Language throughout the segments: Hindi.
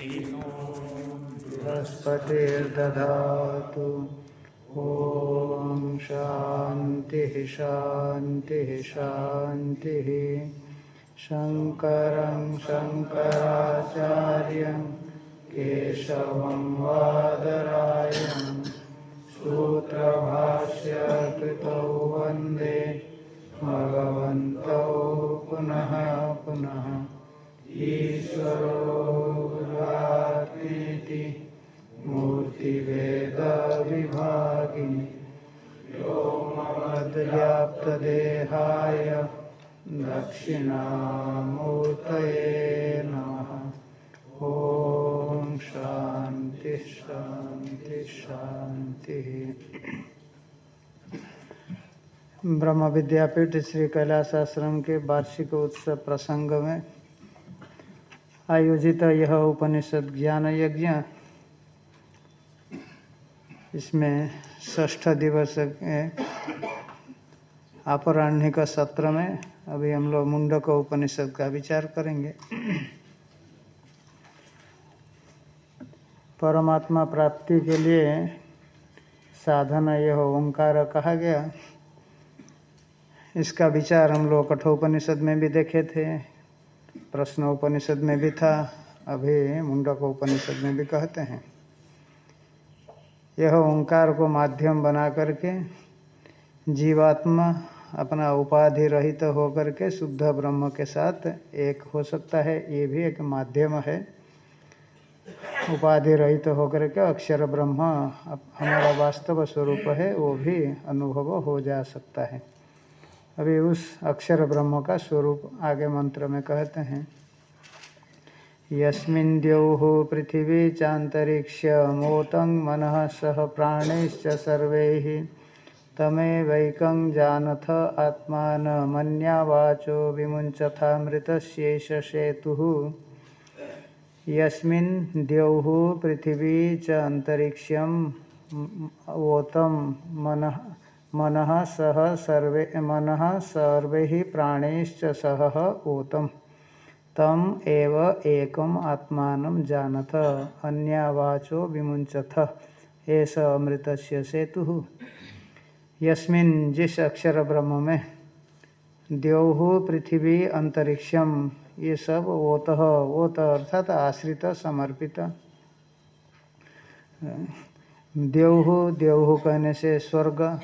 बृहस्पतिर्दधातु। ॐ शान्तिः शान्तिः शान्तिः। शङ्करं शङ्कराचार्यं, केशवं वादरायण। सूत्रभाष्य कृतौ वंदे, भगवन्तौ पुनः पुनः। ईश्वरो ॐ शान्ति शान्ति शान्तिः। ब्रह्म विद्यापीठ श्री कैलाश आश्रम के वार्षिक उत्सव प्रसंग में आयोजित यह उपनिषद ज्ञान यज्ञ। इसमें ष्ठ दिवस अपराह्निक सत्र में अभी हम लोग मुंडक उपनिषद का विचार करेंगे। परमात्मा प्राप्ति के लिए साधन यह ओंकार कहा गया। इसका विचार हम लोग कठोपनिषद में भी देखे थे। प्रश्न उपनिषद में भी था, अभी मुंडक उपनिषद में भी कहते हैं। यह ओंकार को माध्यम बना करके जीवात्मा अपना उपाधि रहित तो होकर के शुद्ध ब्रह्म के साथ एक हो सकता है, ये भी एक माध्यम है। उपाधि रहित तो होकर के अक्षर ब्रह्म हमारा वास्तव स्वरूप है, वो भी अनुभव हो जा सकता है। अभी उस अक्षर ब्रह्म का स्वरूप आगे मंत्र में कहते हैं। यस्मिन् पृथिवी चान्तरिक्ष मोतं मनः सह प्राणैश्च सर्वैः तमेवैकं जानथ आत्मानमन्या वाचो विमुञ्चथामृतस्यैष सेतुः यस्मिन् द्यौः पृथिवी च अन्तरिक्षं वोतं मनः मनः सह सर्वे, मन सर्वैः प्राणैश्च सह ओतम् तम एव एकम आत्मान जानथ, अन्यावाचो विमुंचथ ऐस अमृत सेतु। यस्मिन जिस अक्षर ब्रह्म में द्यौहु पृथ्वी अंतरिक्षम ये सब ओत ओत अर्थात आश्रित समर्पित देवहु देवहु कहने से स्वर्ग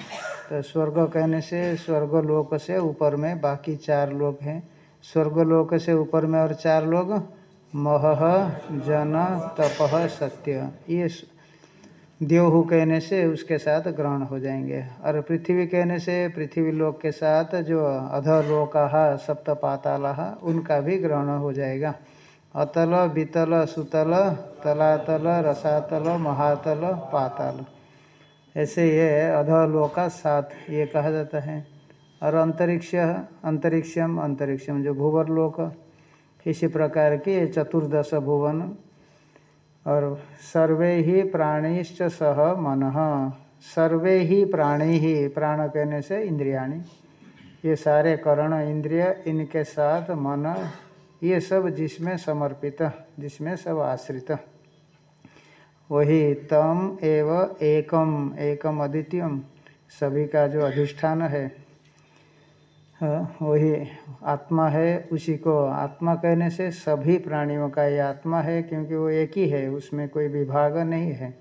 तो स्वर्ग कहने से स्वर्ग लोक से ऊपर में बाकी चार लोग हैं। स्वर्गलोक से ऊपर में और चार लोग, मह, जन तपह सत्य। ये देवहु कहने से उसके साथ ग्रहण हो जाएँगे। और पृथ्वी कहने से पृथ्वी लोक के साथ जो अधलोका सप्त पाताल उनका भी ग्रहण हो जाएगा। अतल, बीतल, सुतल, तलातल, रसातल, महातल, पाताल। ऐसे ये अधलोका सात ये कहा जाता है। और अंतरिक्ष, अंतरिक्षम अंतरिक्षम जो भुवर लोक, इसी प्रकार के चतुर्दश भुवन। और सर्वे ही प्राणीश्च सह मन। सर्वे ही प्राणी ही, प्राण कहने से इंद्रियाणी। ये सारे करण, इंद्रिय, इनके साथ मन ये सब जिसमें समर्पित, जिसमें सब आश्रित। वही तम एव एकम एकम अद्वितीयम, सभी का जो अधिष्ठान है वही आत्मा है, उसी को आत्मा कहने से सभी प्राणियों का ये आत्मा है, क्योंकि वो एक ही है, उसमें कोई विभाग नहीं है।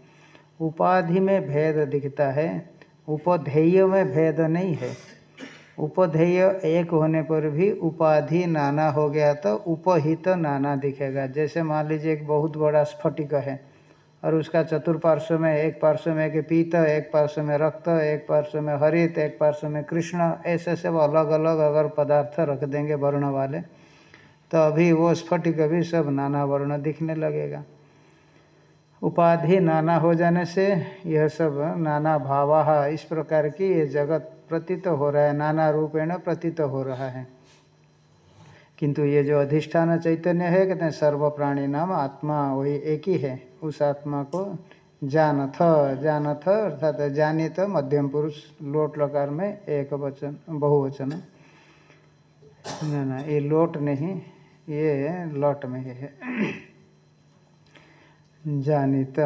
उपाधि में भेद दिखता है, उपधेय में भेद नहीं है। उपधेय एक होने पर भी उपाधि नाना हो गया तो उपहित तो नाना दिखेगा। जैसे मान लीजिए एक बहुत बड़ा स्फटिक है और उसका चतुर्पार्श्व में एक पार्श्व में एक पीत, एक पार्श्व में रक्त, एक पार्श्व में हरित, एक पार्श्व में कृष्ण, ऐसे सब अलग अलग अगर पदार्थ रख देंगे वर्ण वाले तो अभी वो स्फटिक भी सब नाना वर्ण दिखने लगेगा। उपाधि नाना हो जाने से यह सब नाना भावा इस प्रकार की ये जगत प्रतीत हो रहा है, नाना रूपेण प्रतीत हो रहा है। किंतु ये जो अधिष्ठान चैतन्य है, कहते हैं सर्व प्राणी नाम आत्मा, वही एक ही है। उस आत्मा को जानथ जानथ, अर्थात जानी तो मध्यम पुरुष, लोट लकार में एक वचन, बहुवचन। ना ना, ये लोट नहीं, ये लट में है। जानित।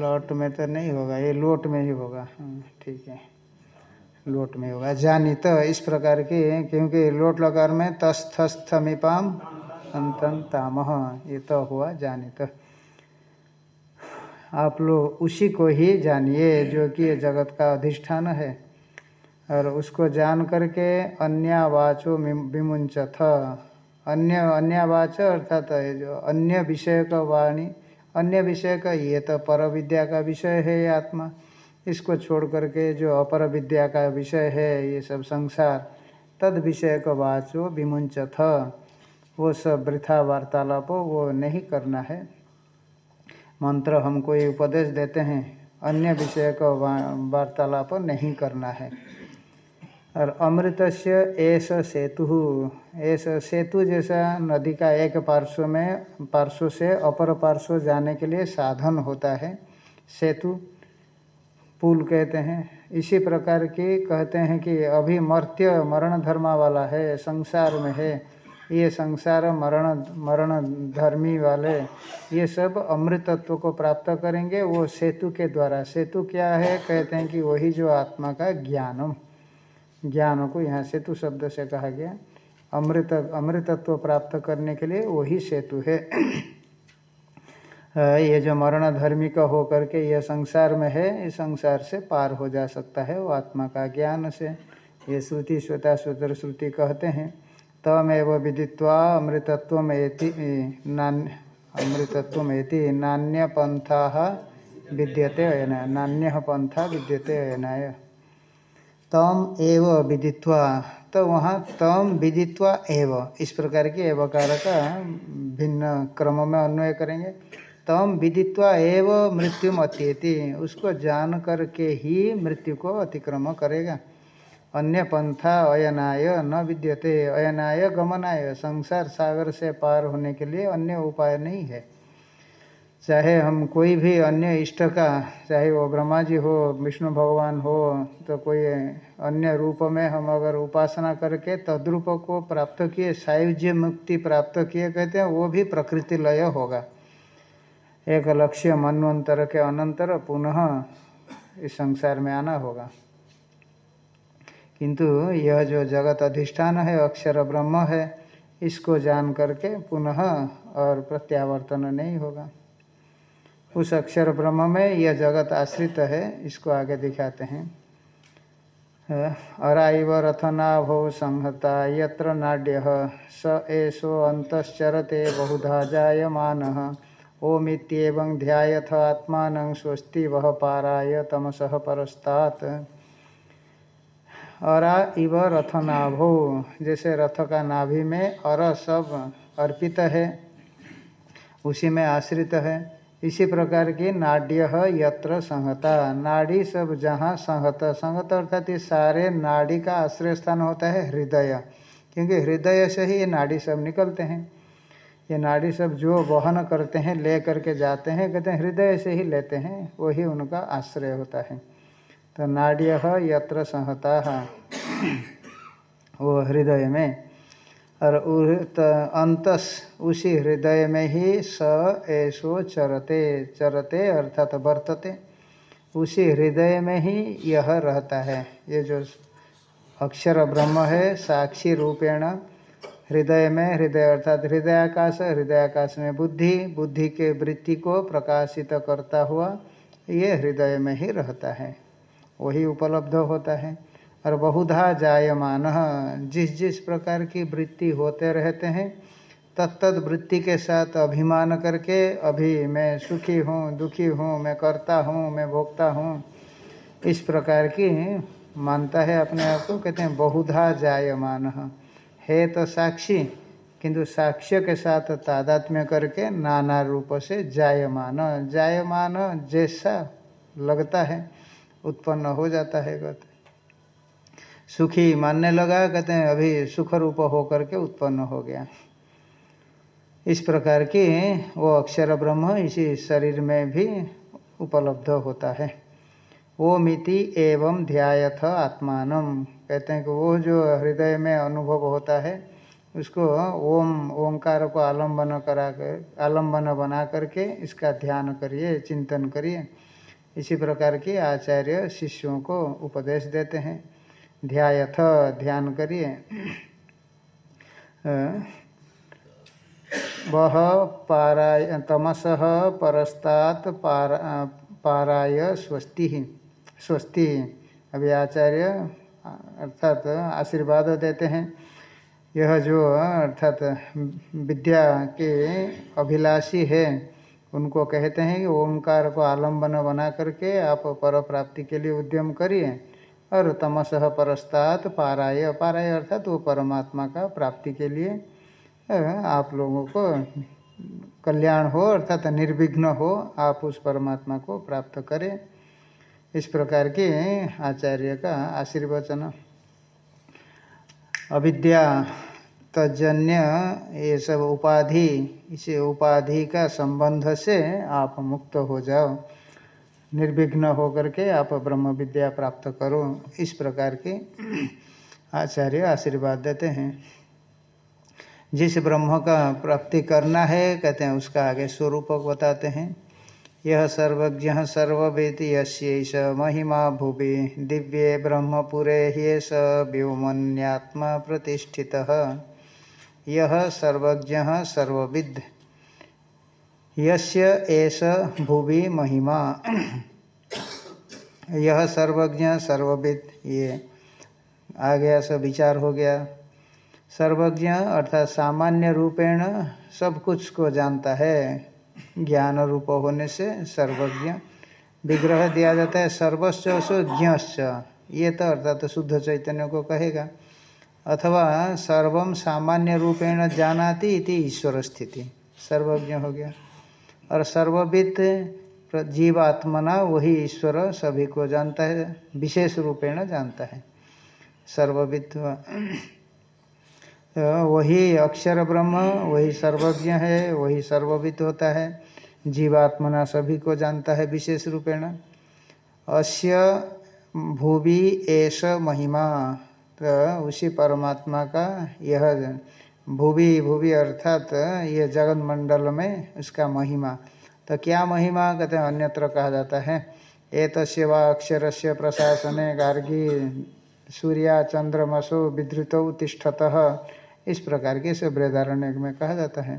लौट में तो नहीं होगा ये लोट में ही होगा। हाँ, ठीक है। लोट में होगा। जानी तो इस प्रकार की क्योंकि लोट लकार में तस्थस्थमिपाम अंतन ताम ये तो हुआ जानित आप लोग उसी को ही जानिए जो कि जगत का अधिष्ठान है और उसको जान करके अन्यावाचो विमुंचथ अन्य अन्यावाच अर्थात जो अन्य विषय का वाणी अन्य विषय का ये तो पर विद्या का विषय है ये आत्मा। इसको छोड़ करके जो अपर विद्या का विषय है, ये सब संसार, तद विषय का वाचो विमुंचथ वो सब वृथा वार्तालाप, वो नहीं करना है। मंत्र हम कोई उपदेश देते हैं, अन्य विषय का वार्तालाप नहीं करना है। और अमृत से ऐसा सेतु। ऐसा सेतु जैसा नदी का एक पार्श्व में, पार्श्व से अपर पार्श्व जाने के लिए साधन होता है, सेतु। पुल कहते हैं। इसी प्रकार की कहते हैं कि अभी मर्त्य मरण धर्मा वाला है, संसार में है। ये संसार मरण मरण धर्मी वाले, ये सब अमृतत्व को प्राप्त करेंगे वो सेतु के द्वारा। सेतु क्या है? कहते हैं कि वही जो आत्मा का ज्ञानम। ज्ञान को यहाँ सेतु शब्द से कहा गया। अमृत, अमृतत्व प्राप्त करने के लिए वही सेतु है। ये जो मरण धर्मी का हो करके यह संसार में है, इस संसार से पार हो जा सकता है वो आत्मा का ज्ञान से। ये श्रुति श्वेता श्रुतर श्रुति कहते हैं, तमेव विदित्वा अमृतत्व नान्य अमृतत्व नान्य पंथा विद्यते अयन, नान्य पंथा विद्यते अयनाय। तम एव विदित्वा। तो वहाँ तम विदित्वा एव। इस प्रकार की एवकार का भिन्न क्रम में अन्वय करेंगे। तम विदित्वा एव मृत्यु अत्येति उसको जान करके ही मृत्यु को अतिक्रम करेगा। अन्य पंथा अयनाय न विद्यते। अयनाय गमनाय। संसार सागर से पार होने के लिए अन्य उपाय नहीं है। चाहे हम कोई भी अन्य इष्ट का, चाहे वो ब्रह्मा जी हो, विष्णु भगवान हो तो कोई अन्य रूप में हम अगर उपासना करके तद्रूप को प्राप्त किए, सायुज्य मुक्ति प्राप्त किए, कहते हैं, वो भी प्रकृति लय होगा। एक लक्ष्य मनवंतर के अनंतर पुनः इस संसार में आना होगा। किंतु यह जो जगत अधिष्ठान है, अक्षर ब्रह्म है, इसको जान करके पुनः और प्रत्यावर्तन नहीं होगा। उस अक्षर ब्रह्म में यह जगत आश्रित है, इसको आगे दिखाते हैं। अराइव रथनाभो संहता, यत्र नाड्य, स एषो अंतरते बहुधा जायमान। ओमित्येवं ध्यायथ आत्मा स्वस्ति वह पाराय तमस परस्तात्। अरा इव रथनाभो, जैसे रथ का नाभि में अर सब अर्पित है, उसी में आश्रित है। इसी प्रकार की नाड्य यत्र संहता। नाड़ी सब जहाँ संहत। संहत अर्थात ये सारे नाड़ी का आश्रय स्थान होता है हृदय। क्योंकि हृदय से ही ये नाड़ी सब निकलते हैं। ये नाड़ी सब जो वहन करते हैं, ले करके जाते हैं, कहते हैं हृदय से ही लेते हैं, वही उनका आश्रय होता है। तो नाड्य यत्र संहता। वो हृदय में और अंतस उसी हृदय में ही स ऐसो चरते चरते अर्थात वर्तते। उसी हृदय में ही यह रहता है। ये जो अक्षर ब्रह्म है, साक्षी रूपेण हृदय में हृदय अर्थात हृदयाकाश हृदयाकाश में बुद्धि बुद्धि के वृत्ति को प्रकाशित करता हुआ ये हृदय में ही रहता है। वही उपलब्ध होता है। और बहुधा जायमान। जिस जिस प्रकार की वृत्ति होते रहते हैं तत्त वृत्ति के साथ अभिमान करके, अभी मैं सुखी हूँ, दुखी हूँ, मैं करता हूँ, मैं भोगता हूँ। इस प्रकार की मानता है अपने आप को, कहते हैं, बहुधा जायमान। है तो साक्षी, किंतु साक्ष्य के साथ तादात्म्य करके नाना रूप से जायमान। जायमान जैसा लगता है, उत्पन्न हो जाता है कहते सुखी मानने लगा, कहते हैं, अभी सुख रूप हो करके उत्पन्न हो गया। इस प्रकार की वो अक्षर ब्रह्म इसी शरीर में भी उपलब्ध होता है। वो मिति एवं ध्यायथ आत्मान कहते हैं कि वो जो हृदय में अनुभव होता है, उसको ओम, ओंकार को आलंबन करा कर आलंबन बना करके इसका ध्यान करिए, चिंतन करिए। इसी प्रकार के आचार्य शिष्यों को उपदेश देते हैं। ध्यायथ ध्यान करिए। वह पाराय, तमस परस्तात पारा पाराय स्वस्ति स्वस्ति। अभी आचार्य अर्थात आशीर्वाद देते हैं। यह जो, अर्थात विद्या के अभिलाषी है, उनको कहते हैं कि ओमकार को आलंबन बना करके आप पर प्राप्ति के लिए उद्यम करिए। और तमस परस्तात पाराय पाराय अर्थात वो परमात्मा का प्राप्ति के लिए आप लोगों को कल्याण हो अर्थात निर्विघ्न हो, आप उस परमात्मा को प्राप्त करें। इस प्रकार के आचार्य का आशीर्वचन। अविद्या तजन्य ये सब उपाधि, इसे उपाधि का संबंध से आप मुक्त हो जाओ। निर्विघ्न होकर के आप ब्रह्म विद्या प्राप्त करो। इस प्रकार के आचार्य आशीर्वाद देते हैं। जिस ब्रह्म का प्राप्ति करना है, कहते हैं, उसका आगे स्वरूप बताते हैं। यह सर्वज्ञ सर्ववेद यश महिमा भुवि, दिव्ये ब्रह्मपुरे ह्येष व्योमन्यात्मा प्रतिष्ठित यह सर्वज्ञ सर्वविद यस्य एष भुवि महिमा। यह सर्वज्ञ, सर्वविद, ये। आ गया, सब विचार हो गया। सर्वज्ञ अर्थात सामान्य रूपेण सब कुछ को जानता है। ज्ञान रूप होने से सर्वज्ञ। विग्रह दिया जाता है सर्वस्व सो ज्ञश्च ये तो अर्थात तो शुद्ध चैतन्य को कहेगा। अथवा सर्वम सामान्य रूपेण जानाति इति ईश्वर स्थिति। सर्वज्ञ हो गया। और सर्वविद जीवात्मना वही ईश्वर सभी को जानता है, विशेष रूपेण जानता है। सर्वविद तो वही अक्षर ब्रह्म, वही सर्वज्ञ है, वही सर्वविद होता है। जीवात्मना सभी को जानता है विशेष रूपेण। अस्य भूवि एष महिमा। तो उसी परमात्मा का यह भूवि भूवि अर्थात ये जगन मंडल में उसका महिमा। तो क्या महिमा? कहते हैं, अन्यत्र कहा जाता है। एक वा अक्षर से प्रशासने गार्गी, सूर्या, चंद्रमसो विधृत तिष्ठत। इस प्रकार के सब में कहा जाता है।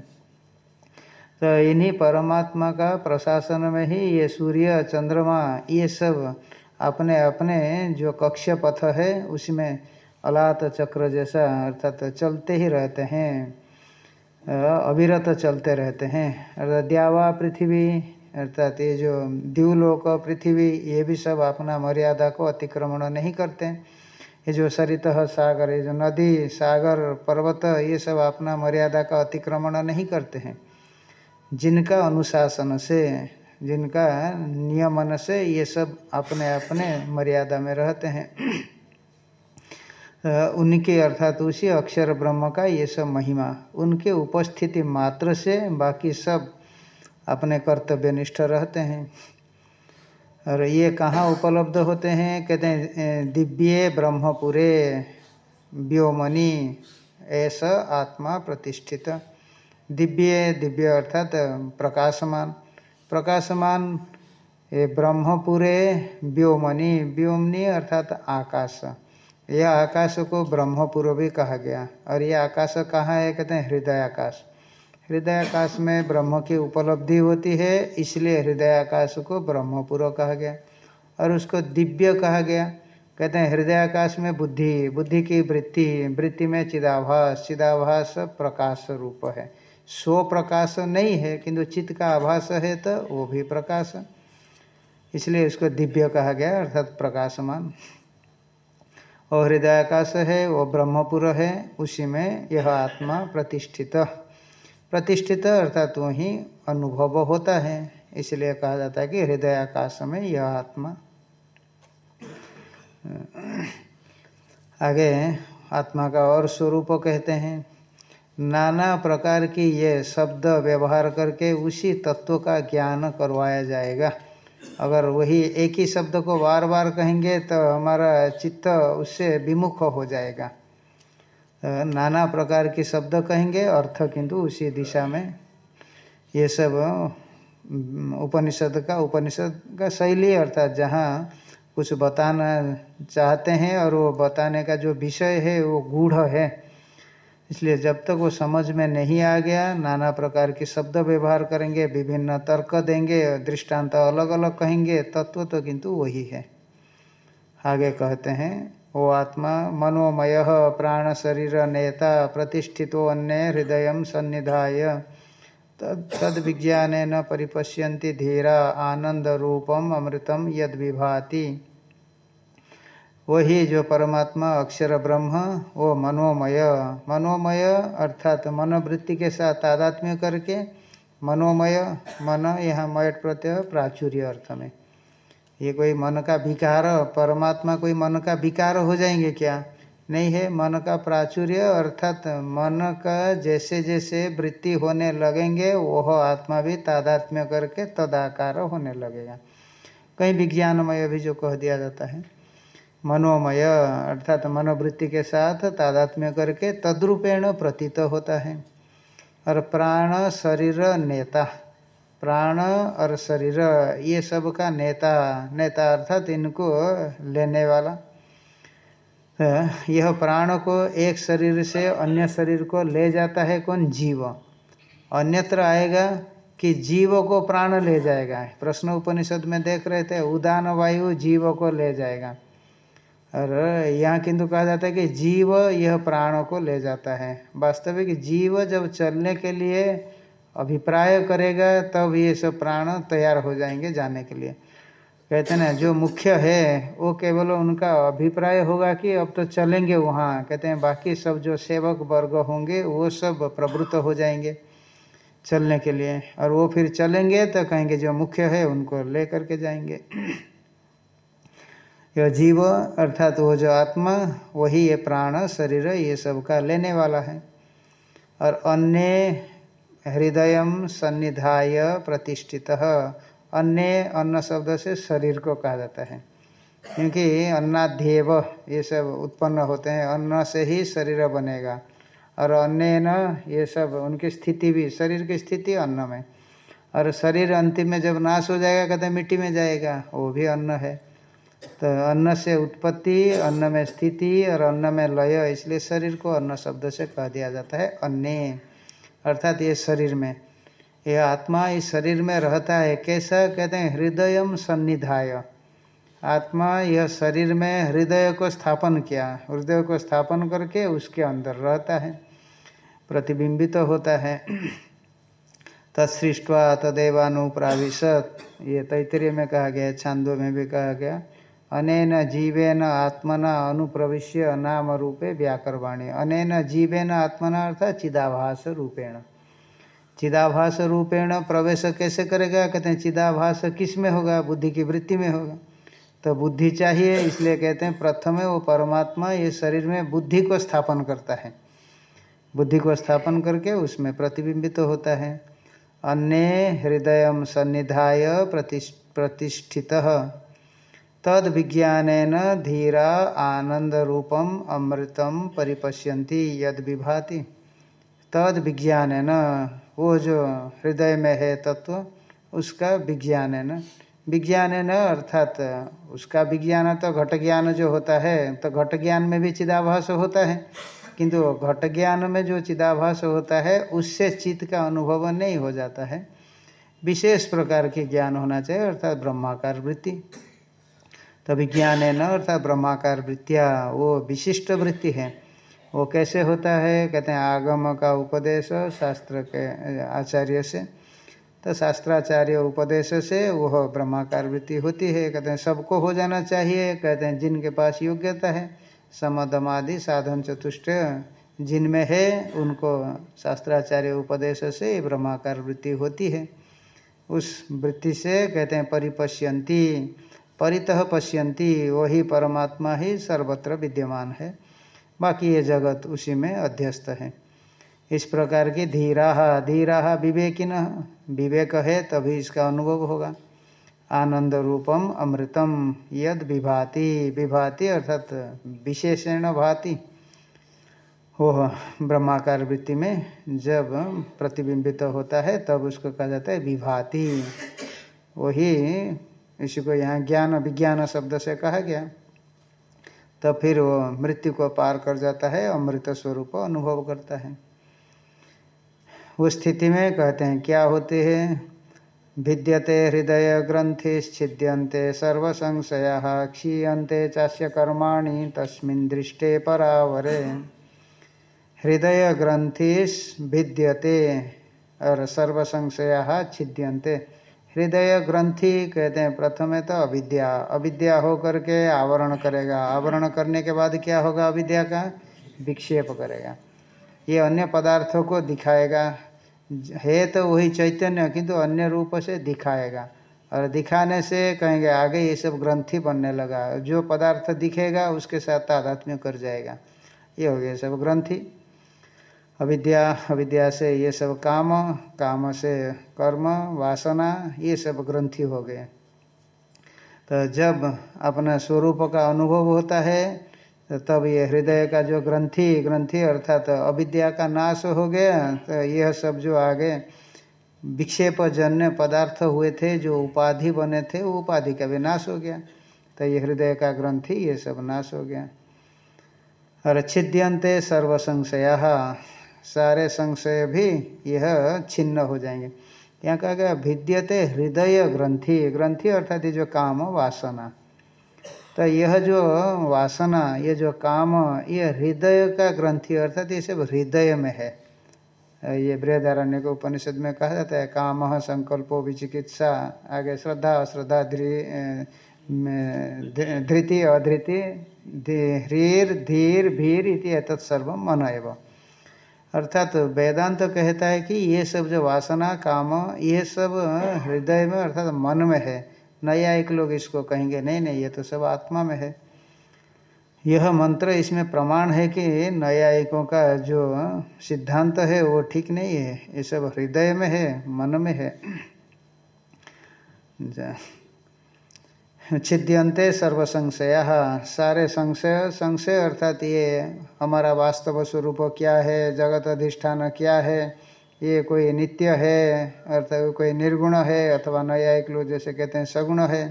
तो इन्हीं परमात्मा का प्रशासन में ही ये सूर्य, चंद्रमा, ये सब अपने अपने जो कक्ष पथ है, उसमें अलात चक्र जैसा, अर्थात चलते ही रहते हैं, अविरत चलते रहते हैं। अर्थात द्यावा पृथ्वी, अर्थात ये जो द्यूलोक पृथ्वी, ये भी सब अपना मर्यादा को अतिक्रमण नहीं करते। ये जो सरित सागर, ये जो नदी, सागर, पर्वत, ये सब अपना मर्यादा का अतिक्रमण नहीं करते हैं। जिनका अनुशासन से, जिनका नियमन से ये सब अपने अपने मर्यादा में रहते हैं। उनके अर्थात उसी अक्षर ब्रह्म का ये सब महिमा, उनके उपस्थिति मात्र से बाकी सब अपने कर्तव्य निष्ठ रहते हैं। और ये कहाँ उपलब्ध होते हैं? कहते हैं दिव्य ब्रह्मपुरे, व्योमनी ऐसा आत्मा प्रतिष्ठित। दिव्य दिव्य अर्थात प्रकाशमान। प्रकाशमान ये ब्रह्मपुरे, व्योमनी व्योमनी अर्थात आकाश। यह आकाश को ब्रह्मपुर भी कहा गया। और यह आकाश कहाँ है? कहते हैं हृदय आकाश हृदय आकाश में ब्रह्म की उपलब्धि होती है, इसलिए हृदय आकाश को ब्रह्मपुर कहा गया। और उसको दिव्य कहा गया। कहते हैं हृदय आकाश में बुद्धि बुद्धि की वृत्ति वृत्ति में चिदाभास चिदाभास प्रकाश रूप है। स्व प्रकाश नहीं है, किंतु चित्त का आभास है तो वो भी प्रकाश। इसलिए उसको दिव्य कहा गया, अर्थात प्रकाशमान। और हृदयाकाश है, वो ब्रह्मपुर है, उसी में यह आत्मा प्रतिष्ठित। प्रतिष्ठित अर्थात वही अनुभव होता है, इसलिए कहा जाता है कि हृदयाकाश में यह आत्मा। आगे, आत्मा का और स्वरूप कहते हैं। नाना प्रकार की ये शब्द व्यवहार करके उसी तत्व का ज्ञान करवाया जाएगा। अगर वही एक ही शब्द को बार बार कहेंगे तो हमारा चित्त उससे विमुख हो जाएगा। नाना प्रकार के शब्द कहेंगे, अर्थ किंतु उसी दिशा में। ये सब उपनिषद का उपनिषद का शैली अर्थात जहाँ कुछ बताना चाहते हैं और वो बताने का जो विषय है वो गूढ़ है। इसलिए जब तक वो समझ में नहीं आ गया, नाना प्रकार के शब्द व्यवहार करेंगे, विभिन्न तर्क देंगे, दृष्टांत अलग अलग कहेंगे, तत्व तो किंतु वही है। आगे कहते हैं वो आत्मा, मनोमय प्राण शरीर नेता प्रतिष्ठितो अन्य हृदय सन्निधाय। तद विज्ञान न परिपश्यन्ति धीरा आनंद रूपम अमृतम यद विभाति वही जो परमात्मा, अक्षर ब्रह्म, वो मनोमय। मनोमय अर्थात मनोवृत्ति के साथ तादात्म्य करके मनोमय, मन, यहाँ मयट प्रत्यय, प्राचुर्य अर्थ में। ये कोई मन का विकार, परमात्मा कोई मन का विकार हो जाएँगे क्या? नहीं है, मन का प्राचुर्य अर्थात मन का जैसे जैसे वृत्ति होने लगेंगे, वह आत्मा भी तादात्म्य करके तदाकार होने लगेगा। कहीं विज्ञानमय भी जो कह दिया जाता है। मनोमय, अर्थात मनोवृत्ति के साथ तादात्म्य करके तद्रूपेण प्रतीत होता है। और प्राण, शरीर, नेता। प्राण और शरीर, ये सब का नेता नेता अर्थात इनको लेने वाला। यह प्राण को एक शरीर से अन्य शरीर को ले जाता है कौन? जीव। अन्यत्र आएगा कि जीव को प्राण ले जाएगा। प्रश्न उपनिषद में देख रहे थे, उदान वायु जीव को ले जाएगा। और यहाँ किंतु कहा जाता है कि जीव यह प्राणों को ले जाता है। वास्तविक जीव जब चलने के लिए अभिप्राय करेगा, तब ये सब प्राण तैयार हो जाएँगे जाने के लिए। कहते ना, जो मुख्य है, वो केवल उनका अभिप्राय होगा कि अब तो चलेंगे वहाँ। कहते हैं, बाकी सब जो सेवक वर्ग होंगे, वो सब प्रवृत्त हो जाएँगे चलने के लिए। और वो फिर चलेंगे तो कहेंगे जो मुख्य है, उनको ले करके जाएँगे। यह जीव अर्थात वो जो आत्मा, वही ये प्राण, शरीर, ये सब का लेने वाला है। और अन्य हृदय सन्निधाय प्रतिष्ठित, अन्य अन्न शब्द से शरीर को कहा जाता है। क्योंकि अन्नाध्यव ये सब उत्पन्न होते हैं, अन्न से ही शरीर बनेगा। और अन्य न ये सब, उनकी स्थिति भी, शरीर की स्थिति अन्न में। और शरीर अंतिम में जब नाश हो जाएगा, कहते मिट्टी में जाएगा, वो भी अन्न है। तो अन्न से उत्पत्ति, अन्न में स्थिति और अन्न में लय, इसलिए शरीर को अन्न शब्द से कह दिया जाता है अन्य अर्थात ये शरीर में। यह आत्मा इस शरीर में रहता है। कैसा? कहते हैं हृदय सन्निधाय। आत्मा यह शरीर में हृदय को स्थापन किया। हृदय को स्थापन करके उसके अंदर रहता है। प्रतिबिंबित तो होता है। तत्सृष्टवा तदेवानुप्राविशत। ये तैतरीय में कहा गया छांदो में भी कहा गया। अनेन जीवेन आत्मना अनुप्रविश्य नाम रूपे व्याकरवाणी। अनेन जीवेन आत्मना अर्थात चिदाभास रूपेण। चिदाभास रूपेण प्रवेश कैसे करेगा? कहते हैं, चिदाभास किसमें होगा? बुद्धि की वृत्ति में होगा। तो बुद्धि चाहिए, इसलिए कहते हैं, प्रथम वो परमात्मा, ये शरीर में बुद्धि को स्थापन करता है। बुद्धि को स्थापन करके उसमें प्रतिबिंबित तो होता है। अन्य हृदय सन्निधाय प्रतिष्ठित। तद विज्ञान धीरा आनंद रूपम अमृतम परिपश्यन्ति यद विभाति तद विज्ञान वो जो हृदय में है तत्व, उसका विज्ञान विज्ञान अर्थात उसका विज्ञान तो घट ज्ञान जो होता है तो घट ज्ञान में भी चिदाभास होता है। किंतु घट ज्ञान में जो चिदाभास होता है, उससे चित्त का अनुभव नहीं हो जाता है। विशेष प्रकार के ज्ञान होना चाहिए, अर्थात ब्रह्माकार वृत्ति। तो विज्ञान है न, अर्थात ब्रह्माकार वृत्तिया, वो विशिष्ट वृत्ति है। वो कैसे होता है? कहते हैं, आगम का उपदेश शास्त्र के, आचार्य से। तो शास्त्राचार्य उपदेश से वह ब्रह्माकार वृत्ति होती है। कहते हैं, सबको हो जाना चाहिए। कहते हैं, जिनके पास योग्यता है, समदमादि साधन चतुष्ट जिनमें है, उनको शास्त्राचार्य उपदेश से ब्रह्माकार वृत्ति होती है। उस वृत्ति से, कहते हैं परिपश्यंती परितः पश्यंती वही परमात्मा ही सर्वत्र विद्यमान है। बाकी ये जगत उसी में अध्यस्त है। इस प्रकार की धीरा धीरा विवेकिन, विवेक है तभी इसका अनुभव होगा। आनंद रूपम अमृतम यद विभाति विभाति अर्थात विशेषण भाति। वो ब्रह्माकार वृत्ति में जब प्रतिबिंबित होता है, तब उसको कहा जाता है विभाति। वही इसी को यहाँ ज्ञान विज्ञान शब्द से कहा गया। तो फिर वो मृत्यु को पार कर जाता है अमृत स्वरूप अनुभव करता है। उस स्थिति में कहते हैं, क्या होते हैं? भिद्यते हृदय ग्रंथि छिद्यंते सर्वसंशया क्षीयते चाष्य कर्माणि तस्मिन् दृष्टे परावरे। हृदय ग्रंथिस भिद्यते और सर्व संशया छिद्यंते हृदय ग्रंथि कहते हैं, प्रथम तो अविद्या अविद्या हो करके आवरण करेगा। आवरण करने के बाद क्या होगा? अविद्या का विक्षेप करेगा। ये अन्य पदार्थों को दिखाएगा। है तो वही चैतन्य, किंतु तो अन्य रूप से दिखाएगा। और दिखाने से कहेंगे, आगे ये सब ग्रंथि बनने लगा। जो पदार्थ दिखेगा, उसके साथ तादात्म्य कर जाएगा। ये हो गया सब ग्रंथि। अविद्या अविद्या से ये सब काम काम से कर्म, वासना, ये सब ग्रंथि हो गए। तो जब अपना स्वरूप का अनुभव होता है तो तब ये हृदय का जो ग्रंथि ग्रंथि अर्थात तो अविद्या का नाश हो गया तो यह सब जो आगे विक्षेप जन्य पदार्थ हुए थे, जो उपाधि बने थे, वो उपाधि का भी नाश हो गया। तो ये हृदय का ग्रंथि, ये सब नाश हो गया। और छिद्यंते सर्वसंशया। सारे संशय भी यह छिन्न हो जाएँगे। यहाँ कहा गया, भिद्यते हृदय ग्रंथि। ग्रंथि अर्थात ये जो काम, वासना। तो यह जो वासना, ये जो काम, ये हृदय का ग्रंथि अर्थात ये सब हृदय में है। ये बृहदारण्य को उपनिषद में कहा जाता है, काम, संकल्पो, विचिकित्सा। आगे, श्रद्धा, अश्रद्धा धृति, अधृति ह्रीर धीर, भीर इति तत्सर्व मन एवं। अर्थात तो वेदांत तो कहता है कि ये सब जो वासना, काम, ये सब हृदय में, अर्थात मन में है। नया एक लोग इसको कहेंगे, नहीं नहीं, ये तो सब आत्मा में है। यह मंत्र इसमें प्रमाण है कि न्यायिकों का जो सिद्धांत है, वो ठीक नहीं है। ये सब हृदय में है, मन में है। छिद्यंते सर्व संशय सारे संशय संशय अर्थात ये हमारा वास्तव स्वरूप क्या है, जगत अधिष्ठान क्या है, ये कोई नित्य है, अर्थात कोई निर्गुण है अथवा नया एक लोग जैसे कहते हैं सगुण है।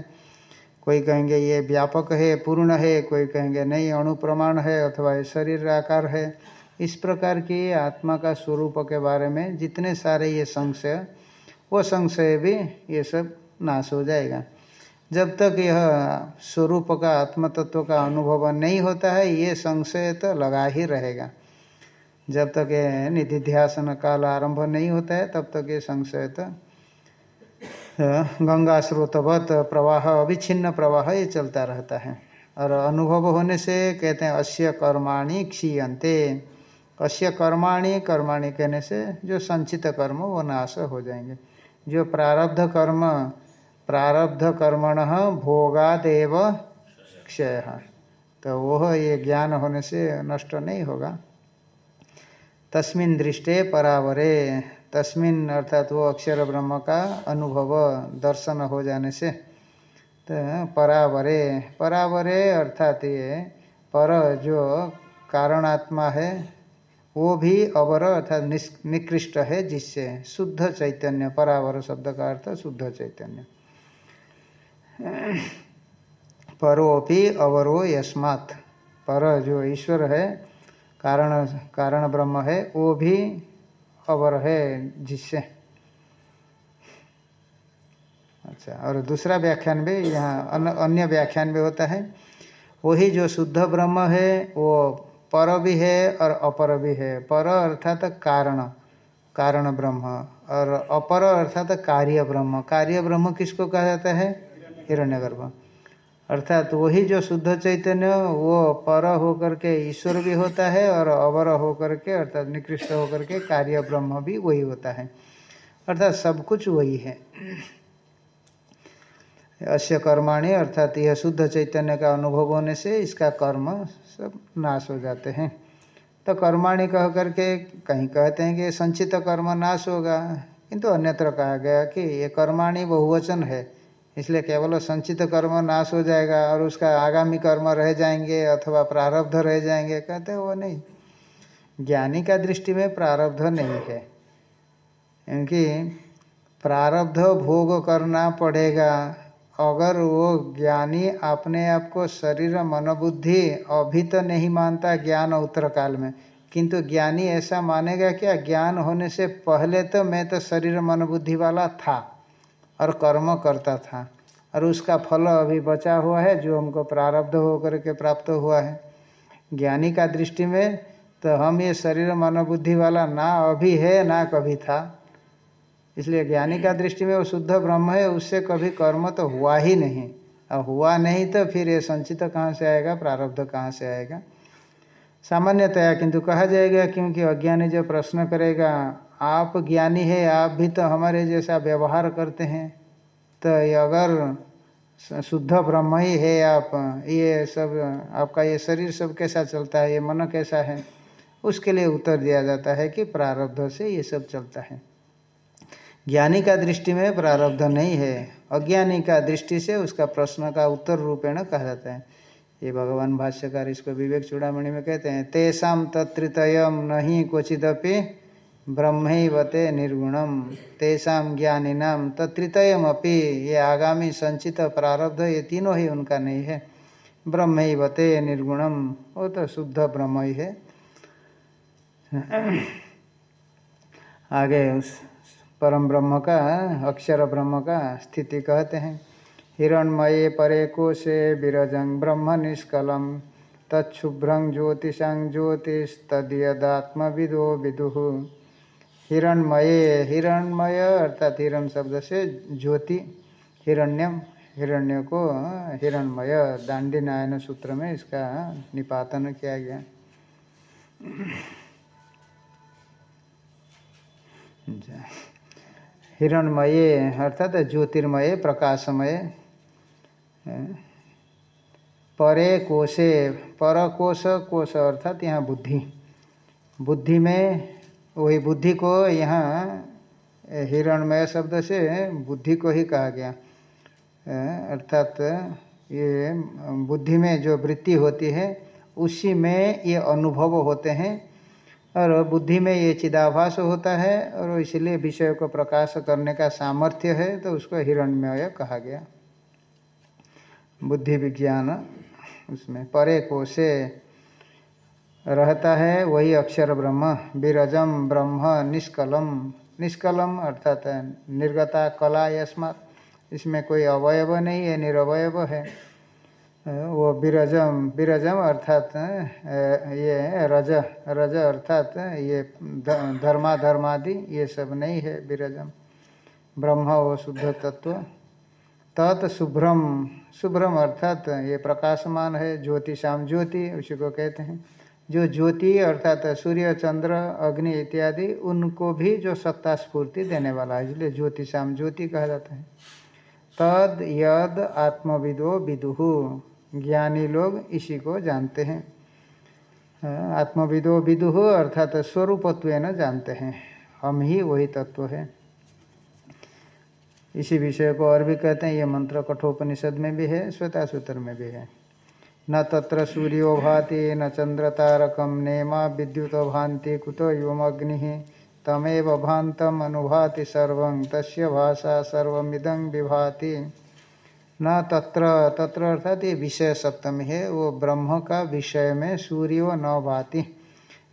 कोई कहेंगे ये व्यापक है, पूर्ण है, कोई कहेंगे नहीं, अणुप्रमाण है अथवा ये शरीर आकार है। इस प्रकार की आत्मा का स्वरूप के बारे में जितने सारे ये संशय, वो संशय भी ये सब नाश हो जाएगा। जब तक यह स्वरूप का आत्म तत्व का अनुभव नहीं होता है, ये संशय तो लगा ही रहेगा। जब तक ये निधिध्यासन काल आरंभ नहीं होता है, तब तक ये संशय तो गंगा स्रोतवत प्रवाह, अविच्छिन्न प्रवाह ये चलता रहता है। और अनुभव होने से कहते हैं अश्य कर्माणी क्षीयते अश्य कर्माणी कर्माणी कहने से जो संचित कर्म, वो नाश हो जाएँगे। जो प्रारब्ध कर्म प्रारब्ध कर्मण भोगादेव क्षय। तो वह ये ज्ञान होने से नष्ट नहीं होगा। तस्मिन दृष्टे परावरे, तस्मिन अर्थात वो अक्षर ब्रह्म का अनुभव, दर्शन हो जाने से तो परावरे परावरे अर्थात ये पर जो कारणात्मा है, वो भी अवर अर्थात निकृष्ट है जिससे शुद्ध चैतन्य, परावर शब्द का अर्थ शुद्ध चैतन्य। परोपि अवरो यस्मात्। पर जो ईश्वर है, कारण कारण ब्रह्म है, वो भी अवर है जिससे। अच्छा और दूसरा व्याख्यान भी यहाँ, अन्य व्याख्यान भी होता है। वही जो शुद्ध ब्रह्म है, वो पर भी है और अपर भी है। पर अर्थात कारण कारण ब्रह्म। और अपर अर्थात कार्य ब्रह्म। कार्य ब्रह्म किसको कहा जाता है? हिरण्यगर्भ। अर्थात वही जो शुद्ध चैतन्य, वो पर होकर के ईश्वर भी होता है और अवर होकर के, अर्थात निकृष्ट होकर के कार्य ब्रह्म भी वही होता है। अर्थात सब कुछ वही है। अश्य कर्माणी, अर्थात यह शुद्ध चैतन्य का अनुभव होने से इसका कर्म सब नाश हो जाते हैं। तो कर्माणी कह करके कहीं कहते हैं कि संचित कर्म नाश होगा, किंतु अन्यत्र कहा गया कि ये कर्माणी बहुवचन है। इसलिए केवल संचित कर्म नाश हो जाएगा और उसका आगामी कर्म रह जाएँगे अथवा प्रारब्ध रह जाएँगे। कहते हैं, वो नहीं। ज्ञानी का दृष्टि में प्रारब्ध नहीं है। क्योंकि प्रारब्ध भोग करना पड़ेगा। अगर वो ज्ञानी अपने आप को शरीर, मनोबुद्धि अभी तो नहीं मानता ज्ञान उत्तर काल में, किंतु ज्ञानी ऐसा मानेगा क्या ज्ञान होने से पहले तो मैं तो शरीर, मनोबुद्धि वाला था। और कर्म करता था। और उसका फल अभी बचा हुआ है, जो हमको प्रारब्ध होकर के प्राप्त हुआ है। ज्ञानी का दृष्टि में तो हम ये शरीर मनोबुद्धि वाला ना अभी है, ना कभी था। इसलिए ज्ञानी का दृष्टि में वो शुद्ध ब्रह्म है, उससे कभी कर्म तो हुआ ही नहीं। और हुआ नहीं तो फिर ये संचित कहाँ से आएगा, प्रारब्ध कहाँ से आएगा? सामान्यतया किंतु कहा जाएगा, क्योंकि अज्ञानी जो प्रश्न करेगा आप ज्ञानी है, आप भी तो हमारे जैसा व्यवहार करते हैं। तो अगर शुद्ध ब्रह्म ही है आप, ये सब, आपका ये शरीर सब कैसा चलता है, ये मन कैसा है, उसके लिए उत्तर दिया जाता है कि प्रारब्ध से ये सब चलता है। ज्ञानी का दृष्टि में प्रारब्ध नहीं है, अज्ञानी का दृष्टि से उसका प्रश्न का उत्तर रूपेण कहा जाता है। ये भगवान भाष्यकार इसको विवेक चूड़ामणि में कहते हैं तेषाम तत्तयम नहीं क्वचिदपि ब्रह्मते निर्गुणम, तेषा ज्ञानीनाम तत्तयमपि ये आगामी संचित प्रारब्ध, ये तीनों ही उनका नहीं है। ब्रह्मते निर्गुणम, वो तो शुद्ध ब्रह्म ही है। आगे उस परम ब्रह्म का, अक्षर ब्रह्म का स्थिति कहते हैं। हिरणमये परे कोशे विरजंग ब्रह्म निष्कलम ज्योतिषां ज्योतिस्तद्यदात्म विदो विदु। हिरणमये, हिरणमय अर्थात हिरण शब्द से ज्योति, हिरण्यम, हिरण्य को हिरणमय दांडी नायन सूत्र में इसका निपातन किया गया। हिरणमय अर्थात ज्योतिर्मय, प्रकाशमय परे कोशे पर कोश कोश अर्थात यहाँ बुद्धि। बुद्धि में वही बुद्धि को यहाँ हिरणमय शब्द से बुद्धि को ही कहा गया। अर्थात ये बुद्धि में जो वृत्ति होती है, उसी में ये अनुभव होते हैं और बुद्धि में ये चिदाभास होता है और इसलिए विषय को प्रकाश करने का सामर्थ्य है तो उसको हिरण्यमय कहा गया। बुद्धि विज्ञान उसमें परे कोशे रहता है, वही अक्षर ब्रह्म। विरजम ब्रह्म निष्कलम। निष्कलम अर्थात निर्गता कला यस्मात। इसमें कोई अवयव नहीं है, निरवयव है। वो विरजम विरजम अर्थात ये रज रज अर्थात ये धर्मा धर्मादि ये सब नहीं है विरजम ब्रह्म वो शुद्ध तत्व। तत् शुभ्रम। शुभ्रम अर्थात ये प्रकाशमान है ज्योति शाम ज्योति, उसी को कहते हैं। जो ज्योति अर्थात सूर्य, चंद्र, अग्नि इत्यादि, उनको भी जो सत्ता स्फूर्ति देने वाला है, इसलिए ज्योति शाम ज्योति कहा जाता है। तद, यद, आत्मविदो विदुहु ज्ञानी लोग इसी को जानते हैं। आत्मविदो विदुहु अर्थात स्वरूपत्व न जानते हैं। हम ही वही तत्व है। इसी विषय को और भी कहते हैं, ये मंत्र कठोपनिषद में भी है, श्वेता सूत्र में भी है। न तत्र सूर्यो भाति, न चंद्र तारकम नेमा विद्युत भांति कुत योमग्नि तमेव भातम अनुभाति सर्व, तस्य भाषा सर्विदं विभाति। न तत्र तत्र अर्थात ये विषय सप्तमी है, वो ब्रह्म का विषय में सूर्यो न भाति।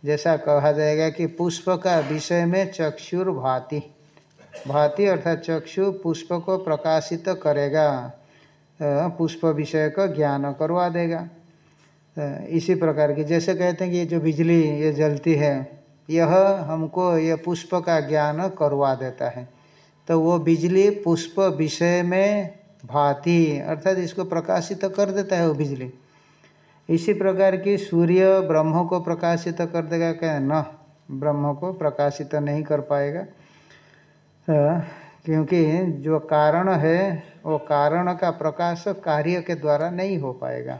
जैसा कहा जाएगा कि पुष्प का विषय में चक्षुर भाति भाति अर्थात चक्षु पुष्प को प्रकाशित करेगा। पुष्प विषय का ज्ञान करवा देगा। इसी प्रकार की जैसे कहते हैं कि ये जो बिजली ये जलती है, यह हमको ये पुष्प का ज्ञान करवा देता है। तो वो बिजली पुष्प विषय में भाति, अर्थात इसको प्रकाशित तो कर देता है वो बिजली। इसी प्रकार की सूर्य ब्रह्म को प्रकाशित कर देगा क्या न, ब्रह्म को प्रकाशित नहीं कर पाएगा। क्योंकि जो कारण है, वो कारण का प्रकाश कार्य के द्वारा नहीं हो पाएगा।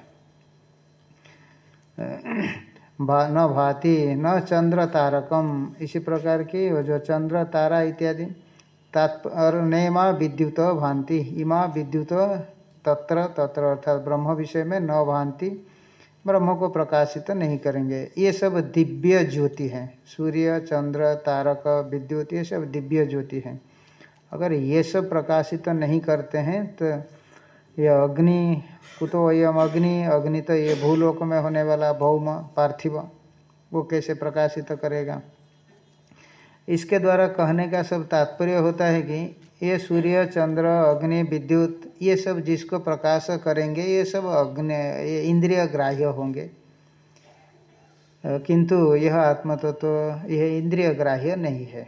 न भाति, न चंद्र तारकम, इसी प्रकार की वो जो चंद्र, तारा इत्यादि तात्पर नेमा विद्युत भांति, इमा विद्युत तत्र तत्र अर्थात ब्रह्म विषय में न भांति, ब्रह्म को प्रकाशित नहीं करेंगे। ये सब दिव्य ज्योति है। सूर्य, चंद्र, तारक, विद्युत, ये सब दिव्य ज्योति है। अगर ये सब प्रकाशित तो नहीं करते हैं तो ये अग्नि कुतो यम अग्नि अग्नि तो ये भूलोक में होने वाला भौम पार्थिव वो कैसे प्रकाशित तो करेगा? इसके द्वारा कहने का सब तात्पर्य होता है कि ये सूर्य चंद्र अग्नि विद्युत ये सब जिसको प्रकाश करेंगे ये सब अग्नि ये इंद्रिय ग्राह्य होंगे। किंतु यह आत्म तो, तो यह इंद्रिय ग्राह्य नहीं है।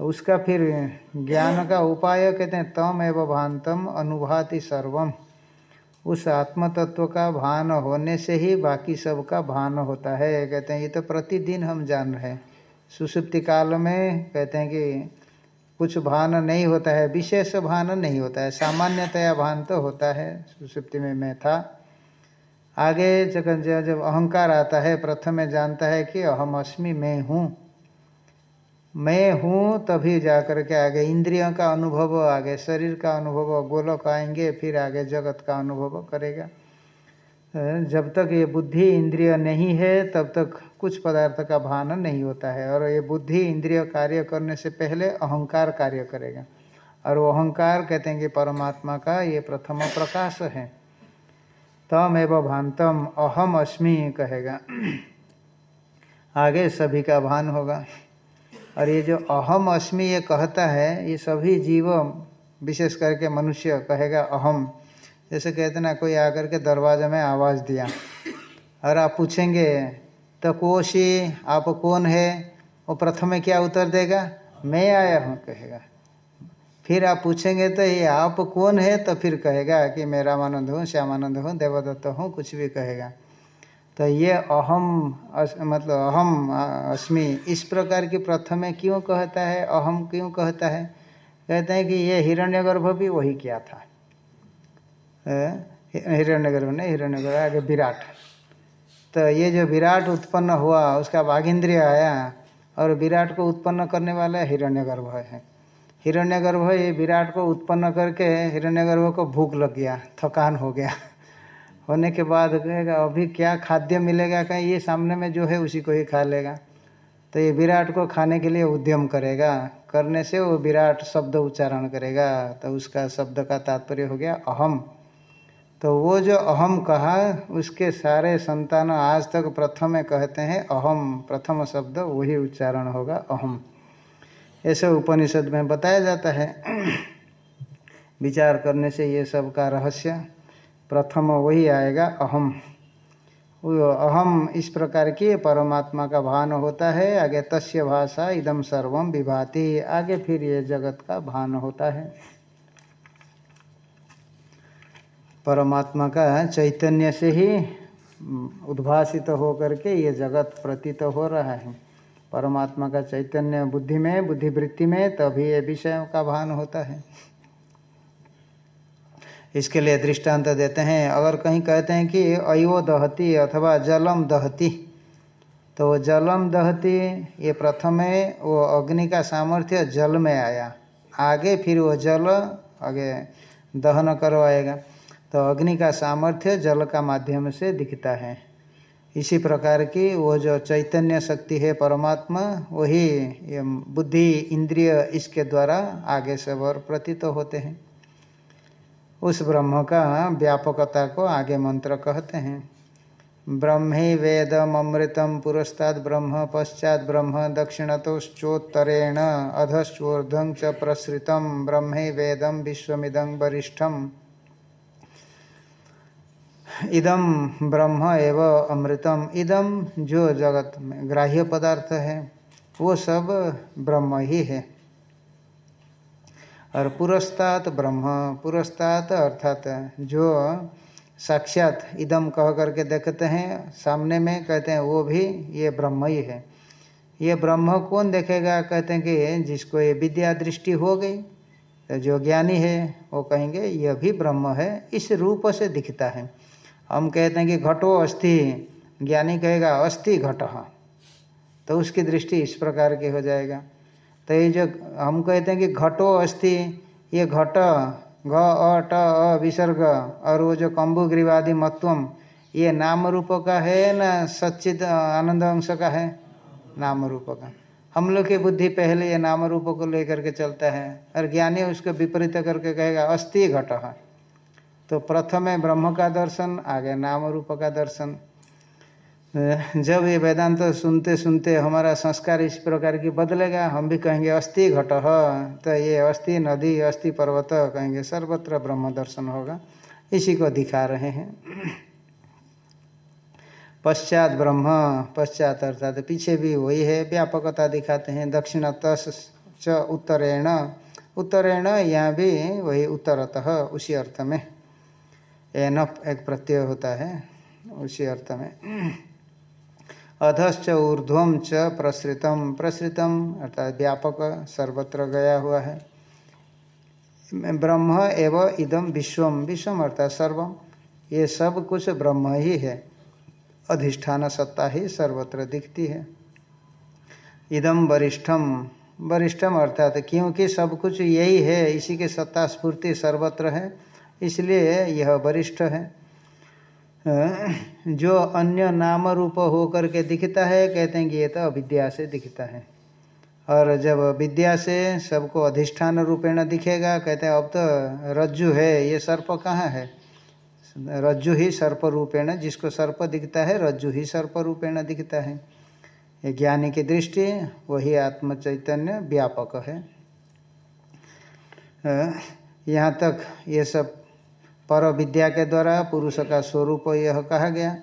उसका फिर ज्ञान का उपाय कहते हैं, तम एवं भांतम अनुभाति सर्वम। उस आत्मतत्व का भान होने से ही बाकी सब का भान होता है, कहते हैं। ये तो प्रतिदिन हम जान रहे हैं। सुसुप्ति काल में कहते हैं कि कुछ भान नहीं होता है, विशेष भान नहीं होता है। सामान्यतया भान तो होता है, सुसुप्ति में मैं था। आगे जब जब अहंकार आता है, प्रथम में जानता है कि अहम अस्मि मैं हूँ। मैं हूँ, तभी जाकर के आगे इंद्रियों का अनुभव, आगे शरीर का अनुभव, गोलक आएँगे, फिर आगे जगत का अनुभव करेगा। जब तक ये बुद्धि इंद्रिय नहीं है, तब तक कुछ पदार्थ का भान नहीं होता है। और ये बुद्धि इंद्रिय कार्य करने से पहले अहंकार कार्य करेगा। और वो अहंकार कहते हैं कि परमात्मा का ये प्रथम प्रकाश है। तम एवं भानतम, अहम अस्मि कहेगा। आगे सभी का भान होगा। और ये जो अहम अस्मि ये कहता है, ये सभी जीव, विशेष करके मनुष्य कहेगा अहम। जैसे कहते ना, कोई आकर के दरवाजे में आवाज़ दिया और आप पूछेंगे तो कोशी, आप कौन है? वो प्रथम क्या उत्तर देगा? मैं आया हूँ, कहेगा। फिर आप पूछेंगे तो ये आप कौन है? तो फिर कहेगा कि मैं रामानंद हूँ, श्यामानंद हूँ, देवदत्त हूँ, कुछ भी कहेगा। तो ये अहम मतलब अहम अस्मि, इस प्रकार की प्रथम क्यों कहता है, अहम क्यों कहता है? कहते हैं कि ये हिरण्यगर्भ भी वही क्या था। हिरण्यगर्भ नहीं, हिरण्यगर्भ आगे विराट। तो ये जो विराट उत्पन्न हुआ, उसका बाघिंद्रिय आया, और विराट को उत्पन्न करने वाला हिरण्यगर्भ है। हिरण्यगर्भ ये विराट को उत्पन्न करके हिरण्यगर्भ को भूख लग गया, थकान हो गया। होने के बाद कहेगा, अभी क्या खाद्य मिलेगा कहीं? ये सामने में जो है उसी को ही खा लेगा। तो ये विराट को खाने के लिए उद्यम करेगा। करने से वो विराट शब्द उच्चारण करेगा। तो उसका शब्द का तात्पर्य हो गया अहम। तो वो जो अहम कहा, उसके सारे संतान आज तक प्रथम कहते हैं अहम। प्रथम शब्द वही उच्चारण होगा अहम। ऐसे उपनिषद में बताया जाता है। विचार करने से ये सब का रहस्य प्रथम वही आएगा अहम। अहम इस प्रकार की परमात्मा का भान होता है। आगे तस्य भाषा इदम सर्वम विभाति। आगे फिर ये जगत का भान होता है। परमात्मा का चैतन्य से ही उद्भासित हो करके ये जगत प्रतीत तो हो रहा है। परमात्मा का चैतन्य बुद्धि में बुद्धिवृत्ति में, तभी ये विषयों का भान होता है। इसके लिए दृष्टांत देते हैं। अगर कहीं कहते हैं कि अयो दहती अथवा जलम दहती तो जलम दहती ये प्रथम वो अग्नि का सामर्थ्य जल में आया। आगे फिर वो जल आगे दहन करवाएगा। तो अग्नि का सामर्थ्य जल का माध्यम से दिखता है। इसी प्रकार की वो जो चैतन्य शक्ति है परमात्मा, वही बुद्धि, इंद्रिय इसके द्वारा आगे सब और प्रतीत तो होते हैं। उस ब्रह्म का व्यापकता को आगे मंत्र कहते हैं। ब्रह्मे वेदम अमृतम पुरस्ताद ब्रह्म पश्चात ब्रह्म दक्षिणतोश्चोत्तरेण अधश्चोर्धं च प्रसृतम ब्रह्मे वेदम विश्वमिदं वरिष्ठम। इदम ब्रह्म एव अमृतम। इदम जो जगत में ग्राह्य पदार्थ है, वो सब ब्रह्म ही है। और पुरस्तात ब्रह्म, पुरस्तात अर्थात जो साक्षात इदम कह करके देखते हैं, सामने में कहते हैं, वो भी ये ब्रह्म ही है। ये ब्रह्म कौन देखेगा? कहते हैं कि जिसको ये विद्या दृष्टि हो गई तो जो ज्ञानी है, वो कहेंगे यह भी ब्रह्म है, इस रूप से दिखता है। हम कहते हैं कि घटो अस्थि ज्ञानी कहेगा अस्थि घट। तो उसकी दृष्टि इस प्रकार की हो जाएगा। तो ये जो हम कहते हैं कि घटो अस्थि ये घट, घ, अ, ट, अ, विसर्ग, और वो जो कम्बु ग्रीवादि मत्वम, ये नाम रूप का है ना सच्चिद आनंद अंश का है? नाम रूप का। हम लोग की बुद्धि पहले ये नाम रूप को लेकर के चलता है, और ज्ञानी उसको विपरीत करके कहेगा अस्थि घट। तो प्रथम ब्रह्म का दर्शन, आगे नाम रूप का दर्शन। जब ये वेदांत तो सुनते सुनते हमारा संस्कार इस प्रकार की बदलेगा, हम भी कहेंगे, अस्थि घट तो ये अस्थि नदी, अस्थि पर्वत कहेंगे, सर्वत्र ब्रह्म दर्शन होगा। इसी को दिखा रहे हैं। पश्चात ब्रह्म, पश्चात अर्थात पीछे भी वही है, व्यापकता दिखाते हैं, दक्षिण च उत्तरेण। उत्तरेण यहाँ भी वही उत्तरतः, उसी अर्थ में। एन एक प्रत्यय होता है, उसी अर्थ में। अधश्च ऊर्ध्व च प्रसृतम प्रसृतम अर्थात व्यापक सर्वत्र गया हुआ है। ब्रह्म एवं इदम विश्वम विश्वम अर्थात सर्वम ये सब कुछ ब्रह्म ही है। अधिष्ठान सत्ता ही सर्वत्र दिखती है। इदम वरिष्ठम वरिष्ठम अर्थात क्योंकि सब कुछ यही है, इसी के सत्ता स्फूर्ति सर्वत्र है, इसलिए यह वरिष्ठ है। जो अन्य नाम रूप हो करके दिखता है, कहते हैं कि ये तो अविद्या से दिखता है। और जब विद्या से सबको अधिष्ठान रूपेण दिखेगा, कहते हैं, अब तो रज्जु है, ये सर्प कहाँ है? रज्जु ही सर्प रूपेण, जिसको सर्प दिखता है, रज्जु ही सर्प रूपेण दिखता है। ये ज्ञानी की दृष्टि, वही आत्म चैतन्य व्यापक है। यहाँ तक ये सब पर विद्या के द्वारा पुरुष का स्वरूप यह कहा गया।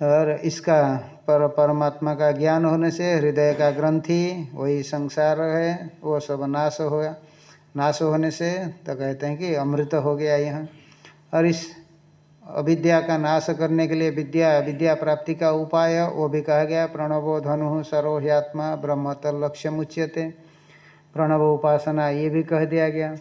और इसका पर परमात्मा का ज्ञान होने से हृदय का ग्रंथि, वही संसार है, वो सब नाश हो गया नाश होने से तो कहते हैं कि अमृत हो गया यह। और इस अविद्या का नाश करने के लिए विद्या विद्या प्राप्ति का उपाय, वो भी कहा गया, प्रणवो धनु सरोह्यात्मा ब्रह्म तलक्ष्य मुच्यते प्रणव उपासना ये भी कह दिया गया।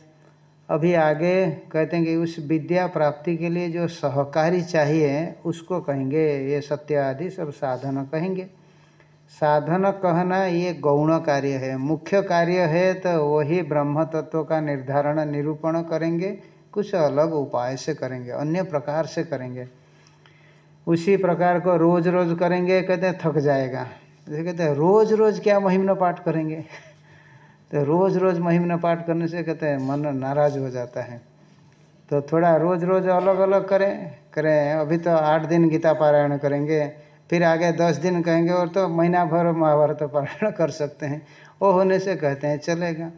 अभी आगे कहते हैं कि उस विद्या प्राप्ति के लिए जो सहकारी चाहिए, उसको कहेंगे, ये सत्य आदि सब साधन कहेंगे। साधन कहना ये गौण कार्य है। मुख्य कार्य है तो वही ब्रह्म तत्व का निर्धारण, निरूपण करेंगे, कुछ अलग उपाय से करेंगे, अन्य प्रकार से करेंगे। उसी प्रकार को रोज रोज करेंगे, कहते हैं, थक जाएगा। जैसे कहते हैं रोज रोज क्या महिमन पाठ करेंगे? तो रोज रोज महिमा पाठ करने से कहते हैं, मन नाराज़ हो जाता है। तो थोड़ा रोज रोज अलग अलग करें करें। अभी तो आठ दिन गीता पारायण करेंगे, फिर आगे दस दिन कहेंगे, और तो महीना भर महाभारत पारायण कर सकते हैं। वो होने से कहते हैं, चलेगा।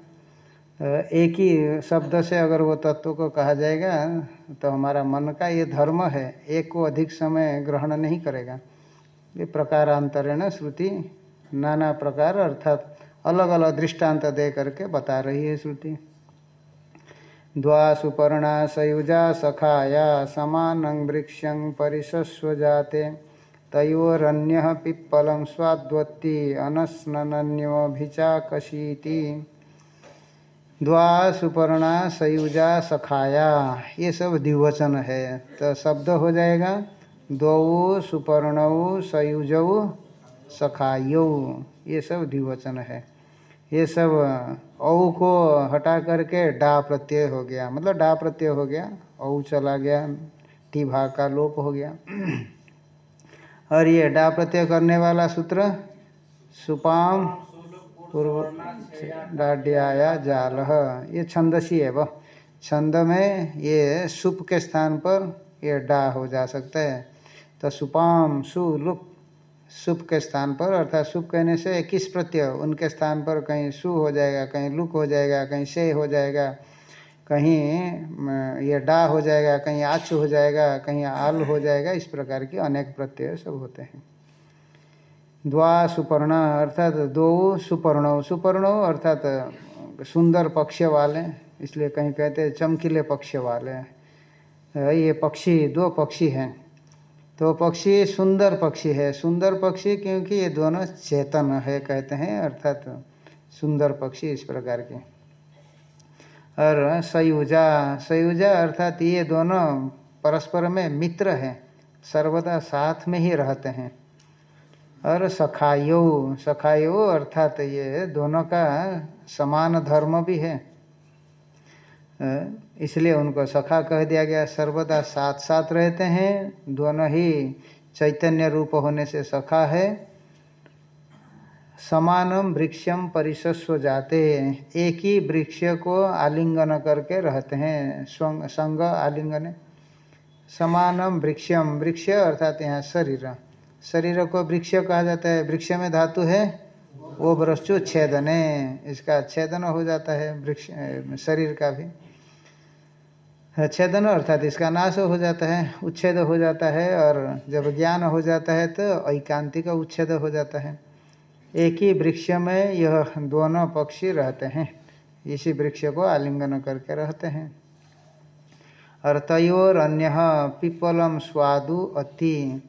एक ही शब्द से अगर वो तत्व को कहा जाएगा तो हमारा मन का ये धर्म है, एक को अधिक समय ग्रहण नहीं करेगा। ये प्रकारांतरण श्रुति, नाना प्रकार, अर्थात अलग अलग दृष्टांत दे करके बता रही है श्रुति। द्वा सुपर्णा सयुजा सखाया समान वृक्ष परिशस्व जाते। तयोरन्य पिप्पल स्वाद्वत्ति अनस्नन्योभिचाकशीति द्वा सुपर्णा सयुजा सखाया, ये सब द्विवचन है। तो शब्द हो जाएगा दो सुपर्णौ सयुजौ सखायौ, ये सब द्विवचन है। ये सब औ को हटा करके डा प्रत्यय हो गया। मतलब डा प्रत्यय हो गया, औ चला गया, टी भाग का लोप हो गया। और ये डा प्रत्यय करने वाला सूत्र, सुपाम पूर्व डाड्याया जाल। ये छंदसी है वह। छंद में ये सुप के स्थान पर ये डा हो जा सकता है। तो सुपाम सुलुप सुप के स्थान पर, अर्थात सुप कहने से किस प्रत्यय? उनके स्थान पर कहीं सु हो जाएगा, कहीं लुक हो जाएगा, कहीं से हो जाएगा, कहीं ये डा हो जाएगा, कहीं आच हो जाएगा, कहीं आल हो जाएगा, इस प्रकार के अनेक प्रत्यय सब होते हैं। द्वा सुपर्ण, अर्थात दो सुपर्ण सुपर्ण अर्थात सुंदर पक्ष वाले, इसलिए कहीं कहते हैं चमकीले पक्ष वाले। ये पक्षी, दो पक्षी हैं। तो पक्षी सुंदर पक्षी है। सुंदर पक्षी क्योंकि ये दोनों चेतन है कहते हैं, अर्थात तो सुंदर पक्षी इस प्रकार के। और सयुजा सयुजा अर्थात ये दोनों परस्पर में मित्र हैं, सर्वदा साथ में ही रहते हैं। और सखायो सखायो अर्थात ये दोनों का समान धर्म भी है। इसलिए उनको सखा कह दिया गया, सर्वदा साथ साथ रहते हैं, दोनों ही चैतन्य रूप होने से सखा है। समानम वृक्षम परिशस्व जाते, एक ही वृक्ष को आलिंगन करके रहते हैं संग आलिंगन। समानम वृक्षम, वृक्ष अर्थात यहाँ शरीर। शरीर को वृक्ष कहा जाता है। वृक्ष में धातु है, वो वृक्षु छेदने, इसका छेदन हो जाता है, वृक्ष, शरीर का भी। छेदन अर्थात इसका नाश हो जाता है, उच्छेद हो जाता है और जब ज्ञान हो जाता है तो ऐकांतिक उच्छेद हो जाता है। एक ही वृक्ष में यह दोनों पक्षी रहते हैं। इसी वृक्ष को आलिंगन करके रहते हैं। और तयोर अन्य पिपलम स्वादु अति,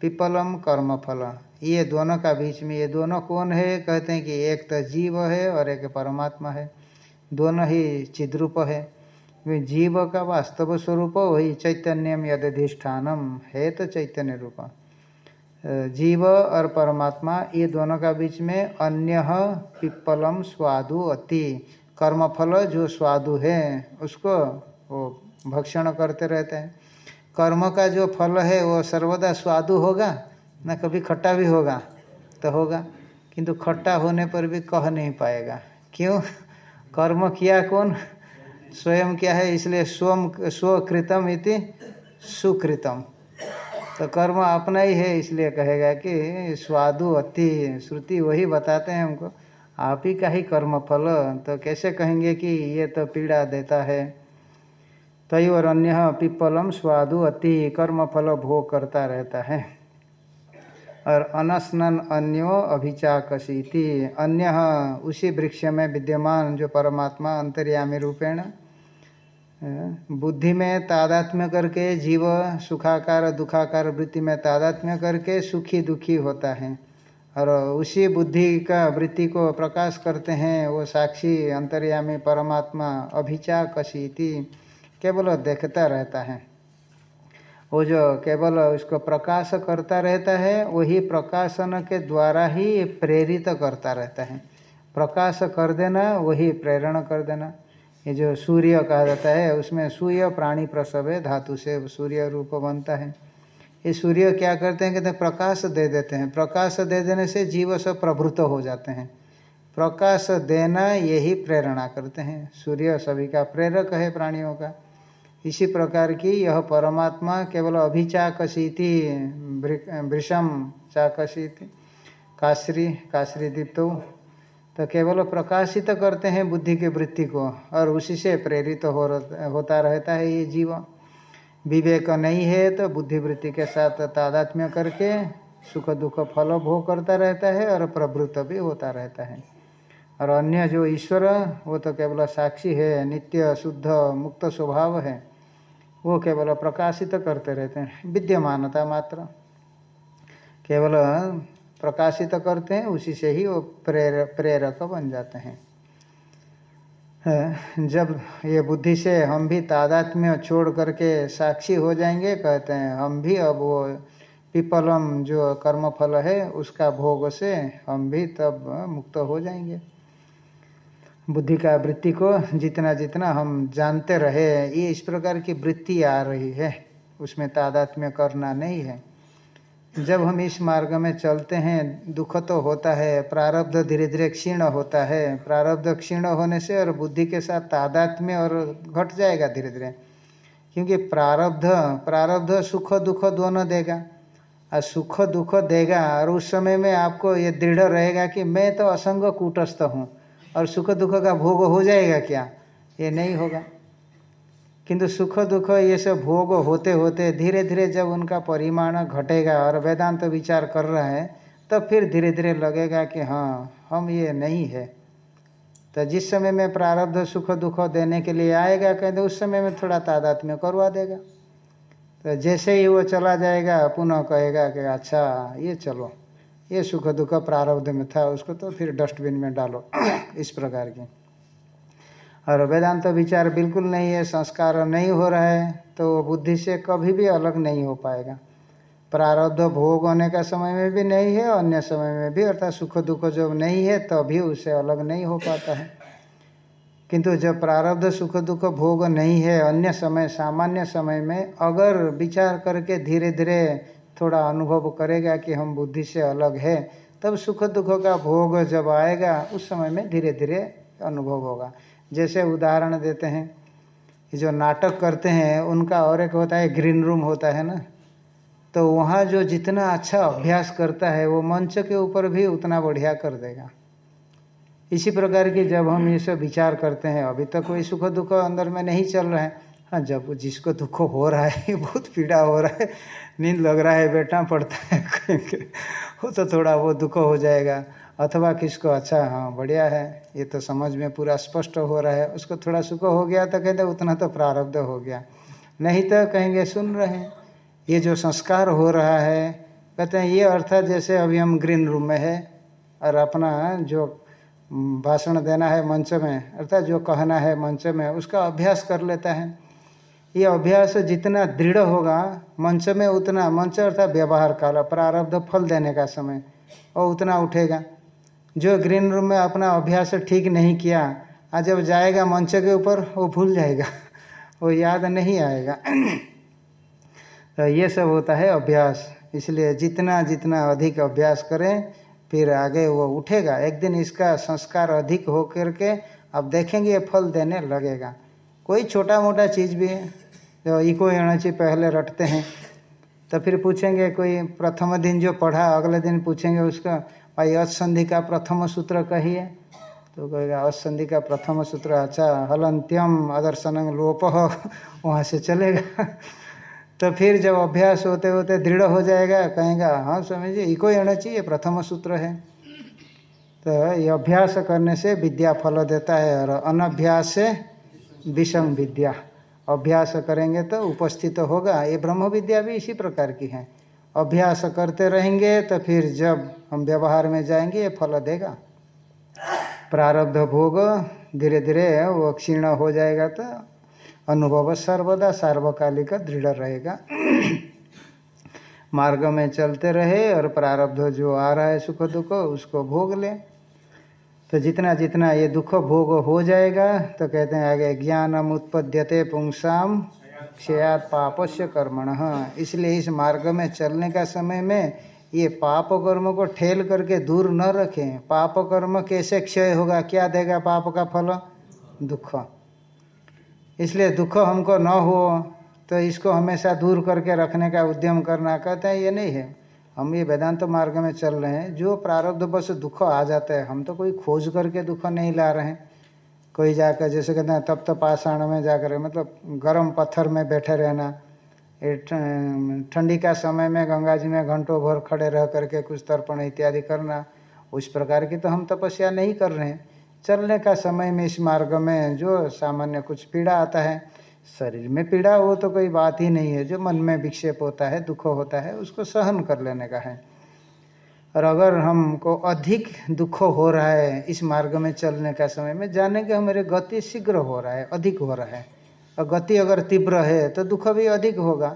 पिपलम कर्मफल। ये दोनों का बीच में, ये दोनों कौन है? कहते हैं कि एक तो जीव है और एक परमात्मा है। दोनों ही चिद्रूप है। जीव का वास्तव स्वरूप वही चैतन्यम यदिष्ठानम है तो चैतन्य रूप। जीव और परमात्मा, ये दोनों का बीच में अन्य पिप्पलम स्वादु अति। कर्मफल जो स्वादु है, उसको वो भक्षण करते रहते हैं। कर्म का जो फल है, वो सर्वदा स्वादु होगा, ना कभी खट्टा भी होगा तो होगा। किंतु खट्टा होने पर भी कह नहीं पाएगा। क्यों? कर्म किया कौन? स्वयं क्या है? इसलिए स्वम, स्वकृतम इति सुकृतम। तो कर्म अपना ही है, इसलिए कहेगा कि स्वादु, अति, श्रुति वही बताते हैं हमको। आप ही का ही कर्म फल तो कैसे कहेंगे कि ये तो पीड़ा देता है? तय और अन्य पिप्पलम स्वादु, अति कर्म फल भोग करता रहता है। और अनस्नन अन्यो अभिचाकसी अन्य उसी वृक्ष में विद्यमान जो परमात्मा अंतर्यामी रूपेण बुद्धि में तादात्म्य करके जीव सुखाकार, दुखाकार वृत्ति में तादात्म्य करके सुखी दुखी होता है। और उसी बुद्धि का वृत्ति को प्रकाश करते हैं, वो साक्षी अंतर्यामी परमात्मा अभिचा कशीति केवल देखता रहता है। वो जो केवल उसको प्रकाश करता रहता है, वही प्रकाशन के द्वारा ही प्रेरित करता रहता है। प्रकाश कर देना, वही प्रेरणा कर देना। ये जो सूर्य कहा जाता है, उसमें सूर्य प्राणी प्रसव है, धातु से सूर्य रूप बनता है। ये सूर्य क्या करते हैं? कहते हैं, प्रकाश दे देते हैं। प्रकाश दे देने से जीव सब प्रभुत हो जाते हैं। प्रकाश देना यही प्रेरणा करते हैं। सूर्य सभी का प्रेरक है प्राणियों का। इसी प्रकार की यह परमात्मा केवल अभिचाकशीति वृषम चाकशीति, काश्री काश्री दीप्तो तो केवल प्रकाशित तो करते हैं बुद्धि के वृत्ति को, और उसी से प्रेरित तो हो होता रहता है ये जीव। विवेक नहीं है तो बुद्धि वृत्ति के साथ तादात्म्य करके सुख दुख फल भोग करता रहता है और प्रवृत्त भी होता रहता है। और अन्य जो ईश्वर, वो तो केवल साक्षी है, नित्य, शुद्ध, मुक्त स्वभाव है, वो केवल प्रकाशित करते रहते हैं, विद्यमानता मात्र। केवल प्रकाशित करते हैं, उसी से ही वो प्रेर, प्रेरक बन जाते हैं। जब ये बुद्धि से हम भी तादात्म्य छोड़ करके साक्षी हो जाएँगे, कहते हैं, हम भी अब वो पिपलम जो कर्मफल है, उसका भोग से हम भी तब मुक्त हो जाएँगे। बुद्धि का वृत्ति को जितना जितना हम जानते रहे, ये इस प्रकार की वृत्ति आ रही है, उसमें तादात्म्य करना नहीं है। जब हम इस मार्ग में चलते हैं, दुख तो होता है, प्रारब्ध धीरे धीरे क्षीण होता है। प्रारब्ध क्षीण होने से और बुद्धि के साथ तादात्म्य और घट जाएगा धीरे धीरे क्योंकि प्रारब्ध प्रारब्ध सुख, दुख दोनों देगा। और सुख, दुख देगा और उस समय में आपको ये दृढ़ रहेगा कि मैं तो असंग कूटस्थ हूँ और सुख, दुख का भोग हो जाएगा क्या? ये नहीं होगा। किंतु सुख दुख ये सब भोग होते होते धीरे धीरे जब उनका परिमाण घटेगा और वेदांत तो विचार कर रहे हैं तो फिर धीरे धीरे लगेगा कि हाँ हम ये नहीं है। तो जिस समय में प्रारब्ध सुख दुख देने के लिए आएगा कहते उस समय में थोड़ा तादाद में करवा देगा। तो जैसे ही वो चला जाएगा, पुनः कहेगा कि अच्छा ये चलो, ये सुख दुख प्रारब्ध में था, उसको तो फिर डस्टबिन में डालो, इस प्रकार की। और वेदांत विचार बिल्कुल नहीं है, संस्कार नहीं हो रहा है तो बुद्धि से कभी भी अलग नहीं हो पाएगा। प्रारब्ध भोग होने का समय में भी नहीं है, अन्य समय में भी, अर्थात सुख दुख जब नहीं है, तभी तो उससे अलग नहीं हो पाता है। किंतु जब प्रारब्ध सुख दुख भोग नहीं है, अन्य समय, सामान्य समय में, अगर विचार करके धीरे धीरे थोड़ा अनुभव करेगा कि हम बुद्धि से अलग है, तब सुख दुख का भोग जब आएगा, उस समय में धीरे धीरे अनुभव होगा। जैसे उदाहरण देते हैं जो नाटक करते हैं, उनका और एक होता है ग्रीन रूम होता है ना? तो वहाँ जो जितना अच्छा अभ्यास करता है, वो मंच के ऊपर भी उतना बढ़िया कर देगा। इसी प्रकार की जब हम ये सब विचार करते हैं, अभी तक तो कोई सुख दुख अंदर में नहीं चल रहा है। हाँ जब जिसको दुख हो रहा है, बहुत पीड़ा हो रहा है, नींद लग रहा है, बैठना पड़ता है, वो तो थोड़ा वो दुख हो जाएगा। अथवा किसको अच्छा हाँ बढ़िया है, ये तो समझ में पूरा स्पष्ट हो रहा है, उसको थोड़ा सुख हो गया तो कहते उतना तो प्रारब्ध हो गया। नहीं तो कहेंगे, सुन रहे हैं, ये जो संस्कार हो रहा है, कहते हैं, ये अर्थात जैसे अभी हम ग्रीन रूम में है, और अपना जो भाषण देना है मंच में, अर्थात जो कहना है मंच में, उसका अभ्यास कर लेता है। ये अभ्यास जितना दृढ़ होगा, मंच में उतना, मंच अर्थात व्यवहार काल, प्रारब्ध फल देने का समय, और उतना उठेगा। जो ग्रीन रूम में अपना अभ्यास ठीक नहीं किया, आज जब जाएगा मंच के ऊपर, वो भूल जाएगा, वो याद नहीं आएगा। तो ये सब होता है अभ्यास। इसलिए जितना जितना अधिक अभ्यास करें, फिर आगे वो उठेगा। एक दिन इसका संस्कार अधिक हो करके अब देखेंगे ये फल देने लगेगा। कोई छोटा मोटा चीज़ भी जो इको एनर्जी पहले रटते हैं तो फिर पूछेंगे कोई प्रथम दिन जो पढ़ा, अगले दिन पूछेंगे उसका भाई असंधि का प्रथम सूत्र कहिए? तो कहेगा असंधि का प्रथम सूत्र अच्छा हलंत्यम अदर्शन लोप, वहाँ से चलेगा। तो फिर जब अभ्यास होते होते दृढ़ हो जाएगा, कहेगा हाँ स्वामी जी इको आना चाहिए प्रथम सूत्र है। तो ये अभ्यास करने से विद्या फल देता है, और अनभ्यास से विषम विद्या। अभ्यास करेंगे तो उपस्थित होगा। ये ब्रह्म विद्या भी इसी प्रकार की है। अभ्यास करते रहेंगे तो फिर जब हम व्यवहार में जाएँगे, ये फल देगा। प्रारब्ध भोग धीरे धीरे वो क्षीण हो जाएगा तो अनुभव सर्वदा सार्वकालिक दृढ़ रहेगा। मार्ग में चलते रहे और प्रारब्ध जो आ रहा है सुख दुख, उसको भोग ले। तो जितना जितना ये दुख भोग हो जाएगा तो कहते हैं आगे ज्ञानम उत्पद्यते पुंसाम। क्षयात पापस्य कर्मण। इसलिए इस मार्ग में चलने का समय में ये पाप कर्म को ठेल करके दूर न रखें। पाप कर्म कैसे क्षय होगा? क्या देगा पाप का फल? दुख। इसलिए दुख हमको न हो तो इसको हमेशा दूर करके रखने का उद्यम करना। कहते हैं, ये नहीं है। हम ये वेदांत मार्ग में चल रहे हैं। जो प्रारब्ध बस दुख आ जाता है, हम तो कोई खोज करके दुख नहीं ला रहे हैं। कोई जाकर, जैसे कहते हैं तप्त पाषाण में जाकर मतलब गर्म पत्थर में बैठे रहना। ठंडी का समय में गंगा जी में घंटों भर खड़े रह करके कुछ तर्पण इत्यादि करना, उस प्रकार की तो हम तपस्या नहीं कर रहे हैं। चलने का समय में इस मार्ग में जो सामान्य कुछ पीड़ा आता है, शरीर में पीड़ा वो तो कोई बात ही नहीं है। जो मन में विक्षेप होता है, दुख होता है, उसको सहन कर लेने का है। और अगर हमको अधिक दुख हो रहा है इस मार्ग में चलने का समय में, जाने के हमारे गति शीघ्र हो रहा है, अधिक हो रहा है। और गति अगर तीव्र है तो दुख भी अधिक होगा।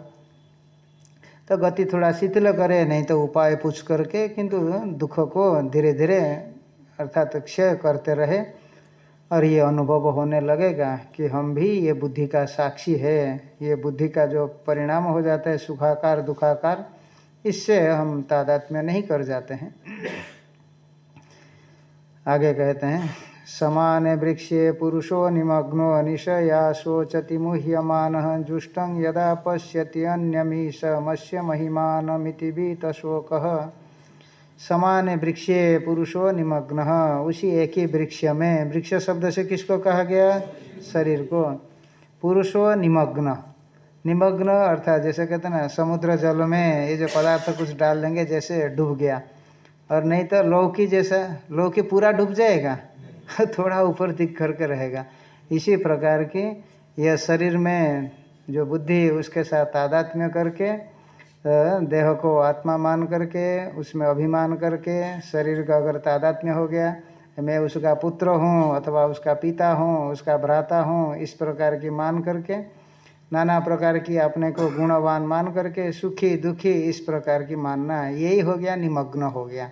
तो गति थोड़ा शीतल करे, नहीं तो उपाय पूछ करके, किंतु दुख को धीरे धीरे अर्थात तो क्षय करते रहे, और ये अनुभव होने लगेगा कि हम भी ये बुद्धि का साक्षी है। ये बुद्धि का जो परिणाम हो जाता है, सुखाकार, दुखाकार इससे हम तादात्म्य नहीं कर जाते हैं। आगे कहते हैं, समान वृक्षे पुरुषो निमग्नो निशया शोचति मुह्यमान जुष्ट यदा पश्यति अन्यमीश मत्स्य महिमानमिति बीतशोक समान वृक्षे पुरुषो निमग्न, उसी एक ही वृक्ष में, वृक्ष शब्द से किसको कहा गया? शरीर को। पुरुषो निमग्न। निमग्न, अर्थात जैसे कहते हैं ना, समुद्र जल में ये जो पदार्थ कुछ डाल देंगे, जैसे डूब गया। और नहीं तो लौकी जैसा, लौकी पूरा डूब जाएगा, थोड़ा ऊपर दिख करके रहेगा। इसी प्रकार की यह शरीर में जो बुद्धि, उसके साथ तादात्म्य करके देह को आत्मा मान करके, उसमें अभिमान करके, शरीर का अगर तादात्म्य हो गया, मैं उसका पुत्र हूँ अथवा उसका पिता हूँ, उसका भ्राता हूँ, इस प्रकार की मान करके नाना प्रकार की अपने को गुणवान मान करके सुखी दुखी इस प्रकार की मानना यही हो गया, निमग्न हो गया।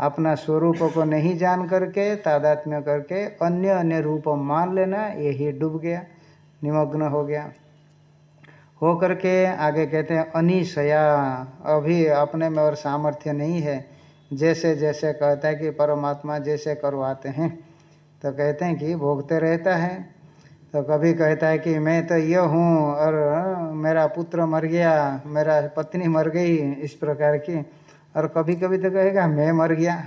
अपना स्वरूप को नहीं जान करके, तादात्म्य करके अन्य अन्य रूप मान लेना, यही डूब गया, निमग्न हो गया। हो करके आगे कहते हैं, अनिशया, अभी अपने में और सामर्थ्य नहीं है। जैसे जैसे कहता है कि परमात्मा जैसे करवाते हैं तो कहते हैं कि भोगते रहता है। तो कभी कहता है कि मैं तो ये हूँ और मेरा पुत्र मर गया, मेरा पत्नी मर गई इस प्रकार की। और कभी कभी तो कहेगा, मैं मर गया।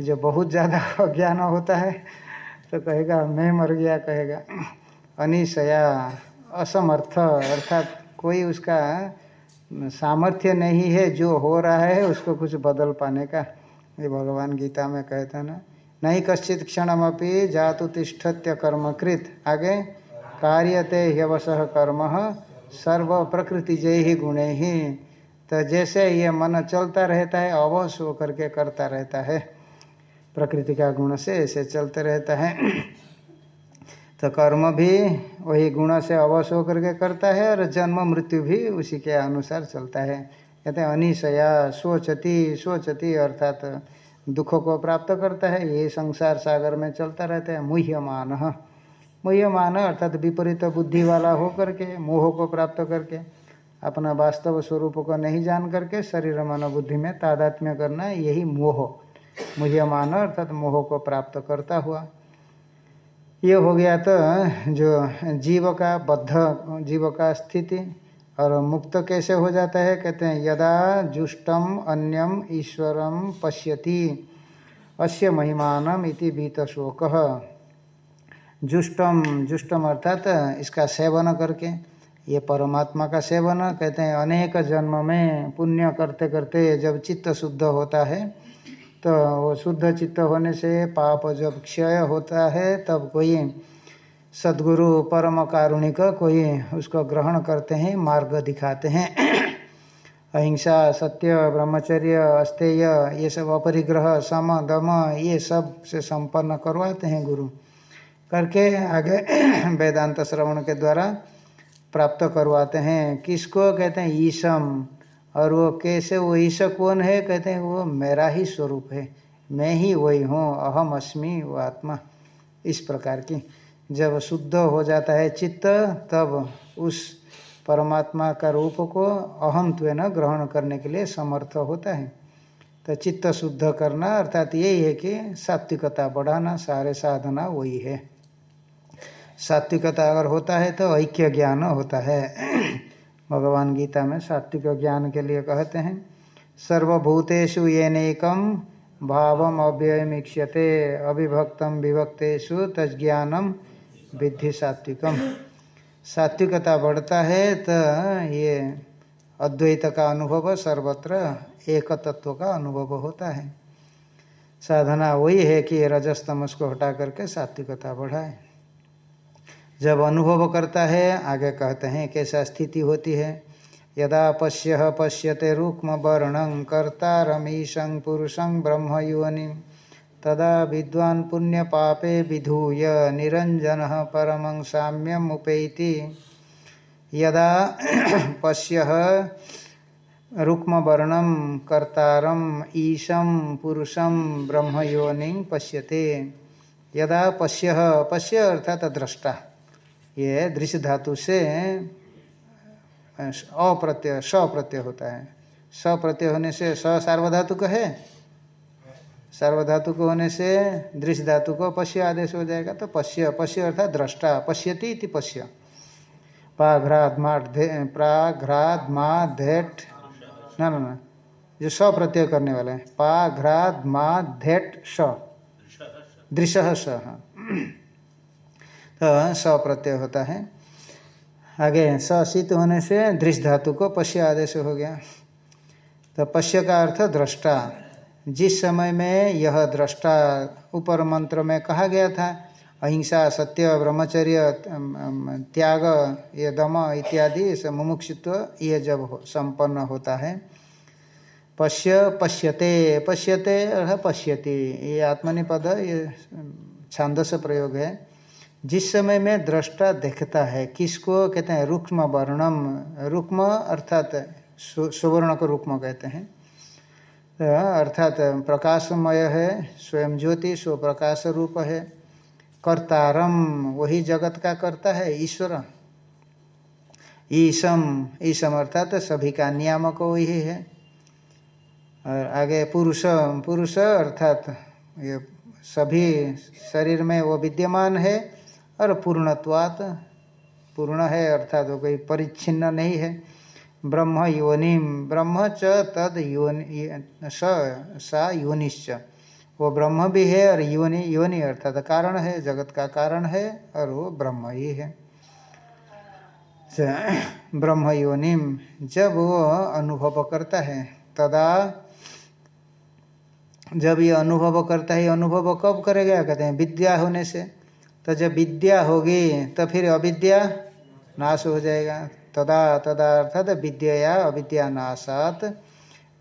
जो बहुत ज़्यादा अज्ञान होता है तो कहेगा, मैं मर गया, कहेगा। अनिशया, असमर्थ, अर्थात कोई उसका सामर्थ्य नहीं है, जो हो रहा है, उसको कुछ बदल पाने का। ये भगवान गीता में कहता ना, नहीं कश्चित क्षणमपि जातु तिष्ठत्य कर्मकृत। आगे कार्यते ह्यवश कर्म सर्व प्रकृति जय ही गुणे। ही तो जैसे ये मन चलता रहता है अवश्य होकर के करता रहता है। प्रकृति का गुण से ऐसे चलते रहता है। तो कर्म भी वही गुण से अवश्य होकर के करता है और जन्म मृत्यु भी उसी के अनुसार चलता है। कहते हैं, अनिशया, सोचती सोचती अर्थात दुखों को प्राप्त करता है। ये संसार सागर में चलता रहता है, मुह्यमान। मुह्यमान, अर्थात विपरीत बुद्धि वाला हो करके मोह को प्राप्त करके, अपना वास्तव स्वरूप को नहीं जान करके, शरीर मन बुद्धि में तादात्म्य करना, यही मोह। मुह्यमान, अर्थात मोह को प्राप्त करता हुआ। ये हो गया तो जो जीव का बद्ध जीव का स्थिति, और मुक्त कैसे हो जाता है? कहते हैं, यदा जुष्टम अन्यम ईश्वरम पश्यति। अस्य महिमानम इति भीत शोक जुष्टम जुष्टम अर्थात इसका सेवन करके, ये परमात्मा का सेवन, कहते हैं, अनेक जन्म में पुण्य करते करते जब चित्त शुद्ध होता है तो वो शुद्ध चित्त होने से पाप जब क्षय होता है, तब कोई सदगुरु, परम कारुणिक कोई उसको ग्रहण करते हैं, मार्ग दिखाते हैं। अहिंसा, सत्य, ब्रह्मचर्य, अस्तेय, ये सब अपरिग्रह, सम, दम, ये सबसे संपन्न करवाते हैं गुरु। करके आगे वेदांत श्रवण के द्वारा प्राप्त करवाते हैं। किसको? कहते हैं ईशम। और वो कैसे? वो ईश कौन है? कहते हैं वो मेरा ही स्वरूप है। मैं ही वही हूँ। अहम अस्मि वो आत्मा। इस प्रकार की। जब शुद्ध हो जाता है चित्त, तब उस परमात्मा का रूप को अहमत्व न ग्रहण करने के लिए समर्थ होता है। तो चित्त शुद्ध करना अर्थात यही है कि सात्विकता बढ़ाना, सारे साधना वही है। सात्विकता अगर होता है तो ऐक्य ज्ञान होता है। भगवान गीता में सात्विक ज्ञान के लिए कहते हैं, सर्वभूतेषु ये भावम अव्ययमीक्षते अभिभक्तम विभक्तेषु तज्ञानम विधि सात्विकम। सात्विकता बढ़ता है तो ये अद्वैत का अनुभव, सर्वत्र एक तत्व का अनुभव होता है। साधना वही है कि रजस तमस को हटा करके सात्विकता बढ़ाए। जब अनुभव करता है, आगे कहते हैं, कैसा स्थिति होती है? यदा पश्य पश्यते रुक्म वर्णं कर्ता रमीशं पुरुषं ब्रह्म योनिम तदा विद्वान पुण्य पापे विधूय निरंजन परम साम्यम उपेति। यदा पश्य रुक्मवर्णम कर्तारम ईशम पुरुषम ब्रह्म योनि पश्यते। यदा पश्य पश्य अर्थात दृष्टा ये दृश्य धातु से अप्रत्यय स प्रत्यय होता है। स प्रत्यय होने से स सार्वधातु का है। सार्वधातु को होने से दृश्य धातु को पश्य आदेश हो जाएगा तो पश्य पश्य अर्थात दृष्टा, पश्यति इति पश्य। पाघ्राद प्राघ्राद मा धेट ना ना ना जो स प्रत्यय करने वाला है। मा धेट स। दृश्य स हाँ। तो स प्रत्यय होता है। आगे स शीत होने से दृश्य धातु को पश्य आदेश हो गया। तो पश्य का अर्थ दृष्टा। जिस समय में यह दृष्टा ऊपर मंत्र में कहा गया था, अहिंसा, सत्य, ब्रह्मचर्य त्याग, ये दम इत्यादि मुमुक्षित्व ये जब संपन्न होता है। पश्य, पश्यते पश्यते पश्यति। ये आत्मनिपद, ये छांदस प्रयोग है। जिस समय में दृष्टा देखता है, किसको कहते हैं? रुक्म वर्णम रुक्म अर्थात सुवर्ण को रुक्म कहते हैं। तो अर्थात प्रकाशमय है, स्वयं ज्योति स्व प्रकाश रूप है, कर्तारम वही जगत का कर्ता है, ईश्वर। ईसम ईसम अर्थात सभी का नियामक वही है। और आगे पुरुष पुरुष अर्थात ये सभी शरीर में वो विद्यमान है और पूर्णत्वात पूर्ण है, अर्थात वो कोई परिच्छिन्न नहीं है। ब्रह्म योनिम ब्रह्म च तद योनि, स, सा योनिश्च। वो ब्रह्म भी है और योनि योनि अर्थात कारण है, जगत का कारण है और वो ब्रह्म ही है। ब्रह्म योनिम जब वो अनुभव करता है, तदा जब ये अनुभव करता है अनुभव कब करेगा? कहते हैं, विद्या होने से। तो जब विद्या होगी तो फिर अविद्या नाश हो जाएगा। तदा तदा अर्थात विद्या या अविद्या नाशात।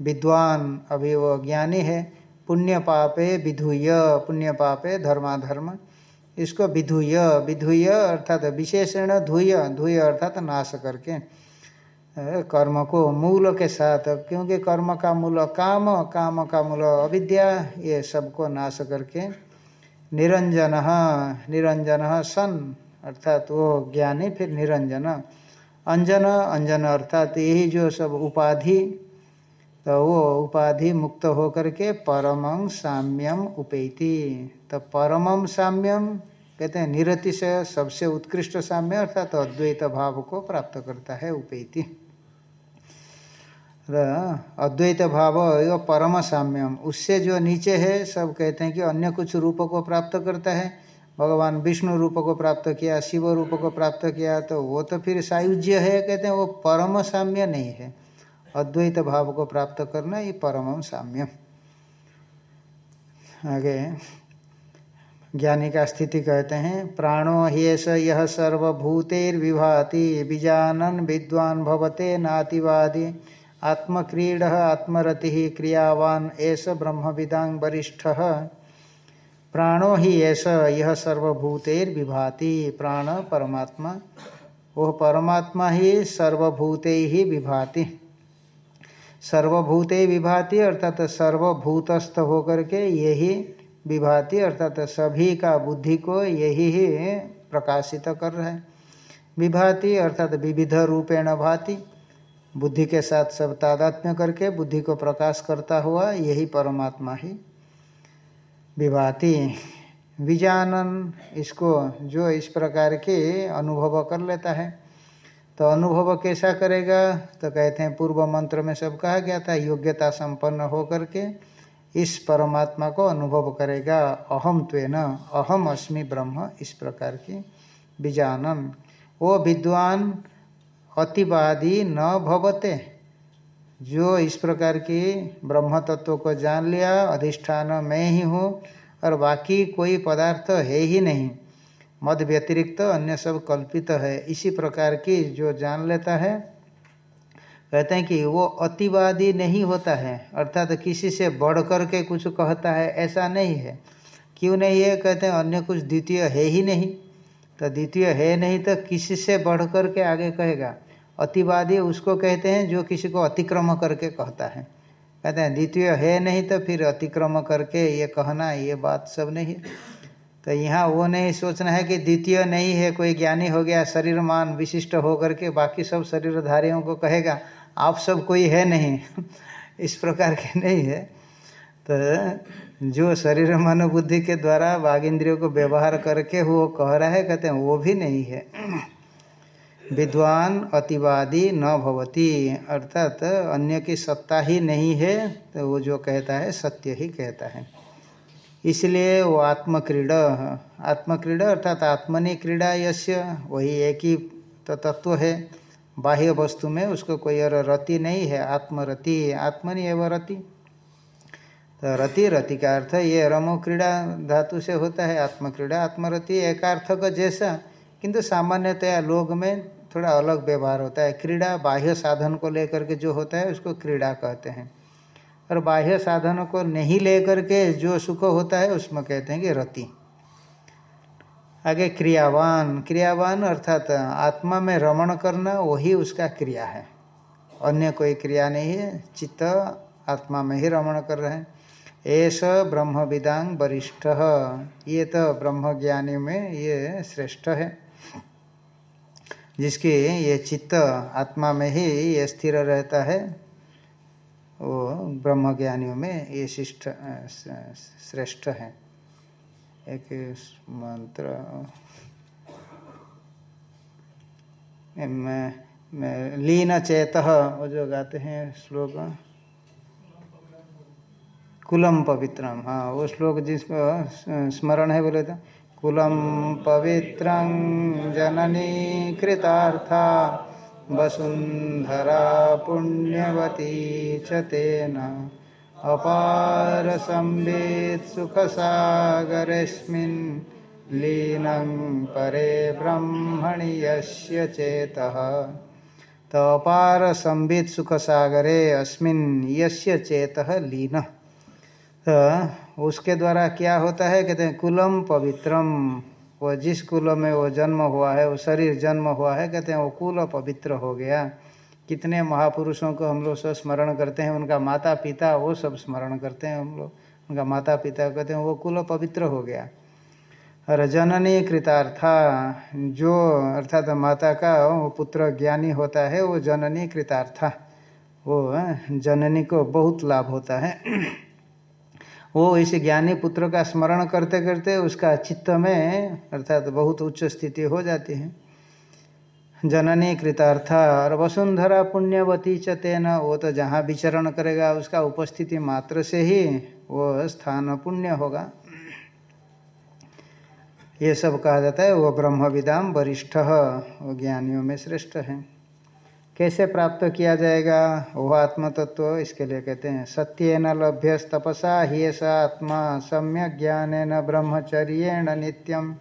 विद्वान अभी वो ज्ञानी है। पुण्य पापे विधुय, पुण्य पापे धर्माधर्म। इसको विधुय विधुय अर्थात विशेषण धुय धुय अर्थात नाश करके कर्म को मूल के साथ, क्योंकि कर्म का मूल काम काम का मूल अविद्या, ये सबको नाश करके निरंजन निरंजन सन, अर्थात वो ज्ञानी, फिर निरंजन। अंजन अंजन अर्थात यही जो सब उपाधि तो वो उपाधि मुक्त होकर के परमं साम्यम उपेति। तो परमम साम्यम कहते हैं, निरतिशय सबसे उत्कृष्ट साम्य, अर्थात अद्वैत भाव को प्राप्त करता है उपेति। अद्वैत भाव यो परम साम्यम उससे जो नीचे है, सब कहते हैं कि अन्य कुछ रूप को प्राप्त करता है। भगवान विष्णु रूप को प्राप्त किया, शिव रूप को प्राप्त किया तो वो तो फिर सायुज्य है, कहते हैं वो परम साम्य नहीं है। अद्वैत भाव को प्राप्त करना ये परम साम्य आगे, ज्ञानी का स्थिति कहते हैं, प्राणो ह्येष यह सर्वभूतेर्विभाति बीजानन विद्वान भवते नातिवादी। आत्मक्रीड, आत्मरति, क्रियावान एस ब्रह्म विदांग वरिष्ठ। प्राणो ही ऐसा यह सर्वभूतेर विभाति प्राण परमात्मा। वह परमात्मा ही सर्वभूते ही विभाति। सर्वभूते विभाति, अर्थात सर्वभूतस्थ होकर के यही विभाति, अर्थात सभी का बुद्धि को यही ही प्रकाशित कर रहा विभाति, अर्थात विविध रूपेण भाति। बुद्धि के साथ सब तादात्म्य करके बुद्धि को प्रकाश करता हुआ यही परमात्मा ही। विभाति विजानन, इसको जो इस प्रकार के अनुभव कर लेता है। तो अनुभव कैसा करेगा? तो कहते हैं, पूर्व मंत्र में सब कहा गया था, योग्यता संपन्न हो करके इस परमात्मा को अनुभव करेगा। अहम त्वेन, अहम अस्मि ब्रह्म, इस प्रकार की विजानन। वो विद्वान अतिवादी न भवते। जो इस प्रकार की ब्रह्म तत्व को जान लिया, अधिष्ठान मैं ही हूँ, और बाकी कोई पदार्थ है ही नहीं। मद व्यतिरिक्त अन्य सब कल्पित है। इसी प्रकार की जो जान लेता है, कहते हैं कि वो अतिवादी नहीं होता है। अर्थात तो किसी से बढ़ कर के कुछ कहता है, ऐसा नहीं है। क्यों नहीं है? कहते हैं, अन्य कुछ द्वितीय है ही नहीं। तो द्वितीय है नहीं तो किसी से बढ़ कर के आगे कहेगा। अतिवादी उसको कहते हैं जो किसी को अतिक्रम करके कहता है। कहते हैं, द्वितीय है नहीं तो फिर अतिक्रम करके ये कहना, ये बात सब नहीं तो यहाँ वो नहीं सोचना है कि द्वितीय नहीं है, कोई ज्ञानी हो गया शरीर मान विशिष्ट हो करके बाकी सब शरीरधारियों को कहेगा, आप सब कोई है नहीं। इस प्रकार के नहीं है। तो जो शरीर मन बुद्धि के द्वारा बाघ इंद्रियों को व्यवहार करके वो कह रहा है, कहते हैं, वो भी नहीं है। विद्वान अतिवादी न भवती, अर्थात अन्य की सत्ता ही नहीं है तो वो जो कहता है, सत्य ही कहता है। इसलिए वो आत्मक्रीड़ा आत्मक्रीड़ा अर्थात आत्मनि क्रीड़ा यश्य वही एक ही तो तत्व है। बाह्य वस्तु में उसको कोई और रति नहीं है, आत्मरति, आत्मनि एवं रति। तो रति रति का अर्थ ये रमो क्रीड़ा धातु से होता है, आत्मक्रीड़ा, आत्मरति, एकार्थक जैसा। किंतु सामान्यतया लोग में थोड़ा अलग व्यवहार होता है। क्रीड़ा बाह्य साधन को लेकर के जो होता है, उसको क्रीड़ा कहते हैं। और बाह्य साधनों को नहीं लेकर के जो सुख होता है, उसमें कहते हैं कि रति। आगे क्रियावान। क्रियावान अर्थात आत्मा में रमण करना, वही उसका क्रिया है। अन्य कोई क्रिया नहीं है। चित्त आत्मा में ही रमण कर रहे हैं। एस ब्रह्म विदांग वरिष्ठ। ये तो ब्रह्म ज्ञानी में ये श्रेष्ठ है। जिसकी ये चित्त आत्मा में ही ये स्थिर रहता है, वो ब्रह्म ज्ञानियों में ये शिष्ट श्रेष्ठ है। एक मंत्र। लीन चेत वो जो गाते हैं श्लोक। कुलम पवित्रम हाँ वो श्लोक जिसको स्मरण है बोले तो। कुलम पवित्र जननी कृतार्था वसुंधरा पुण्यवती च तेन। अपार संवेद सुख सागरस्मिन् लीनं परे ब्रह्मणि यस्य चेतः। तो अपार संबित सुख सागरे अस्मिन, यस्य चेत लीन। उसके द्वारा क्या होता है? कहते हैं, कुलम पवित्रम। वो जिस कुल में वो जन्म हुआ है, वो शरीर जन्म हुआ है, कहते हैं, वो कुल पवित्र हो गया। कितने महापुरुषों को हम लोग स्मरण करते हैं, उनका माता पिता वो सब स्मरण करते हैं हम लोग। उनका माता पिता कहते हैं, वो कुल पवित्र हो गया। और जननी कृतार्था, जो अर्थात माता का वो पुत्र ज्ञानी होता है, वो जननी कृतार्था। वो जननी को बहुत लाभ होता है। वो इस ज्ञानी पुत्र का स्मरण करते करते उसका चित्त में, अर्थात बहुत उच्च स्थिति हो जाती है। जननी कृतार्था और वसुंधरा पुण्यवती च तेना वो तो जहाँ विचरण करेगा, उसका उपस्थिति मात्र से ही वो स्थान पुण्य होगा। ये सब कहा जाता है, वो ब्रह्मविदाम वरिष्ठ, वो ज्ञानियों में श्रेष्ठ है। कैसे प्राप्त किया जाएगा? वह आत्म तत्व इसके लिए कहते हैं सत्य न लभ्य तपसा ही स आत्मा, सम्यक ज्ञान न ब्रह्मचर्येण नित्यम।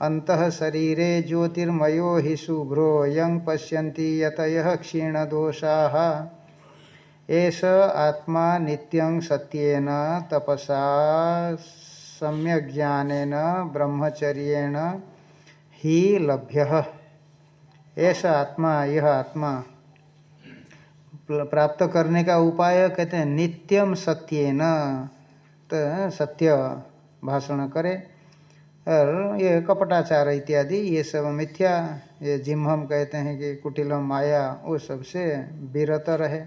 अंत शरीरे ज्योतिर्मयो हि शुभ्रो, यं पश्यन्ति यतय क्षीण दोषा एष आत्मा नित्यं सत्येन तपसा, सम्यक ज्ञान ब्रह्मचर्येण ही लभ्य। ऐसा आत्मा, यह आत्मा। प्राप्त करने का उपाय कहते हैं, नित्यम सत्य न तो सत्य भाषण करे। और ये कपटाचार इत्यादि, ये सब मिथ्या, ये जिम्हम कहते हैं कि कुटिलम माया, वो सबसे विरत रहे।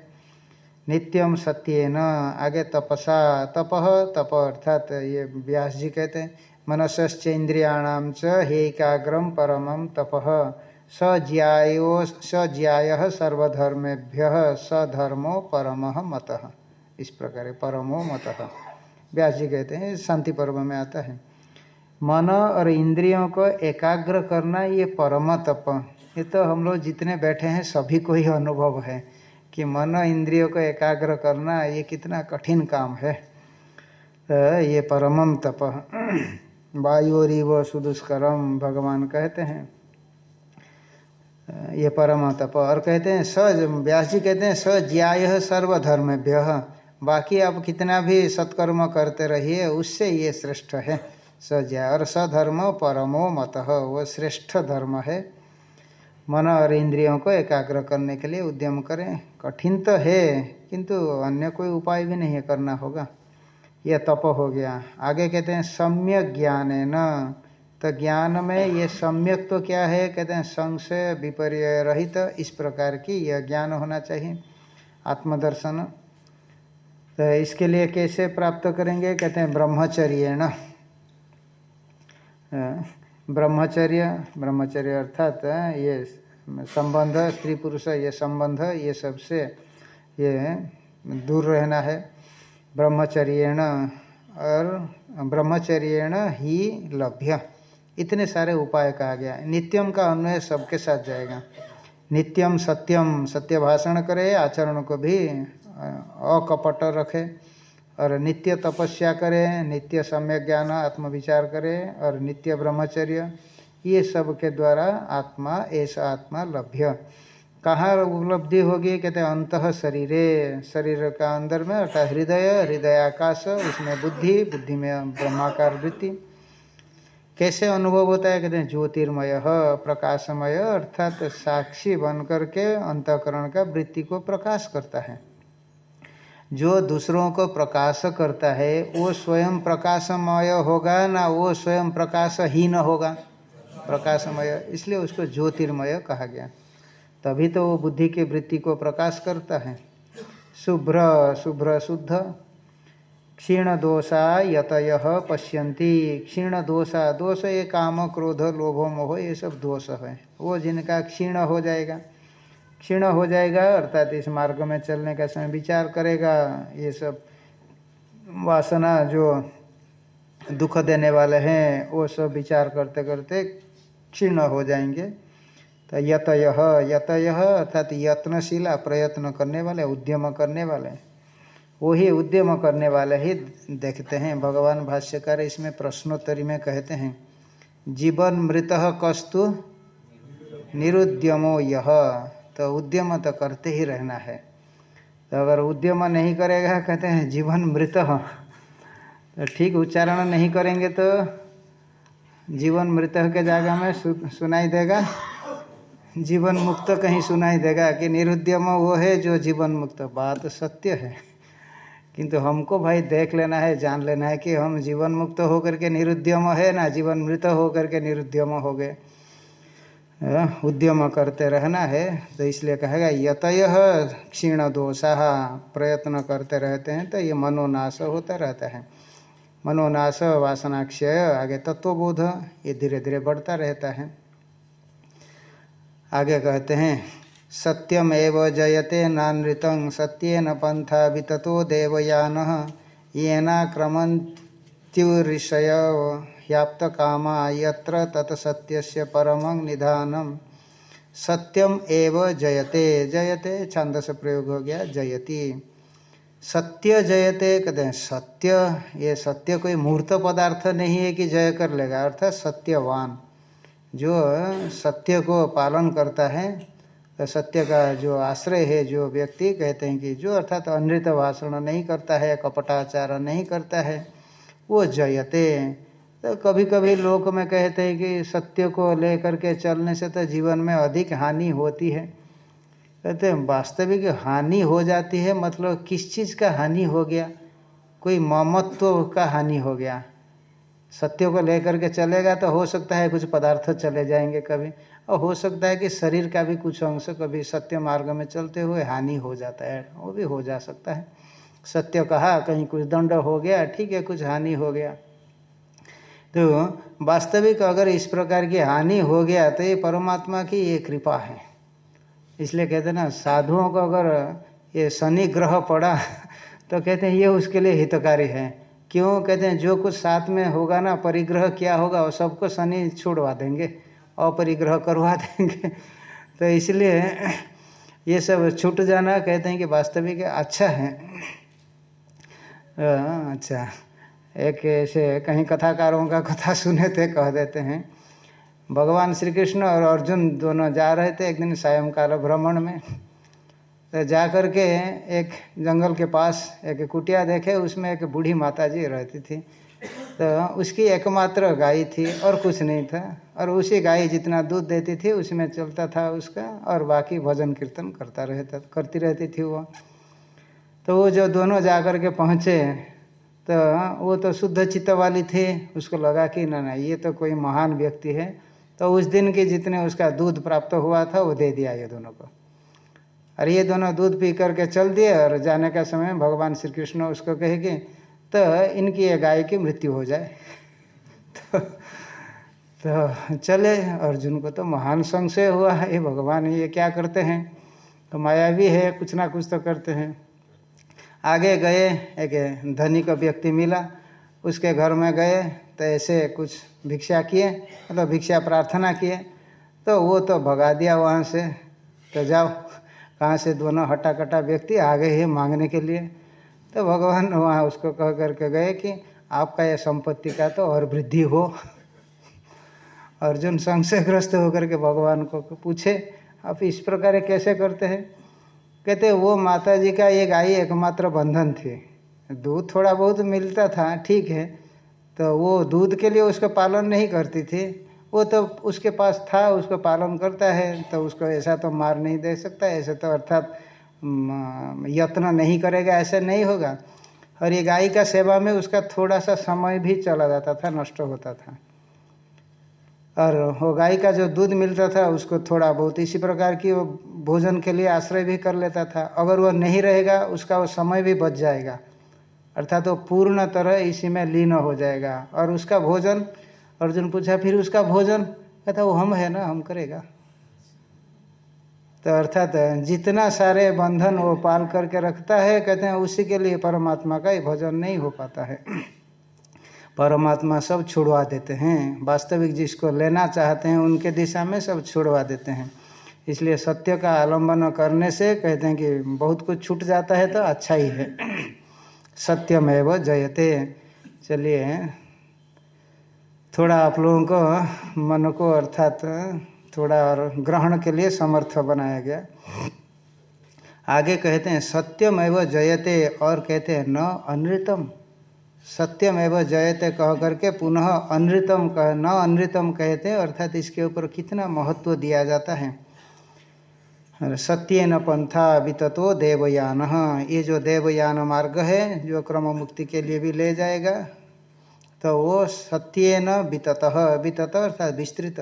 नित्यम सत्य न आगे तपसा, तप तप अर्थात ये व्यास जी कहते हैं मनसश्चेन्द्रियाणाम च हेकाग्रम परमम तप। सज्यायो सज्याय सर्वधर्मेभ्य सधर्मो परम मत। इस प्रकार परमो मत। व्यास जी कहते हैं, शांति पर्व में आता है। मन और इंद्रियों को एकाग्र करना ये परम तप ये तो हम लोग जितने बैठे हैं, सभी को ही अनुभव है कि मन इंद्रियों को एकाग्र करना ये कितना कठिन काम है। तो ये परमम तप। वायुरीव सुदुष्करम भगवान कहते हैं। ये परम तप और कहते हैं स व्यास जी कहते हैं स ज्याय सर्वधर्मभ्य। बाकी आप कितना भी सत्कर्म करते रहिए, उससे ये श्रेष्ठ है। स ज्या और सधर्म परमो मत, वो श्रेष्ठ धर्म है। मन और इंद्रियों को एकाग्र करने के लिए उद्यम करें। कठिन तो है, किंतु अन्य कोई उपाय भी नहीं करना होगा। यह तप हो गया। आगे कहते हैं, सम्यक ज्ञान है न तो ज्ञान में ये सम्यक तो क्या है? कहते हैं संशय विपर्य रहित तो इस प्रकार की यह ज्ञान होना चाहिए, आत्मदर्शन। तो इसके लिए कैसे प्राप्त करेंगे? कहते हैं ब्रह्मचर्य न ब्रह्मचर्य ब्रह्मचर्य अर्थात ये संबंध, स्त्री पुरुष ये संबंध, ये सबसे ये दूर रहना है। ब्रह्मचर्यण, और ब्रह्मचर्यण ही लभ्य। इतने सारे उपाय कहा गया। नित्यम का अन्वय सबके साथ जाएगा। नित्यम, सत्यम सत्य भाषण करे, आचरण को भी अकपट रखे। और नित्य तपस्या करे, नित्य सम्यक ज्ञान, आत्मविचार करे, और नित्य ब्रह्मचर्य, ये सब के द्वारा आत्मा ऐसा आत्मा लभ्य। कहाँ उपलब्धि होगी? कहते अंत शरीरे। शरीर का अंदर में अर्थात हृदय हृदय आकाश, उसमें बुद्धि बुद्धि में ब्रह्माकार वृत्ति। कैसे अनुभव होता है? कहते हैं, ज्योतिर्मय, प्रकाशमय, अर्थात तो साक्षी बन करके अंतकरण का वृत्ति को प्रकाश करता है। जो दूसरों को प्रकाश करता है, वो स्वयं प्रकाशमय होगा ना वो स्वयं प्रकाशहीन होगा? प्रकाशमय, इसलिए उसको ज्योतिर्मय कहा गया। तभी तो वो बुद्धि की वृत्ति को प्रकाश करता है। शुभ्र शुभ्र, शुद्ध क्षीण दोषा यतय पश्यन्ति। क्षीण दोषा दोष ये काम, क्रोध, लोभ, मोह, ये सब दोष है। वो जिनका क्षीण हो जाएगा, क्षीण हो जाएगा, अर्थात इस मार्ग में चलने का समय विचार करेगा, ये सब वासना जो दुख देने वाले हैं, वो सब विचार करते करते क्षीण हो जाएँगे। तो यतय यतय अर्थात यत्नशीला प्रयत्न करने वाले, उद्यम करने वाले। वही उद्यम करने वाले ही देखते हैं। भगवान भाष्यकार इसमें प्रश्नोत्तरी में कहते हैं जीवन मृत कस्तु निरुद्यमो यह तो उद्यम तो करते ही रहना है। तो अगर उद्यम नहीं करेगा कहते हैं जीवन मृत। तो ठीक उच्चारण नहीं करेंगे तो जीवन मृत के जगह में सु, सुनाई देगा। जीवन मुक्त कहीं सुनाई देगा कि निरुद्यम वो है जो जीवन मुक्त। बात सत्य है। किंतु हमको भाई देख लेना है, जान लेना है कि हम जीवन मुक्त होकर के निरुद्यम है ना जीवन मृत होकर के निरुद्यम हो गए। उद्यम करते रहना है तो इसलिए कहेगा, यतय क्षीण दोषा, प्रयत्न करते रहते हैं तो ये मनोनाश होता रहता है। मनोनाश, वासनाक्षय, आगे तत्वबोध, ये धीरे धीरे बढ़ता रहता है। आगे कहते हैं सत्यम एव जयते नानृत, सत्यन पंथा विततो देवयान, येना क्रमंत्युषय ह्याप्त कामा यत्र तत्सत्य परम निधानम सत्यम एव जयते जयते छंदस प्रयोग हो गया, जयति। सत्य जयते कहते हैं, सत्य, ये सत्य कोई मूर्त पदार्थ नहीं है कि जय कर लेगा, अर्थात सत्यवान। जो सत्य को पालन करता है तो सत्य का जो आश्रय है, जो व्यक्ति कहते हैं कि जो अर्थात तो अनृत भाषण नहीं करता है, कपटाचार नहीं करता है, वो जयते तो कभी कभी लोक में कहते हैं कि सत्य को लेकर के चलने से तो जीवन में अधिक हानि होती है। कहते हैं, वास्तविक हानि हो जाती है मतलब किस चीज़ का हानि हो गया? कोई ममत्व का हानि हो गया। सत्य को लेकर के चलेगा तो हो सकता है कुछ पदार्थ चले जाएँगे कभी। और हो सकता है कि शरीर का भी कुछ अंश कभी सत्य मार्ग में चलते हुए हानि हो जाता है, वो भी हो जा सकता है। सत्य कहा, कहीं कुछ दंड हो गया, ठीक है, कुछ हानि हो गया। तो वास्तविक अगर इस प्रकार की हानि हो गया तो ये परमात्मा की ये कृपा है। इसलिए कहते हैं ना, साधुओं को अगर ये शनि ग्रह पड़ा तो कहते हैं ये उसके लिए हितकारी है। क्यों? कहते हैं जो कुछ साथ में होगा ना, परिग्रह क्या होगा वो सबको शनि छोड़वा देंगे। अपरिग्रह करवा देंगे। तो इसलिए ये सब छूट जाना, कहते हैं कि वास्तविक अच्छा है। अच्छा। एक ऐसे कहीं कथाकारों का कथा सुने थे, कह देते हैं, भगवान श्री कृष्ण और अर्जुन दोनों जा रहे थे एक दिन सायंकाल भ्रमण में। तो जा कर के एक जंगल के पास एक कुटिया देखे, उसमें एक बूढ़ी माता जी रहती थी। तो उसकी एकमात्र गाय थी और कुछ नहीं था। और उसी गाय जितना दूध देती थी, उसमें चलता था उसका और बाकी भजन कीर्तन करता रहता, करती रहती थी वो। तो वो जो दोनों जा कर के पहुँचे तो वो तो शुद्ध चित्त वाली थी। उसको लगा कि ना ना, ये तो कोई महान व्यक्ति है। तो उस दिन के जितने उसका दूध प्राप्त हुआ था, वो दे दिया ये दोनों को। और ये दोनों दूध पी करके चल दिए और जाने का समय भगवान श्री कृष्ण उसको कहे कि तो इनकी ये गाय की मृत्यु हो जाए। तो, तो चले अर्जुन को तो महान संशय हुआ है भगवान ये क्या करते हैं? तो माया भी है कुछ ना कुछ तो करते हैं। आगे गए एक धनी का व्यक्ति मिला उसके घर में गए तो ऐसे कुछ भिक्षा किए मतलब तो भिक्षा प्रार्थना किए। तो वो तो भगा दिया वहाँ से तो जाओ कहाँ से दोनों हटा कटा व्यक्ति आ गए हैं मांगने के लिए। तो भगवान वहाँ उसको कह करके गए कि आपका यह संपत्ति का तो और वृद्धि हो। अर्जुन संशयग्रस्त होकर के भगवान को पूछे, आप इस प्रकार कैसे करते हैं? कहते, वो माता जी का एक आई एकमात्र बंधन थे। दूध थोड़ा बहुत मिलता था, ठीक है तो वो दूध के लिए उसका पालन नहीं करती थी। वो तो उसके पास था, उसको पालन करता है तो उसको ऐसा तो मार नहीं दे सकता, ऐसा तो अर्थात यत्न नहीं करेगा, ऐसा नहीं होगा। और ये गाय का सेवा में उसका थोड़ा सा समय भी चला जाता था, नष्ट होता था। और वो गाय का जो दूध मिलता था, उसको थोड़ा बहुत इसी प्रकार की वो भोजन के लिए आश्रय भी कर लेता था। अगर वो नहीं रहेगा, उसका वो समय भी बच जाएगा। अर्थात वो पूर्ण तरह इसी में लीन हो जाएगा। और उसका भोजन, अर्जुन पूछा, फिर उसका भोजन? कहता, वो हम है ना, हम करेगा। तो अर्थात जितना सारे बंधन वो पाल करके रखता है, कहते हैं, उसी के लिए परमात्मा का ही भजन नहीं हो पाता है। परमात्मा सब छुड़वा देते हैं। वास्तविक जिसको लेना चाहते हैं, उनके दिशा में सब छुड़वा देते हैं। इसलिए सत्य का आलंबन करने से कहते हैं कि बहुत कुछ छूट जाता है तो अच्छा ही है। सत्यमेव जयते। चलिए, थोड़ा आप लोगों को मन को अर्थात थोड़ा और ग्रहण के लिए समर्थ बनाया गया। आगे कहते हैं, सत्यमेव जयते, और कहते हैं, न अनृतम। सत्यमेव जयते कह करके पुनः अनृतम कह, न अनृतम कहते अर्थात इसके ऊपर कितना महत्व दिया जाता है। सत्य न पंथा विततो देवयान। ये जो देवयान मार्ग है, जो क्रम मुक्ति के लिए भी ले जाएगा तो वो सत्य न वितत वितत अर्थात विस्तृत।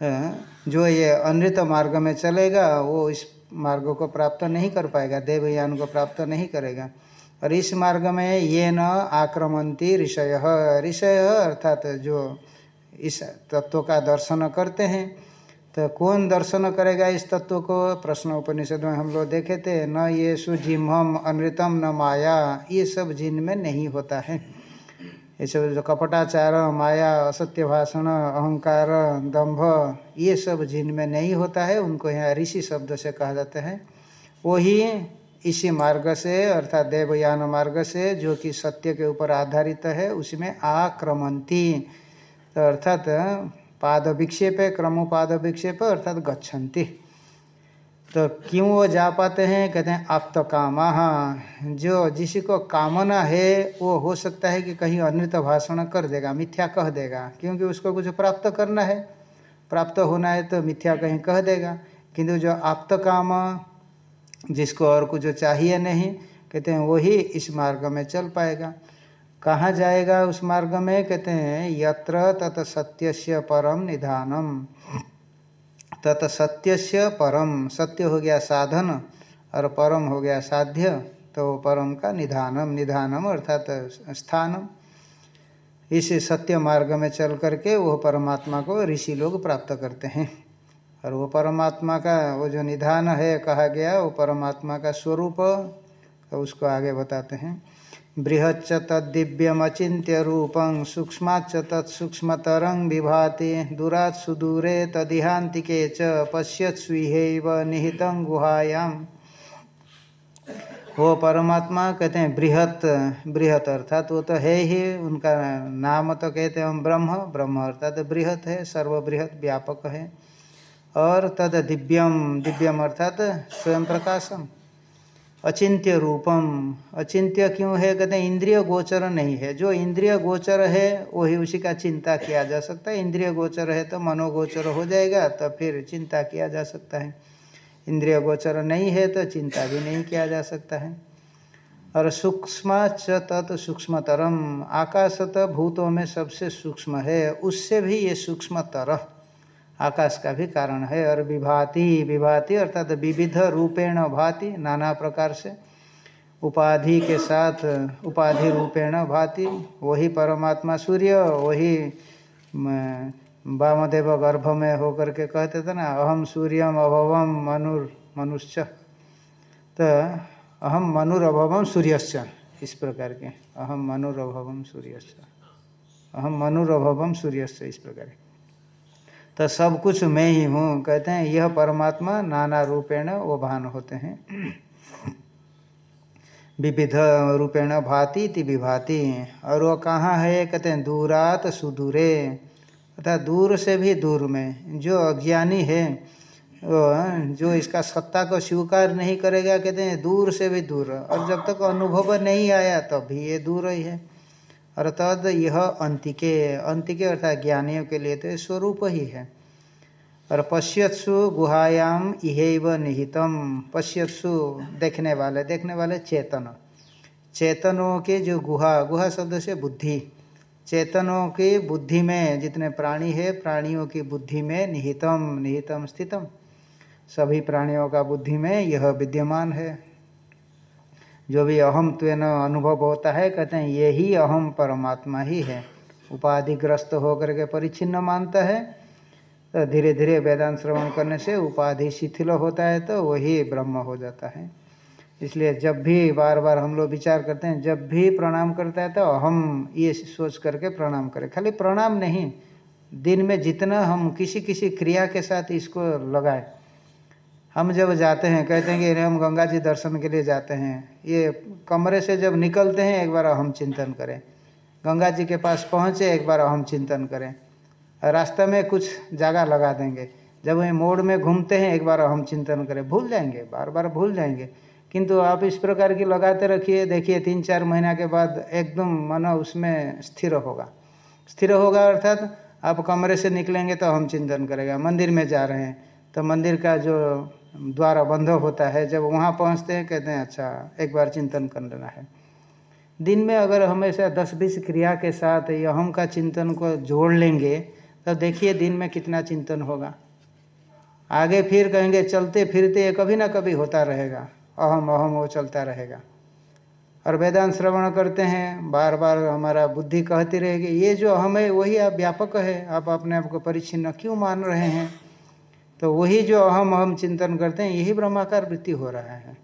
जो ये अनृत मार्ग में चलेगा, वो इस मार्ग को प्राप्त नहीं कर पाएगा, देवयान को प्राप्त नहीं करेगा। और इस मार्ग में ये न आक्रमंती ऋषय। ऋषय अर्थात जो इस तत्व का दर्शन करते हैं तो कौन दर्शन करेगा इस तत्व को? प्रश्न उपनिषद में हम लोग देखे थे, न ये सुजिम्हम अनृतम न माया, ये सब जिन में नहीं होता है। ये सब जो कपटाचार, माया, असत्य भाषण, अहंकार, दंभ, ये सब जिनमें नहीं होता है, उनको यहाँ ऋषि शब्द से कहा जाता है। वही इसी मार्ग से, अर्थात देवयान मार्ग से, जो कि सत्य के ऊपर आधारित है, उसमें आक्रमंती तो अर्थात पाद विक्षेप क्रमोपाद विक्षेप अर्थात गच्छन्ति तो क्यों वो जा पाते हैं? कहते हैं, आप तो कामा जो जिसी को कामना है, वो हो सकता है कि कहीं अनृत भाषण कर देगा, मिथ्या कह देगा, क्योंकि उसको कुछ प्राप्त करना है। प्राप्त होना है तो मिथ्या कहीं कह देगा। किंतु जो आप्त काम, जिसको और कुछ चाहिए नहीं, कहते हैं, वही इस मार्ग में चल पाएगा। कहाँ जाएगा उस मार्ग में? कहते हैं, यत्र तत् सत्य परम निधानम। तत् सत्य से परम। सत्य हो गया साधन और परम हो गया साध्य तो परम का निधानम निधानम अर्थात स्थानम। इस सत्य मार्ग में चल करके वो परमात्मा को ऋषि लोग प्राप्त करते हैं। और वो परमात्मा का वो जो निधान है कहा गया, वो परमात्मा का स्वरूप तो उसको आगे बताते हैं। बृहच्च तद्दिव्यमचिन्त्य रूपं सूक्ष्माच्च तत्सूक्ष्मतरं विभाति, दूरात् सुदूरे तदिहान्तिके च पश्यत्स्विहैव निहितं गुहायाम। वो परमात्मा कहते हैं, बृहत बृहत अर्थात वो तो है ही, उनका नाम तो कहते हैं हम ब्रह्म ब्रह्म अर्थात बृहत है, सर्वबृहत, व्यापक है। और तद दिव्यम दिव्यम अर्थात स्वयं प्रकाशम। अचिंत्य रूपम। अचिंत्य क्यों है? कहते हैं, इंद्रिय गोचर नहीं है। जो इंद्रिय गोचर है, वही उसी का चिंता किया जा सकता है। इंद्रिय गोचर है तो मनोगोचर हो जाएगा तो फिर चिंता किया जा सकता है। इंद्रिय गोचर नहीं है तो चिंता भी नहीं किया जा सकता है। और सूक्ष्म च तत् सूक्ष्मतरम। आकाश तो भूतों में सबसे सूक्ष्म है। उससे भी ये सूक्ष्मतर। आकाश का भी कारण है और विभाति विभाति अर्थात विविध रूपेण भाति, नाना प्रकार से। उपाधि के साथ उपाधि रूपेण भाति, वही परमात्मा सूर्य, वही वामदेव गर्भ में होकर के कहते थे ना अहम सूर्यम अभवम मनुर, मनुष्य। तो अहम मनुरभवम सूर्यश्च, इस प्रकार के। अहम मनुरभवम सूर्यश्च। अहम मनुरभवम सूर्यश्च, इस प्रकार के। तो सब कुछ मैं ही हूँ। कहते हैं, यह परमात्मा नाना रूपेण वो भान होते हैं। विविध रूपेण भाति ति विभाति। और वो कहाँ है? कहते हैं, दूरात सुदूरे। अर्थात दूर से भी दूर में जो अज्ञानी है जो इसका सत्ता को स्वीकार नहीं करेगा, कहते हैं, दूर से भी दूर। और जब तक अनुभव नहीं आया, तब तो भी ये दूर ही है। अर्थात यह अंतिके अंतिके अर्थात ज्ञानियों के लिए तो स्वरूप ही है। और पश्यत्सु गुहायाम इहेव निहितम, पश्यत्सु देखने वाले देखने वाले चेतन। चेतनों के जो गुहा गुहा शब्द से बुद्धि। चेतनों की बुद्धि में जितने प्राणी है, प्राणियों की बुद्धि में निहितम निहितम स्थितम। सभी प्राणियों का बुद्धि में यह विद्यमान है। जो भी अहम त्वेन अनुभव होता है, कहते हैं यही अहम परमात्मा ही है। उपाधिग्रस्त होकर के परिच्छिन्न मानता है। तो धीरे धीरे वेदांत श्रवण करने से उपाधि शिथिल होता है तो वही ब्रह्म हो जाता है। इसलिए जब भी बार बार हम लोग विचार करते हैं, जब भी प्रणाम करता है तो हम ये सोच करके प्रणाम करें। खाली प्रणाम नहीं, दिन में जितना हम किसी किसी क्रिया के साथ इसको लगाए हम जब जाते हैं, कहते हैं कि हम गंगा जी दर्शन के लिए जाते हैं, ये कमरे से जब निकलते हैं, एक बार हम चिंतन करें। गंगा जी के पास पहुँचे, एक बार हम चिंतन करें। रास्ते में कुछ जगह लगा देंगे। जब वही मोड़ में घूमते हैं, एक बार हम चिंतन करें। भूल जाएँगे बार बार भूल जाएँगे। किंतु आप इस प्रकार की लगाते रखिए, देखिए तीन चार महीना के बाद एकदम मन उसमें स्थिर होगा। स्थिर होगा अर्थात आप कमरे से निकलेंगे तो हम चिंतन करेगा। मंदिर में जा रहे हैं तो मंदिर का जो द्वारा बंध होता है, जब वहाँ पहुँचते हैं, कहते हैं अच्छा एक बार चिंतन कर लेना है। दिन में अगर हमेशा दस बीस क्रिया के साथ यहम का चिंतन को जोड़ लेंगे तो देखिए दिन में कितना चिंतन होगा। आगे फिर कहेंगे, चलते फिरते कभी ना कभी होता रहेगा। अहम अहम, वो चलता रहेगा। और वेदांत श्रवण करते हैं बार बार हमारा बुद्धि कहती रहेगी, ये जो अहम है, वही आप व्यापक है। आप अपने आप को परिच्छिन्न क्यों मान रहे हैं? तो वही जो अहम अहम चिंतन करते हैं, यही ब्रह्माकार वृत्ति हो रहा है।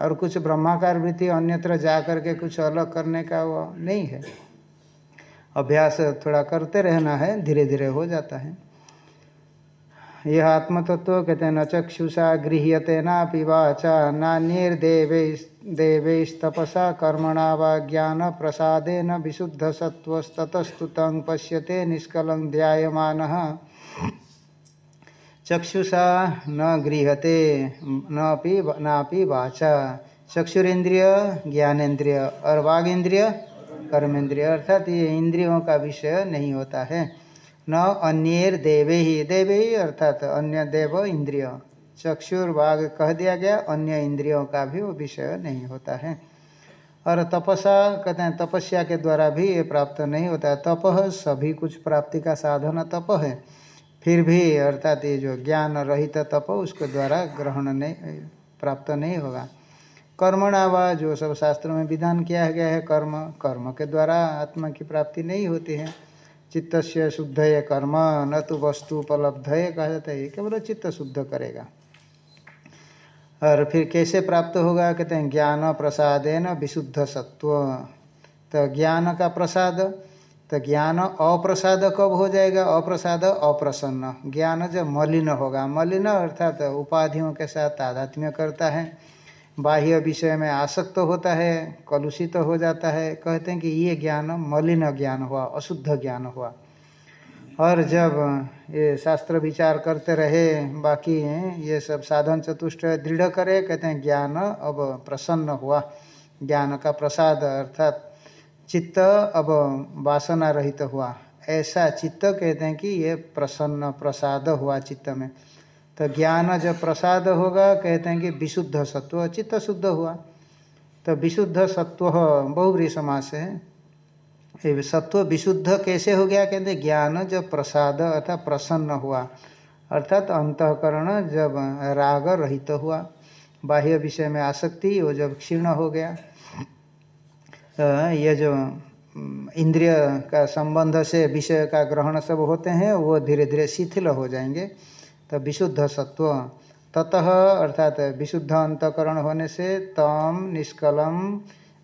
और कुछ ब्रह्माकार वृत्ति अन्यत्र जा करके कुछ अलग करने का वो नहीं है। अभ्यास थोड़ा करते रहना है धीरे धीरे हो जाता है। यह आत्मतत्व कहते हैं, न चक्षुषा गृह्यते ना पिवाचा नान्यर्देवैस्तपसा कर्मणा व ज्ञान प्रसादे न विशुद्ध सत्वस्ततस्तुत पश्यते निष्कलं ध्यायमान। चक्षुषा न गृहते नपि वाचा। चक्षुरेन्द्रिय, ज्ञानेन्द्रिय और वाघ इंद्रिय कर्मेंद्रिय अर्थात ये इंद्रियों का विषय नहीं होता है। न अन्य देवे ही। देवे ही अर्थात अन्य देव इंद्रिय। चक्षुर्वाग कह दिया गया, अन्य इंद्रियों का भी वो विषय नहीं होता है। और तपसा कहते हैं, तपस्या के द्वारा भी ये प्राप्त नहीं होता है। तप सभी कुछ प्राप्ति का साधन, तप है। फिर भी अर्थात ये जो ज्ञान रहित तप, उसके द्वारा ग्रहण नहीं, प्राप्त नहीं होगा। कर्मणा व जो सब शास्त्रों में विधान किया गया है, कर्म कर्म के द्वारा आत्मा की प्राप्ति नहीं होती है। चित्त से शुद्ध है कर्म, न तो वस्तु उपलब्ध है कहा जाता है। केवल चित्त शुद्ध करेगा। और फिर कैसे प्राप्त होगा? कहते हैं, ज्ञान प्रसाद है न विशुद्ध सत्व। तो ज्ञान का प्रसाद तो ज्ञान अप्रसाद कब हो जाएगा, अप्रसाद अप्रसन्न। ज्ञान जब मलिन होगा, मलिन अर्थात तो उपाधियों के साथ तादात्म्य करता है, बाह्य विषय में आसक्त होता है, कलुषित तो हो जाता है। कहते हैं कि ये ज्ञान मलिन ज्ञान हुआ, अशुद्ध ज्ञान हुआ। और जब ये शास्त्र विचार करते रहे, बाकी ये सब साधन चतुष्ट दृढ़ करे, कहते हैं ज्ञान अब प्रसन्न हुआ। ज्ञान का प्रसाद अर्थात चित्त अब वासना रहित तो हुआ। ऐसा चित्त कहते हैं कि ये प्रसन्न, प्रसाद हुआ चित्त में। तो ज्ञान जब प्रसाद होगा, कहते हैं कि विशुद्ध सत्व, चित्त शुद्ध हुआ। तो विशुद्ध सत्व बहुब्री समास है। सत्व विशुद्ध कैसे हो गया? कहते ज्ञान जब प्रसाद अर्थात प्रसन्न हुआ। अर्थात अंतकरण जब राग रहित तो हुआ। बाह्य विषय में आसक्ति, वो जब क्षीर्ण हो गया। तो ये जो इंद्रिय का संबंध से विषय का ग्रहण सब होते हैं, वो धीरे धीरे शिथिल हो जाएँगे। तो विशुद्ध सत्व, ततः अर्थात विशुद्ध अंतकरण होने से तम निष्कलम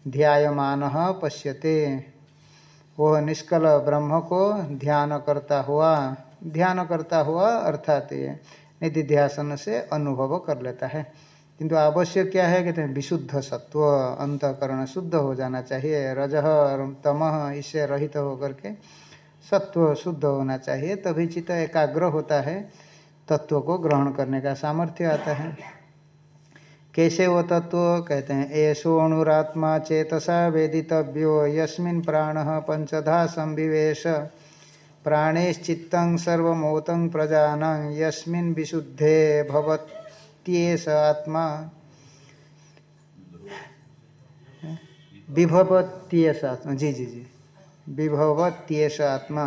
ध्यायमान पश्यते। वह निष्कल ब्रह्म को ध्यान करता हुआ, ध्यान करता हुआ अर्थात निधि ध्यासन से अनुभव कर लेता है। किंतु आवश्यक क्या है कहते हैं विशुद्ध सत्व, अंतकरण शुद्ध हो जाना चाहिए, रज और तमह इससे रहित होकर के सत्व शुद्ध होना चाहिए, तभी चित्त एकाग्र होता है, तत्व को ग्रहण करने का सामर्थ्य आता है। कैसे वो तत्व कहते हैं ऐसो अणुरात्मा चेतसा वेदितव्यो, यस्मिन प्राण पंचधा संविवेश। प्राणेश्चित्त सर्वमोत प्रजान, यस्मिन् विशुद्धे भवत्येष आत्मा। विभवत्येष आत्मा। जी जी जी। विभवत्येष आत्मा।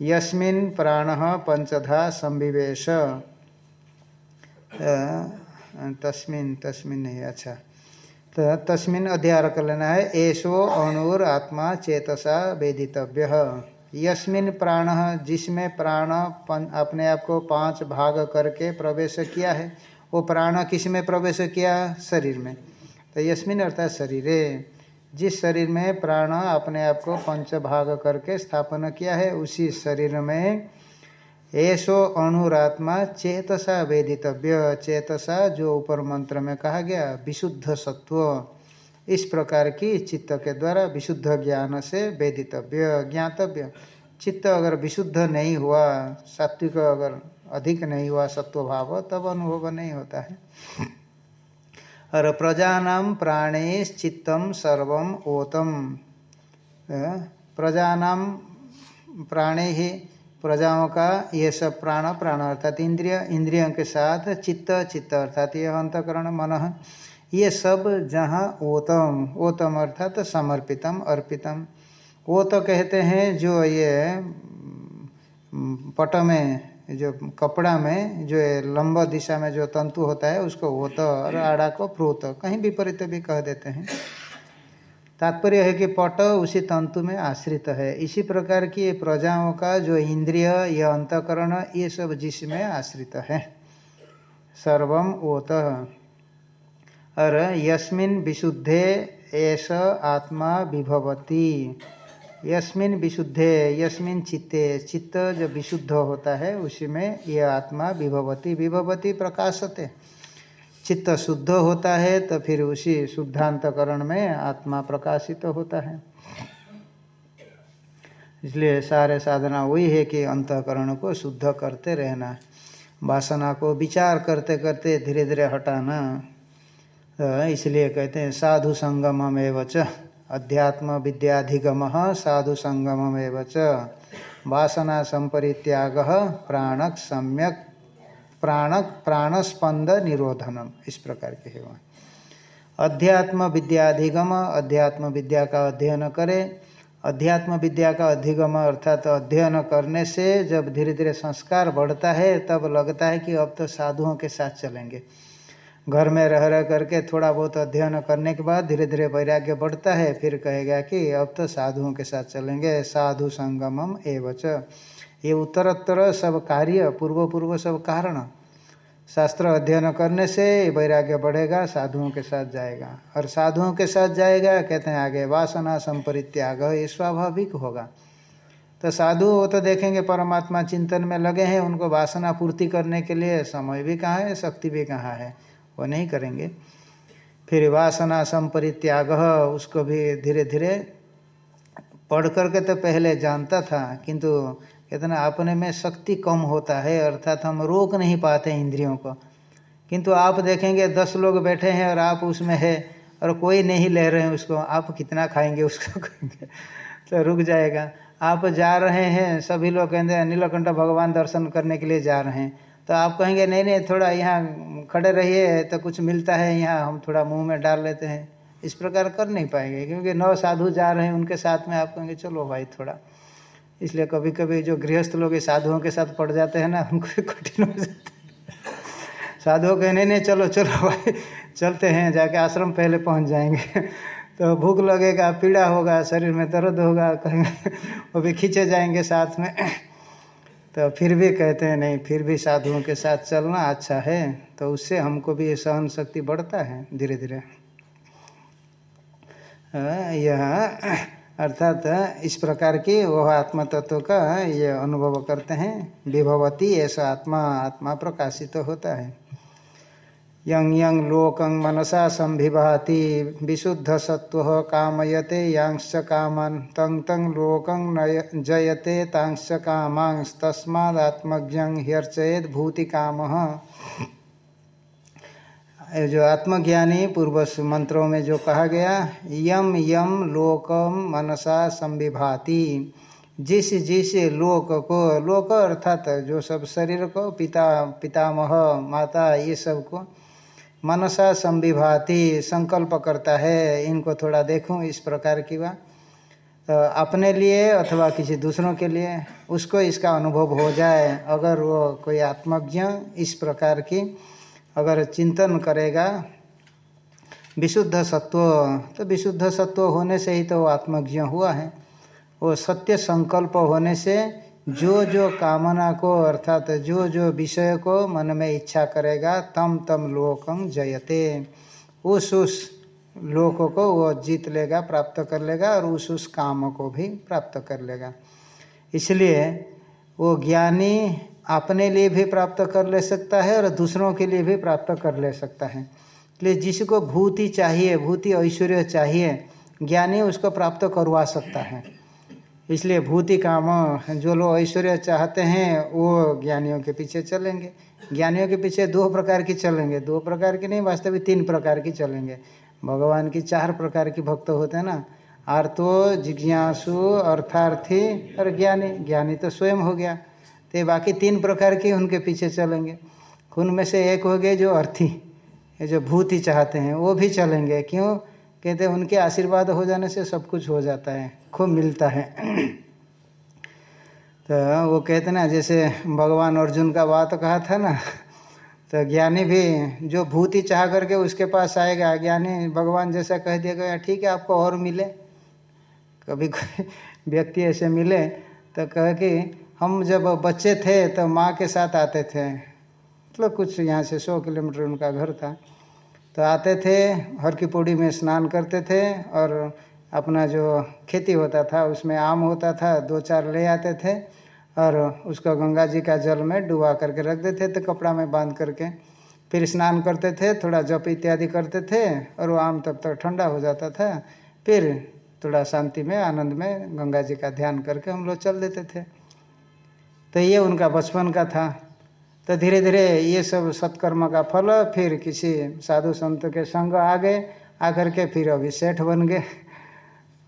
यस्मिन् प्राण पंचधा संविवेश। तस्मिन तस्मिन नहीं अच्छा। तो तस्मिन अध्याय कर लेना है। ऐसो अणुर आत्मा चेतसा वेदितव्य। यस्मिन प्राण, जिसमें प्राण अपने आप को पाँच भाग करके प्रवेश किया है, वो प्राण किसमें प्रवेश किया? शरीर में। तो यस्मिन अर्थात शरीर। जिस शरीर में प्राण अपने आप को पंच भाग करके स्थापन किया है, उसी शरीर में ऐसो अणुरात्मा चेतसा वेदितव्य। चेतसा जो ऊपर मंत्र में कहा गया, विशुद्ध सत्व। इस प्रकार की चित्त के द्वारा विशुद्ध ज्ञान से वेदितव्य, ज्ञातव्य। चित्त अगर विशुद्ध नहीं हुआ, सात्विक अगर अधिक नहीं हुआ सत्व भाव तब अनुभव नहीं होता है। और प्रजानाम प्राणेश चित्तम सर्वम ओतम। प्रजानाम प्राणे ही प्रजाओं का ये सब प्राण प्राण अर्थात इंद्रिय, इंद्रियों के साथ चित्त चित्त अर्थात ये अंतकरण, मन। ये सब जहाँ ओतम ओतम अर्थात तो समर्पितम, अर्पितम। वो तो कहते हैं जो ये पट में, जो कपड़ा में, जो लंब दिशा में जो तंतु होता है, उसको ओत और आड़ा को प्रोत, कहीं विपरीत भी कह देते हैं। तात्पर्य है कि पट उसी तंतु में आश्रित है। इसी प्रकार की प्रजाओं का जो इंद्रिय यह अंतकरण, ये सब जिसमें आश्रित है। सर्वम ओत। और यस्मिन विशुद्धे ऐस आत्मा विभवती। यस्मिन विशुद्धे, यस्मिन चित्ते, चित्त जो विशुद्ध होता है, उसी में यह आत्मा विभवती विभवती प्रकाशते। चित्त शुद्ध होता है तो फिर उसी शुद्धांतकरण में आत्मा प्रकाशित तो होता है। इसलिए सारे साधना वही है कि अंतकरण को शुद्ध करते रहना, वासना को विचार करते करते धीरे धीरे हटाना इसलिए कहते हैं, साधु संगम एवच अध्यात्म विद्याधिगम साधु संगम एवच वासना संपरित्याग प्राणक सम्यक प्राणक प्राणस्पंद निरोधनम, इस प्रकार के है वहाँ। अध्यात्म विद्याधिगम, अध्यात्म विद्या का अध्ययन करे। अध्यात्म विद्या का अधिगम अर्थात तो अध्ययन करने से जब धीरे धीरे संस्कार बढ़ता है, तब लगता है कि अब तो साधुओं के साथ चलेंगे। घर में रह रह करके थोड़ा बहुत अध्ययन करने के बाद धीरे धीरे वैराग्य बढ़ता है। फिर कहेगा कि अब तो साधुओं के साथ चलेंगे। साधु संगमम एवच। ये उत्तरोत्तर सब कार्य पूर्व पूर्व सब कारण। शास्त्र अध्ययन करने से वैराग्य बढ़ेगा, साधुओं के साथ जाएगा। और साधुओं के साथ जाएगा, कहते हैं आगे, वासना संपरित्याग, ये स्वाभाविक होगा। तो साधु वो तो देखेंगे, परमात्मा चिंतन में लगे हैं, उनको वासना पूर्ति करने के लिए समय भी कहाँ है, शक्ति भी कहाँ है। वो नहीं करेंगे। फिर वासना संपरित्याग, उसको भी धीरे धीरे पढ़ करके तो पहले जानता था, किंतु कहते ना, अपने में शक्ति कम होता है, अर्थात हम रोक नहीं पाते इंद्रियों को। किंतु आप देखेंगे, दस लोग बैठे हैं और आप उसमें है, और कोई नहीं ले रहे हैं उसको, आप कितना खाएँगे उसको कहेंगे तो रुक जाएगा। आप जा रहे हैं, सभी लोग कहते हैं, नीलकंठ भगवान दर्शन करने के लिए जा रहे हैं। तो आप कहेंगे, नहीं नहीं, थोड़ा यहाँ खड़े रहिए तो कुछ मिलता है, यहाँ हम थोड़ा मुँह में डाल लेते हैं। इस प्रकार कर नहीं पाएँगे, क्योंकि नौ साधु जा रहे हैं, उनके साथ में आप कहेंगे, चलो भाई, थोड़ा। इसलिए कभी कभी जो गृहस्थ लोग साधुओं के साथ पड़ जाते हैं ना, उनको कठिन हो जाता है। साधुओं के नहीं नहीं, चलो चलो भाई, चलते हैं, जाके आश्रम पहले पहुँच जाएँगे। तो भूख लगेगा, पीड़ा होगा, शरीर में दर्द होगा, कहेंगे, वो भी खींचे जाएँगे साथ में। तो फिर भी कहते हैं, नहीं, फिर भी साधुओं के साथ चलना अच्छा है। तो उससे हमको भी सहन शक्ति बढ़ता है धीरे धीरे यह, अर्थात इस प्रकार की वह आत्म तत्व का ये अनुभव करते हैं। विभवती ऐसा आत्मा आत्मा प्रकाशित तो होता है। यंग यंग लोकं मनसा संभिभाति विशुद्ध सत्व कामयते यांश कामन तंग तंग लोकं जयते तांश कामांश तस्मात्मज्ञ ह्यर्चयत भूति काम जो आत्मज्ञानी पूर्व मंत्रों में जो कहा गया यम यम लोकम मनसा संविभाति जिस जिस लोक को, लोक अर्थात जो सब शरीर को, पिता, पितामह, माता, ये सबको मनसा संविभाति संकल्प करता है। इनको थोड़ा देखूँ इस प्रकार की बात। तो अपने लिए अथवा किसी दूसरों के लिए उसको इसका अनुभव हो जाए। अगर वो कोई आत्मज्ञ इस प्रकार की अगर चिंतन करेगा, विशुद्ध सत्व तो विशुद्ध सत्व होने से ही तो वो आत्मज्ञ हुआ है। वो सत्य संकल्प होने से जो जो कामना को, अर्थात जो जो विषय को मन में इच्छा करेगा, तम तम लोकम जयते। उस उस लोक को वो जीत लेगा, प्राप्त कर लेगा और उस उस काम को भी प्राप्त कर लेगा। इसलिए वो ज्ञानी अपने लिए भी प्राप्त कर ले सकता है और दूसरों के लिए भी प्राप्त कर ले सकता है। इसलिए जिसको भूति चाहिए, भूति ऐश्वर्य चाहिए, ज्ञानी उसको प्राप्त करवा सकता है। इसलिए भूति काम, जो लोग ऐश्वर्य चाहते हैं, वो ज्ञानियों के पीछे चलेंगे। ज्ञानियों के पीछे दो प्रकार की चलेंगे। दो प्रकार की नहीं वास्तविक तीन प्रकार की चलेंगे। भगवान की चार प्रकार की भक्त होते हैं ना, आर्तो, जिज्ञासु, अर्थार्थी और ज्ञानी। ज्ञानी तो स्वयं हो गया। तो बाकी तीन प्रकार के उनके पीछे चलेंगे। उनमें से एक हो गए जो अर्थी, ये जो भूति चाहते हैं, वो भी चलेंगे। क्यों? कहते हैं, उनके आशीर्वाद हो जाने से सब कुछ हो जाता है, खूब मिलता है। तो वो कहते ना, जैसे भगवान अर्जुन का बात कहा था ना तो ज्ञानी भी जो भूति चाह करके उसके पास आएगा, ज्ञानी भगवान जैसा कह दिया गया, ठीक है, आपको और मिले। कभी कोई व्यक्ति ऐसे मिले तो कहे कि, हम जब बच्चे थे तो माँ के साथ आते थे। मतलब तो कुछ यहाँ से सौ किलोमीटर उनका घर था। तो आते थे हर की पौड़ी में स्नान करते थे और अपना जो खेती होता था, उसमें आम होता था दो चार ले आते थे और उसको गंगा जी का जल में डुबा करके रख देते थे, कपड़ा में बाँध करके। फिर स्नान करते थे, थोड़ा जप इत्यादि करते थे और वो आम तब तक ठंडा हो जाता था। फिर थोड़ा शांति में, आनंद में गंगा जी का ध्यान करके हम लोग चल देते थे। तो ये उनका बचपन का था। तो धीरे धीरे ये सब सत्कर्म का फल, फिर किसी साधु संत के संग आ गए आकर के फिर अभी सेठ बन गए।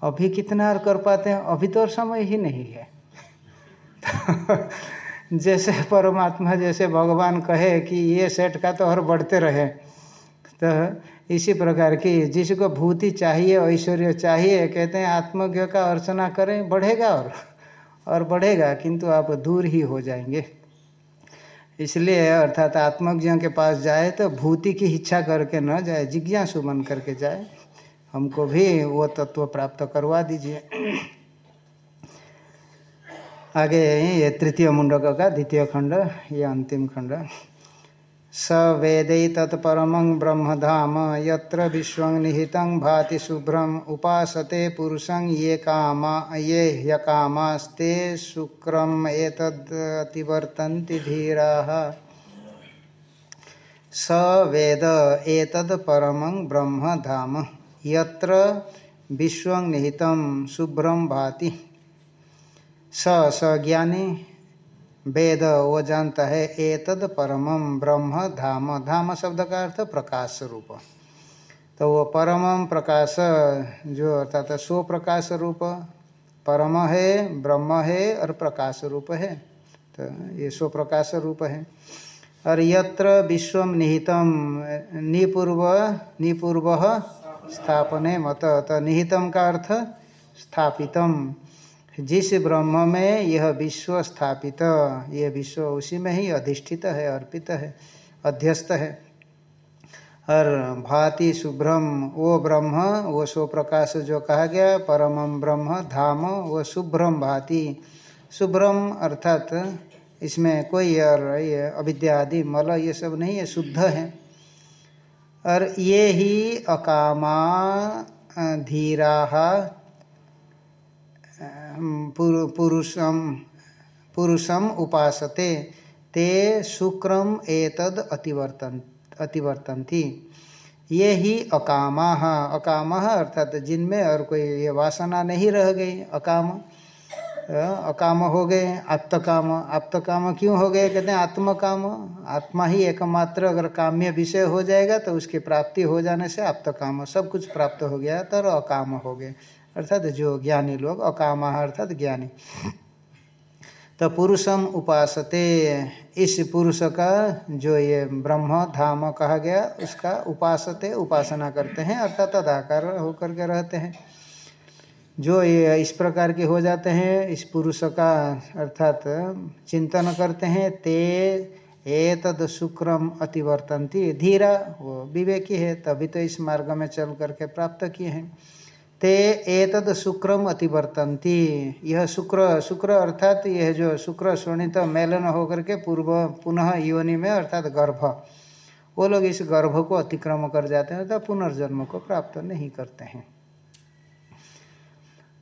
अभी कितना और कर पाते हैं? अभी तो समय ही नहीं है। जैसे परमात्मा, जैसे भगवान कहे कि ये सेठ का तो और बढ़ते रहे। तो इसी प्रकार की जिसको भूति चाहिए, ऐश्वर्य चाहिए, कहते हैं आत्मज्ञ का अर्चना करें, बढ़ेगा और और बढ़ेगा, किंतु आप दूर ही हो जाएँगे। इसलिए अर्थात आत्मज्ञ के पास जाए तो भूति की इच्छा करके न जाए, जिज्ञासु बन करके जाए, हमको भी वो तत्व प्राप्त करवा दीजिए। आगे ये तृतीय मुंडक का द्वितीय खंड, ये अंतिम खंड। स वेद तत्परम ब्रह्मधाम, यत्र विश्व निहित भाति शुभ्रम उपासते पुरुषं ये काम, ये ह्यकामास्ते शुक्रम एतदतिवर्तन्ति धीरा। स वेद, एतद परमं ब्रह्म धाम यत्र विश्व निहित शुभ्रम भाति। स स ज्ञानी वेद वो जानता है, एतद परमम ब्रह्म धाम। धाम शब्द का अर्थ प्रकाश रूप। तो वो परमम प्रकाश, जो अर्थात सो प्रकाश रूप, परम है, ब्रह्म है और प्रकाश रूप है। तो ये सो प्रकाश रूप है। और यत्र विश्व निहितम निपूर्व निपूर्व स्थापने मत। तो निहितम का अर्थ स्थापितम। जिस ब्रह्म में यह विश्व स्थापित यह विश्व उसी में ही अधिष्ठित है, अर्पित है, अध्यस्त है। और भाति शुभ्रम, वो ब्रह्म, वो स्व प्रकाश जो कहा गया, परम ब्रह्म, धाम, वो शुभ्रम भाति। शुभ्रम अर्थात इसमें कोई और ये अविद्या आदि मल, ये सब नहीं है, शुद्ध है। और ये ही अकामा, धीरा पुरुषम पुरुषम उपासते, ते शुक्रम एतद अतिवर्तन, अतिवर्तनती। ये ही अकामा। अकाम अर्थात जिनमें और कोई ये वासना नहीं रह गई, अकाम अकाम हो गए, आप्तकाम। आप्तकाम क्यों हो गए? कहते हैं आत्मकाम। आत्मा ही एकमात्र अगर काम्य विषय हो जाएगा तो उसकी प्राप्ति हो जाने से आप्तकाम। सब कुछ प्राप्त हो गया तो अकाम हो गए। अर्थात जो ज्ञानी लोग, अकामा अर्थात ज्ञानी। तो पुरुषम उपासते, इस पुरुष का जो ये ब्रह्म, धाम कहा गया, उसका उपासते, उपासना करते हैं, अर्थात तदाकार होकर के रहते हैं। जो ये इस प्रकार के हो जाते हैं, इस पुरुष का अर्थात चिंतन करते हैं, ते एतद शुक्रम अतिवर्तनती, धीरा, वो विवेकी है, तभी तो इस मार्ग में चल करके प्राप्त किए हैं। ते एतद शुक्रम अतिवर्तंती यह शुक्र शुक्र अर्थात यह जो शुक्र शोणित मेलन होकर के पूर्व, पुनः योनि में अर्थात गर्भ। वो लोग इस गर्भ को अतिक्रम कर जाते हैं अर्थात पुनर्जन्म को प्राप्त नहीं करते हैं।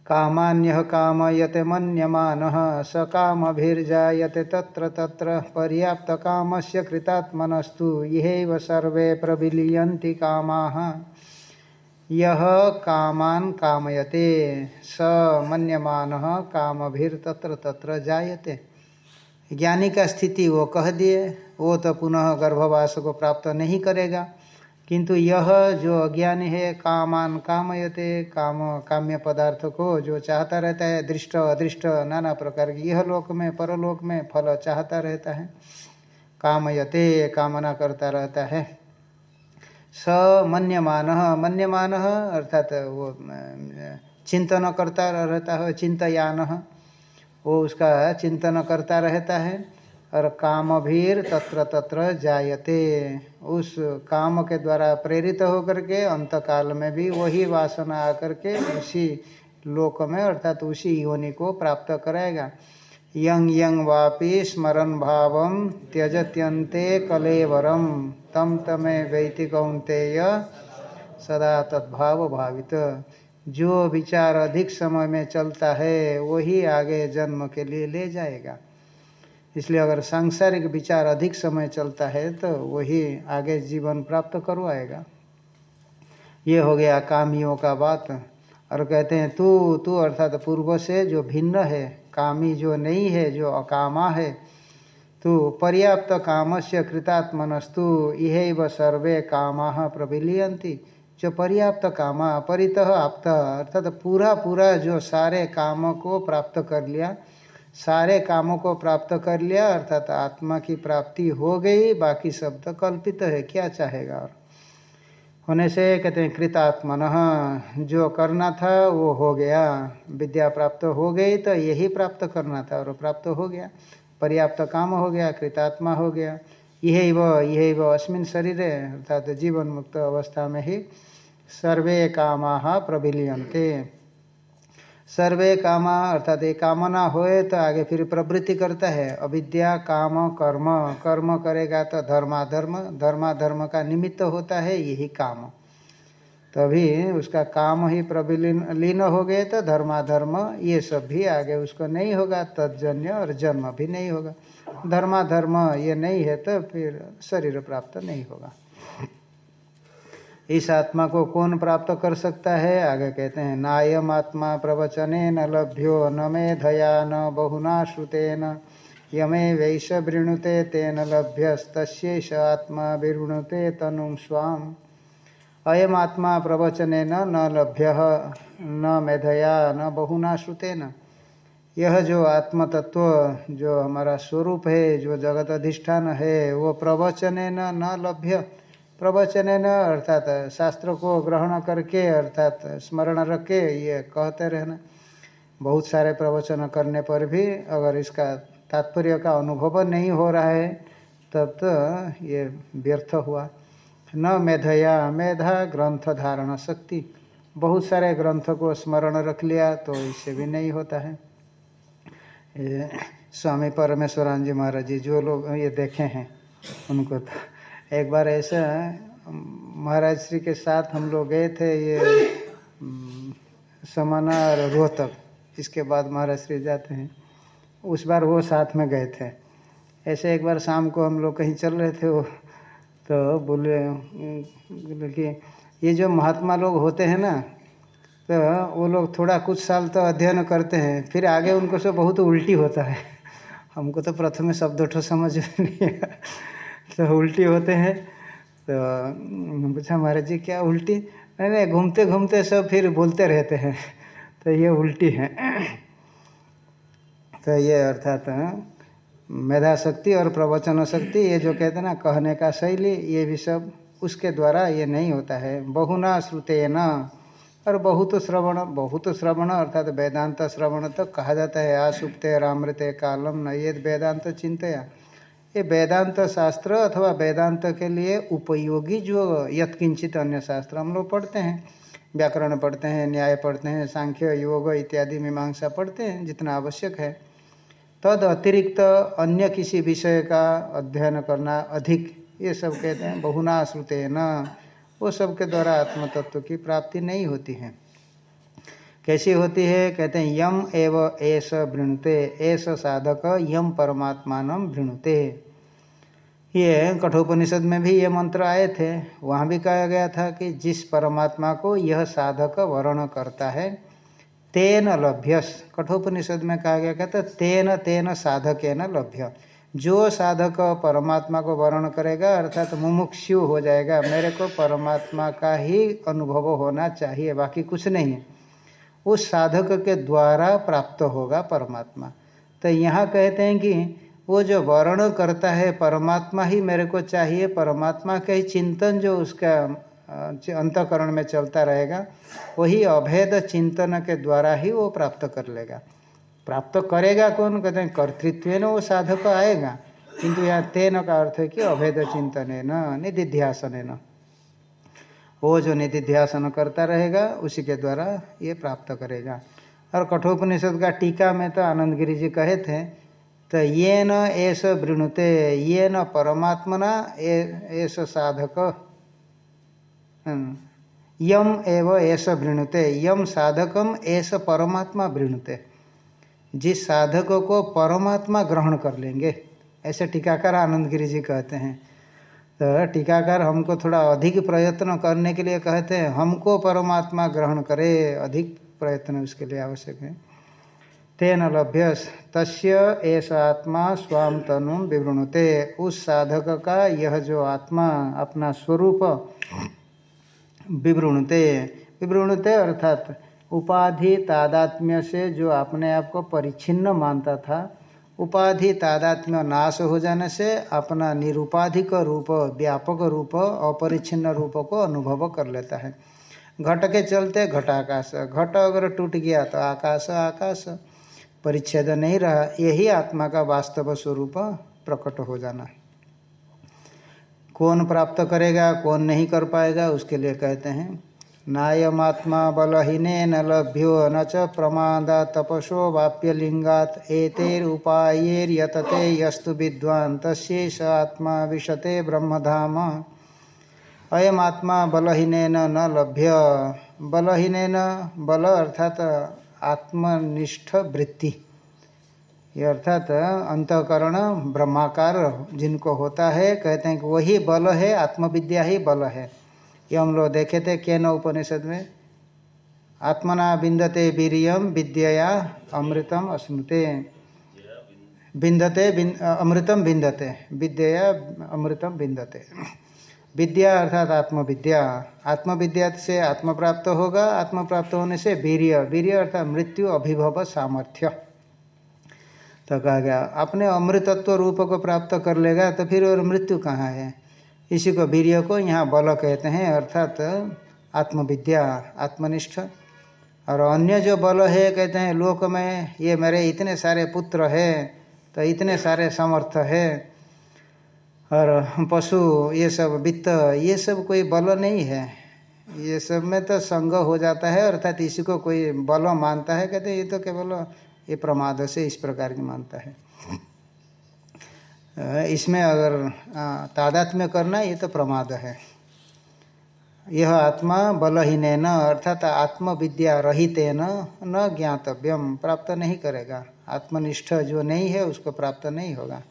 कामान्य कामयते मन्यमान, स कामभिर्जायते तत्र तत्र, पर्याप्त काम से कृतात्मनस्तु यह सर्वे प्रविलीयन्ति कामाः। यह कामान कामयते, स मन्यमान कामभिर तत्र तत्र जायते। ज्ञानी का स्थिति वो कह दिए, वो तो पुनः गर्भवास को प्राप्त नहीं करेगा। किंतु यह जो अज्ञानी है, कामान कामयते, काम, काम्य पदार्थ को जो चाहता रहता है, दृष्ट, अदृष्ट, नाना प्रकार की, यह लोक में, परलोक में फल चाहता रहता है। कामयते, कामना करता रहता है। स मन्यमान मन्यमान अर्थात वो चिंतन करता रहता है, चिंतयान। वो उसका चिंतन करता रहता है और काम भीर तत्र तत्र जायते। उस काम के द्वारा प्रेरित होकर के अंतकाल में भी वही वासना आकर के उसी लोक में, अर्थात उसी योनि को प्राप्त कराएगा। यंग यंग वापी स्मरण भाव त्यजत्यंते कलेवरम तम तमे वैति कौंतेय सदा तद्भाव भावित जो विचार अधिक समय में चलता है, वही आगे जन्म के लिए ले जाएगा। इसलिए अगर सांसारिक विचार अधिक समय चलता है तो वही आगे जीवन प्राप्त करवाएगा। ये हो गया कामियों का बात। और कहते हैं, तू तू अर्थात पूर्व से जो भिन्न है कामी जो नहीं है, जो अकामा है तो पर्याप्त काम से कृतात्मनस्तु यह सर्वे कामा प्रबिलियंती जो पर्याप्त कामा, परित आप्त, अर्थात पूरा पूरा जो सारे काम को प्राप्त कर लिया, सारे कामों को प्राप्त कर लिया, अर्थात आत्मा की प्राप्ति हो गई, बाकी सब तो कल्पित है, क्या चाहेगा और? होने से कहते हैं, कृतात्मन जो करना था वो हो गया। विद्या प्राप्त हो गई तो यही प्राप्त करना था और प्राप्त हो गया। पर्याप्त काम हो गया, कृतात्मा हो गया। यह वो, यही वो अस्मिन शरीर अर्थात जीवन मुक्त अवस्था में ही सर्वे कामा प्रबिलियंते सर्वे कामा, अर्थात ये कामना होए तो आगे फिर प्रवृत्ति करता है। अविद्या, काम, कर्म कर्म करेगा तो धर्माधर्म धर्माधर्म का निमित्त होता है, यही काम। तभी तो उसका काम ही प्रविलीन लीन हो गए तो धर्माधर्म, ये सब भी आगे उसको नहीं होगा तजन्य और जन्म भी नहीं होगा। धर्माधर्म ये नहीं है तो फिर शरीर प्राप्त नहीं होगा। इस आत्मा को कौन प्राप्त कर सकता है? आगे कहते हैं, नायम आत्मा प्रवचने न लभ्यो, न मेधया न बहुना श्रुतेन। यमे वैश वृणुते तेन लभ्यस्त आत्मा विवृणुते तनु स्वाम। अयम आत्मा प्रवचन न लभ्य, न मेधया न बहुना श्रुतेन। यह जो आत्म तत्व जो हमारा स्वरूप है, जो जगत अधिष्ठान है, वो प्रवचन न लभ्य। प्रवचन न अर्थात शास्त्र को ग्रहण करके अर्थात स्मरण रख के ये कहते रहना। बहुत सारे प्रवचन करने पर भी अगर इसका तात्पर्य का अनुभव नहीं हो रहा है, तब तो ये व्यर्थ हुआ। न मेधया मेधा ग्रंथ धारण शक्ति। बहुत सारे ग्रंथ को स्मरण रख लिया तो इससे भी नहीं होता है। ये स्वामी परमेश्वरान जी महाराज जी, जो लोग ये देखे हैं, उनको तो एक बार ऐसा महाराज श्री के साथ हम लोग गए थे ये समाना और रोहतक। इसके बाद महाराज श्री जाते हैं। उस बार वो साथ में गए थे। ऐसे एक बार शाम को हम लोग कहीं चल रहे थे, वो तो बोले कि ये जो महात्मा लोग होते हैं ना तो वो लोग थोड़ा कुछ साल तो अध्ययन करते हैं, फिर आगे उनको से बहुत उल्टी होता है। हमको तो प्रथम शब्द उठो समझ में नहीं तो उल्टी होते हैं तो पूछा, महाराज जी, क्या उल्टी? नहीं नहीं, घूमते घूमते सब फिर बोलते रहते हैं। तो ये उल्टी है। तो ये अर्थात मेधा शक्ति और प्रवचन शक्ति ये जो कहते हैं ना, कहने का शैली, ये भी सब उसके द्वारा ये नहीं होता है। बहु बहुना श्रुते न और बहुत श्रवण बहुत श्रवण, अर्थात वेदांत श्रवण तो कहा जाता है, आसुप्ते रामृते कालम न ये वेदांत चिंतया ये वेदांत शास्त्र अथवा वेदांत के लिए उपयोगी जो यत्किंचित अन्य शास्त्र हम लोग पढ़ते हैं। व्याकरण पढ़ते हैं, न्याय पढ़ते हैं, सांख्य, योग इत्यादि मीमांसा पढ़ते हैं, जितना आवश्यक है। तद अतिरिक्त अन्य किसी विषय का अध्ययन करना अधिक, ये सब कहते हैं बहुना श्रुते न वो सब के द्वारा आत्मतत्व की प्राप्ति नहीं होती है। कैसी होती है? कहते हैं, यम एव एस वृणुते एस साधक यम परमात्मान वृणुते। ये कठोपनिषद में भी ये मंत्र आए थे। वहाँ भी कहा गया था कि जिस परमात्मा को यह साधक वर्ण करता है, तेन लभ्यस। कठोपनिषद में कहा गया, कहते तेन तेन साधक न लभ्य। जो साधक परमात्मा को वर्ण करेगा, अर्थात तो मुमुक्षु हो जाएगा, मेरे को परमात्मा का ही अनुभव होना चाहिए, बाकी कुछ नहीं। है उस साधक के द्वारा प्राप्त होगा परमात्मा। तो यहाँ कहते हैं कि वो जो वर्ण करता है, परमात्मा ही मेरे को चाहिए, परमात्मा का ही चिंतन जो उसका अंतकरण में चलता रहेगा, वही अभेद चिंतन के द्वारा ही वो प्राप्त कर लेगा। प्राप्त करेगा कौन? कहते हैं कर्तृत्व न वो साधक आएगा। किंतु यहाँ तेन का अर्थ है कि अभेद चिंतन है न निधिध्यासन न वो जो निधिध्यासन करता रहेगा उसी के द्वारा ये प्राप्त करेगा। और कठोपनिषद का टीका में तो आनंद गिरी जी कहे थे तो ये न ऐस वृणुते ये न परमात्मना ऐस साधक। हम्म, यम एव ऐस वृणुते यम साधकम ऐस परमात्मा वृणुते। जिस साधक को परमात्मा ग्रहण कर लेंगे। ऐसे टीकाकार आनंद गिरी जी कहते हैं। तो टीकाकार हमको थोड़ा अधिक प्रयत्न करने के लिए कहते हैं, हमको परमात्मा ग्रहण करे, अधिक प्रयत्न उसके लिए आवश्यक है। तेन लभ्यस, तस्य ऐसा आत्मा स्वाम तनु विवृणुते। उस साधक का यह जो आत्मा अपना स्वरूप विवृणुते विवृणुते अर्थात उपाधि तादात्म्य से जो अपने आप को परिच्छिन्न मानता था उपाधि तादात्म्य नाश हो जाने से अपना निरुपाधिक रूप, व्यापक रूप, अपरिच्छिन्न रूप को अनुभव कर लेता है। घट के चलते घटाकाश घट अगर टूट गया तो आकाश आकाश। परिच्छेद नहीं रहा, यही आत्मा का वास्तव स्वरूप प्रकट हो जाना। कौन प्राप्त करेगा, कौन नहीं कर पाएगा, उसके लिए कहते हैं नायमात्मा बलहीन न लभ्यो न च प्रमाद तपसो वाप्यलिंगात एतेरुपायेर्यतते यस्तु विद्वान तस्ेष आत्मा विशते ब्रह्मधाम। अयमात्मा बलहीन न लभ्य। बलहीन बल अर्थात आत्मनिष्ठ वृत्ति ये अर्थात अंतकरण ब्रह्माकार जिनको होता है, कहते हैं कि वही बल है, आत्मविद्या ही बल है। ये हम लोग देखे थे केन उपनिषद में, आत्मना बिंदते वीरियम विद्या अमृतम अस्मृते। बिंदते अमृतम बिंदते विद्या अमृतम बिंदते। विद्या अर्थात आत्मविद्या। आत्मविद्या से आत्म प्राप्त होगा आत्म प्राप्त होने से वीर्य। वीर्य अर्थात मृत्यु, अभिभव, सामर्थ्य। तो कहा गया, अपने अमृतत्व रूप को प्राप्त कर लेगा तो फिर और मृत्यु कहाँ है? इसी को वीर्य को यहाँ बल कहते हैं, अर्थात आत्मविद्या, आत्मनिष्ठ। और अन्य जो बल है, कहते हैं, लोक में, ये मेरे इतने सारे पुत्र है तो इतने सारे समर्थ है। और पशु, ये सब, वित्त, ये सब कोई बल नहीं है। ये सब में तो संग हो जाता है, अर्थात इसी को कोई बल मानता है, कहते हैं, ये तो केवल ये प्रमाद से इस प्रकार की मानता है। इसमें अगर तादात में करना ये तो प्रमाद है। यह आत्मा बलहीन न अर्थात आत्मविद्या रहित न न ज्ञातव्यम, प्राप्त नहीं करेगा। आत्मनिष्ठ जो नहीं है, उसको प्राप्त नहीं होगा।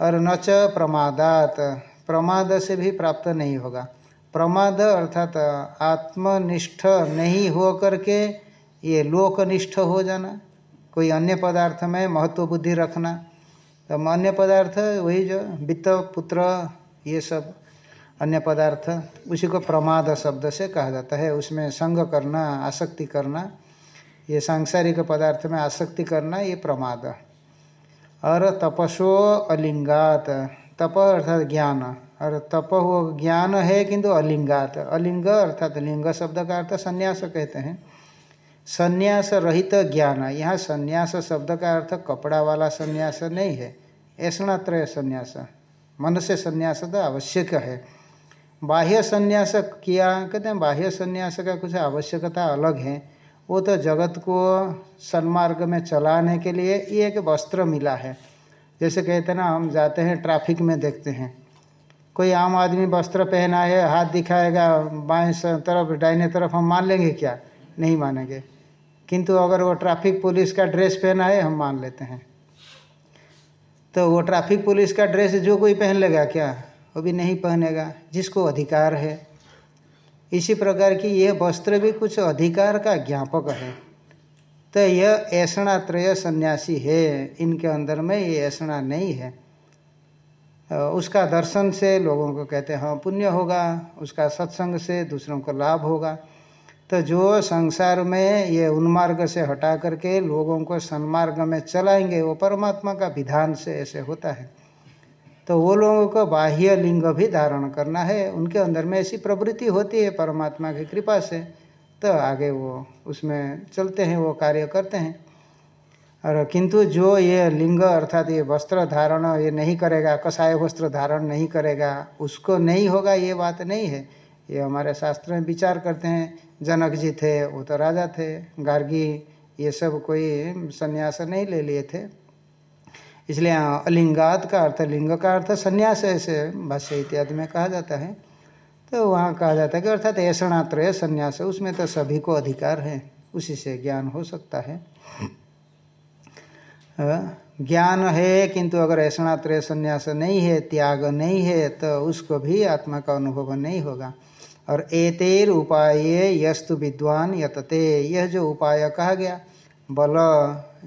और न च प्रमादात, प्रमाद से भी प्राप्त नहीं होगा। प्रमाद अर्थात आत्मनिष्ठ नहीं हो करके ये लोकनिष्ठ हो जाना, कोई अन्य पदार्थ में महत्व बुद्धि रखना। तो अन्य पदार्थ, वही जो वित्त, पुत्र, ये सब अन्य पदार्थ, उसी को प्रमाद शब्द से कहा जाता है। उसमें संग करना, आसक्ति करना, ये सांसारिक पदार्थ में आसक्ति करना, ये प्रमाद। और तपसो अलिंगात, तप अर्थात ज्ञान। और तप वो ज्ञान है किंतु अलिंगात। अलिंग अर्थात लिंग शब्द का अर्थ संन्यास कहते हैं। संन्यास रहित ज्ञान यहाँ संन्यास शब्द का अर्थ कपड़ा वाला संन्यास नहीं है। ऐसणात्रय संन्यास। मन से संन्यास तो आवश्यक है। बाह्य संन्यास किया, कहते हैं बाह्य संन्यास का कुछ आवश्यकता अलग है। वो तो जगत को सन्मार्ग में चलाने के लिए ये एक वस्त्र मिला है। जैसे कहते हैं ना, हम जाते हैं, ट्रैफ़िक में देखते हैं। कोई आम आदमी वस्त्र पहना है हाथ दिखाएगा, बाएँ तरफ़, दाहिने तरफ़ हम मान लेंगे क्या? नहीं मानेंगे। किंतु अगर वो ट्रैफ़िक पुलिस का ड्रेस पहना है हम मान लेते हैं। तो वो ट्रैफ़िक पुलिस का ड्रेस जो कोई पहन लेगा क्या? वो भी नहीं पहनेगा। जिसको अधिकार है। इसी प्रकार की यह वस्त्र भी कुछ अधिकार का ज्ञापक है। तो यह ऐसा त्रय सन्यासी है। इनके अंदर में ये ऐसा नहीं है। उसका दर्शन से लोगों को कहते हैं हाँ पुण्य होगा। उसका सत्संग से दूसरों को लाभ होगा। तो जो संसार में ये उन्मार्ग से हटा करके लोगों को सन्मार्ग में चलाएँगे, वो परमात्मा का विधान से ऐसे होता है। तो वो लोगों को बाह्य लिंग भी धारण करना है। उनके अंदर में ऐसी प्रवृत्ति होती है, परमात्मा की कृपा से। तो आगे वो उसमें चलते हैं, वो कार्य करते हैं। और किंतु जो ये लिंग अर्थात ये वस्त्र धारण ये नहीं करेगा, कसाय वस्त्र धारण नहीं करेगा, उसको नहीं होगा, ये बात नहीं है। ये हमारे शास्त्र में विचार करते हैं जनक जी थे, वो तो राजा थे। गार्गी ये सब कोई संन्यास नहीं ले लिए थे। इसलिए अलिंगात का अर्थ, लिंग का अर्थ संन्यास ऐसे भाष्य इत्यादि में कहा जाता है। तो वहाँ कहा जाता है कि अर्थात ऐसणात्रय संन्यास उसमें तो सभी को अधिकार है, उसी से ज्ञान हो सकता है। ज्ञान है, किंतु अगर ऐसणात्रय संन्यास नहीं है, त्याग नहीं है तो उसको भी आत्मा का अनुभव नहीं होगा। और एतेर उपाय यस्तु विद्वान यतते। यह जो उपाय कहा गया, बल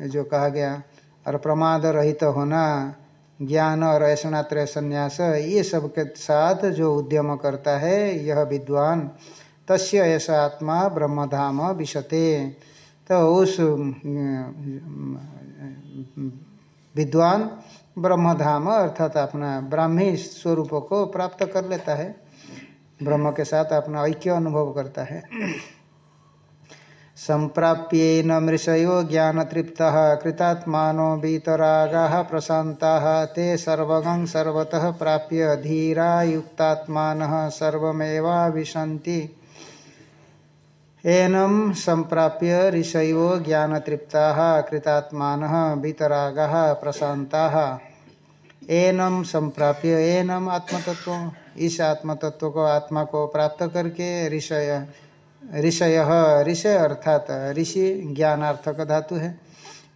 जो कहा गया, और प्रमाद रहित तो होना, ज्ञान और ऐसणात्रय संन्यास, ये सब के साथ जो उद्यम करता है, यह विद्वान, तस्य ऐसा आत्मा ब्रह्मधाम विशते। तो उस विद्वान ब्रह्मधाम, अर्थात अपना ब्राह्मी स्वरूप को प्राप्त कर लेता है। ब्रह्म के साथ अपना ऐक्य अनुभव करता है। संप्राप्यन मृषयो ज्ञान तृप्त, कृतात्मानो बीतरागा प्रशांता ते सर्वगं सर्वतः प्राप्य धीरा युक्तात्मान सर्वमेवा विशन्ति एनम संप्राप्य ऋषयो ज्ञान तृप्ता, कृतात्मान बीतरागा प्रशांता एनम संप्राप्य एनम आत्मतत्व इस आत्म तत्व को, आत्मा को प्राप्त करके ऋषय ऋषय ऋषय अर्थात ऋषि ज्ञानार्थक धातु है।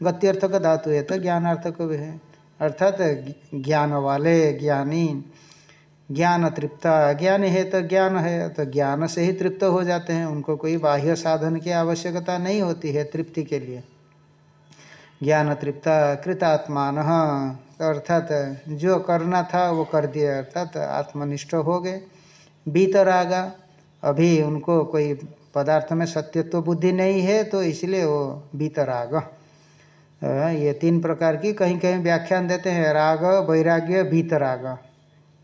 गत्यर्थक धातु है तो ज्ञानार्थक भी है। अर्थात ज्ञान वाले, ज्ञानी, ज्ञान तृप्ता ज्ञान है तो ज्ञान है तो ज्ञान से ही तृप्त हो जाते हैं। उनको कोई बाह्य साधन की आवश्यकता नहीं होती है तृप्ति के लिए। ज्ञान तृप्ता कृतात्मान अर्थात जो करना था वो कर दिया, अर्थात आत्मनिष्ठ हो गए। बीतरागा अभी उनको कोई पदार्थ में सत्यत्व बुद्धि नहीं है तो इसलिए वो बीतराग ये तीन प्रकार की कहीं कहीं व्याख्यान देते हैं, राग, वैराग्य, भीतराग।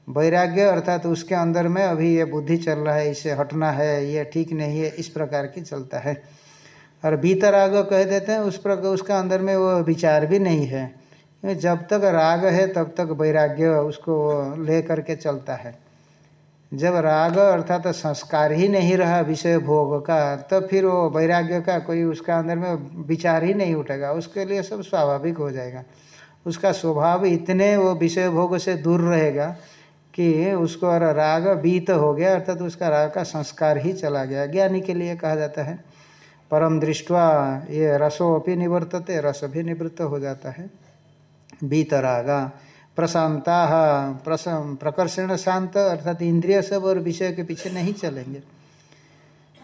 वैराग्य, अर्थात उसके अंदर में अभी ये बुद्धि चल रहा है, इसे हटना है, ये ठीक नहीं है, इस प्रकार की चलता है। और भीतर राग कह देते हैं, उस प्रकार उसका अंदर में वो विचार भी नहीं है। जब तक राग है, तब तक वैराग्य उसको ले करके चलता है। जब राग अर्थात तो संस्कार ही नहीं रहा, विषय भोग का तो फिर वो वैराग्य का कोई उसका अंदर में विचार ही नहीं उठेगा। उसके लिए सब स्वाभाविक हो जाएगा। उसका स्वभाव इतने वो विषय भोग से दूर रहेगा कि उसको और राग बीत हो गया, अर्थात तो उसका राग का संस्कार ही चला गया। ज्ञानी के लिए कहा जाता है परम दृष्टवा ये रसो अपनी निवर्तते रस भी निवृत्त हो जाता है। बीतरागा प्रशांता प्रकर्षण शांत, अर्थात इंद्रिय सब और विषय के पीछे नहीं चलेंगे।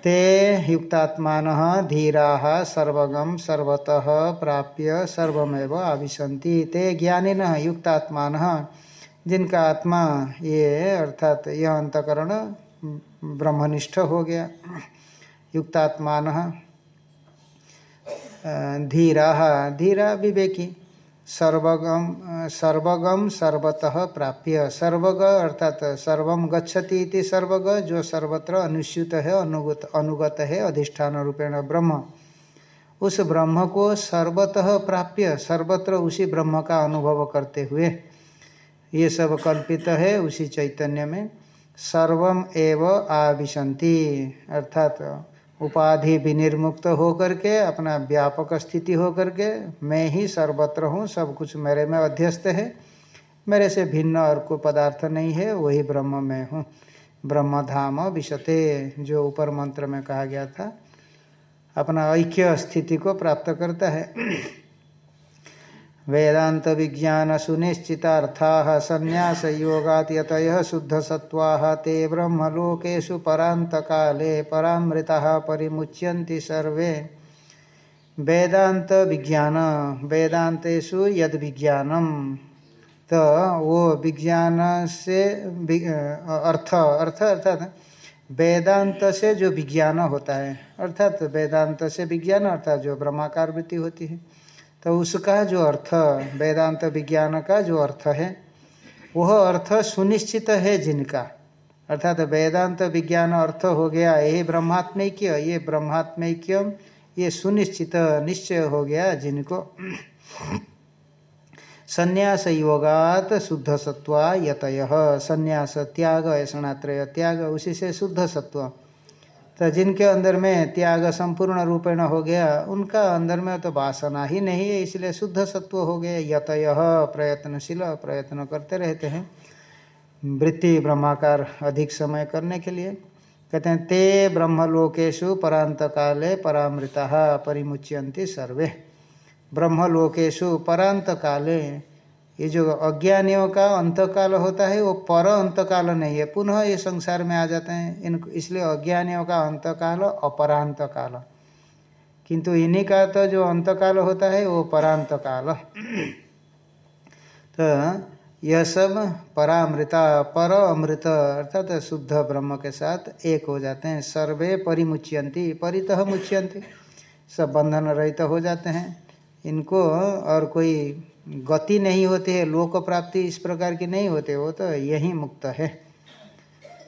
ते युक्तात्मान, धीरा सर्वगम सर्वतः प्राप्य सर्वमेव आविशंति ते ज्ञानी न जिनका आत्मा ये, अर्थात यह अंतकरण ब्रह्मनिष्ठ हो गया। युक्तात्मान धीरा धीरा विवेकी। सर्वगम सर्वगम सर्वतः प्राप्य। सर्वग अर्थात सर्वम गच्छति इति सर्वग, जो सर्वत्र अनुस्यूत है, अनुगत अनुगत है अधिष्ठान रूपेण ब्रह्म। उस ब्रह्म को सर्वतः प्राप्य, सर्वत्र उसी ब्रह्म का अनुभव करते हुए, ये सब कल्पित है उसी चैतन्य में। सर्वम एव आविशंति अर्थात उपाधि विनिर्मुक्त होकर के, अपना व्यापक स्थिति होकर के, मैं ही सर्वत्र हूँ, सब कुछ मेरे में अध्यस्त है। मेरे से भिन्न और कोई पदार्थ नहीं है, वही ब्रह्म में हूँ। ब्रह्म धाम विशते, जो ऊपर मंत्र में कहा गया था, अपना ऐक्य स्थिति को प्राप्त करता है। वेदांत विज्ञान सुनिश्चितार्था संन्यास योगात शुद्ध सत्वा ते ब्रह्मलोकेशु परांत काले परामृता परिमुच्यन्ति सर्वे। वेदांत विज्ञान वेदांतेषु यद विज्ञानम तो वो विज्ञान से अर्थ अर्थ, अर्थात वेदांत से जो विज्ञान होता है, अर्थात वेदांत से विज्ञान, अर्थात जो ब्रह्माकार वृत्ति होती है तो उसका जो अर्थ, वेदांत विज्ञान का जो अर्थ है, वह अर्थ सुनिश्चित है जिनका। अर्थात वेदांत विज्ञान अर्थ हो गया यही ब्रह्मात्मैक्य, ये ब्रह्मात्मैक्य ये सुनिश्चित, निश्चय हो गया जिनको। संन्यास योगात शुद्ध सत्व यतय। संन्यास त्याग ऐसणात्रय त्याग, उसी से शुद्ध सत्व तो जिनके अंदर में त्याग संपूर्ण रूपेण हो गया, उनका अंदर में तो वासना ही नहीं है, इसलिए शुद्ध सत्व हो गया, यतय प्रयत्नशील, प्रयत्न करते रहते हैं। वृत्ति ब्रह्माकार अधिक समय करने के लिए। कहते हैं, ते ब्रह्मलोकेशु परांत काले परामृता परिमुच्यंती सर्वे। ब्रह्मलोकेशु परांत काले ये जो अज्ञानियों का अंतकाल होता है, वो पर अंतकाल नहीं है। पुनः ये संसार में आ जाते हैं। इनको इसलिए अज्ञानियों का अंतकाल अपरांत काल किंतु इन्हीं का तो जो अंतकाल होता है, वो परांत काल तो यह सब परामृता, पर अमृत, अर्थात तो शुद्ध ब्रह्म के साथ एक हो जाते हैं। सर्वे परिमुच्यंती परितः मुच्यंती सब बंधन रहित हो जाते हैं। इनको और कोई गति नहीं होती है, लोक प्राप्ति इस प्रकार की नहीं होते वो तो यही मुक्त है।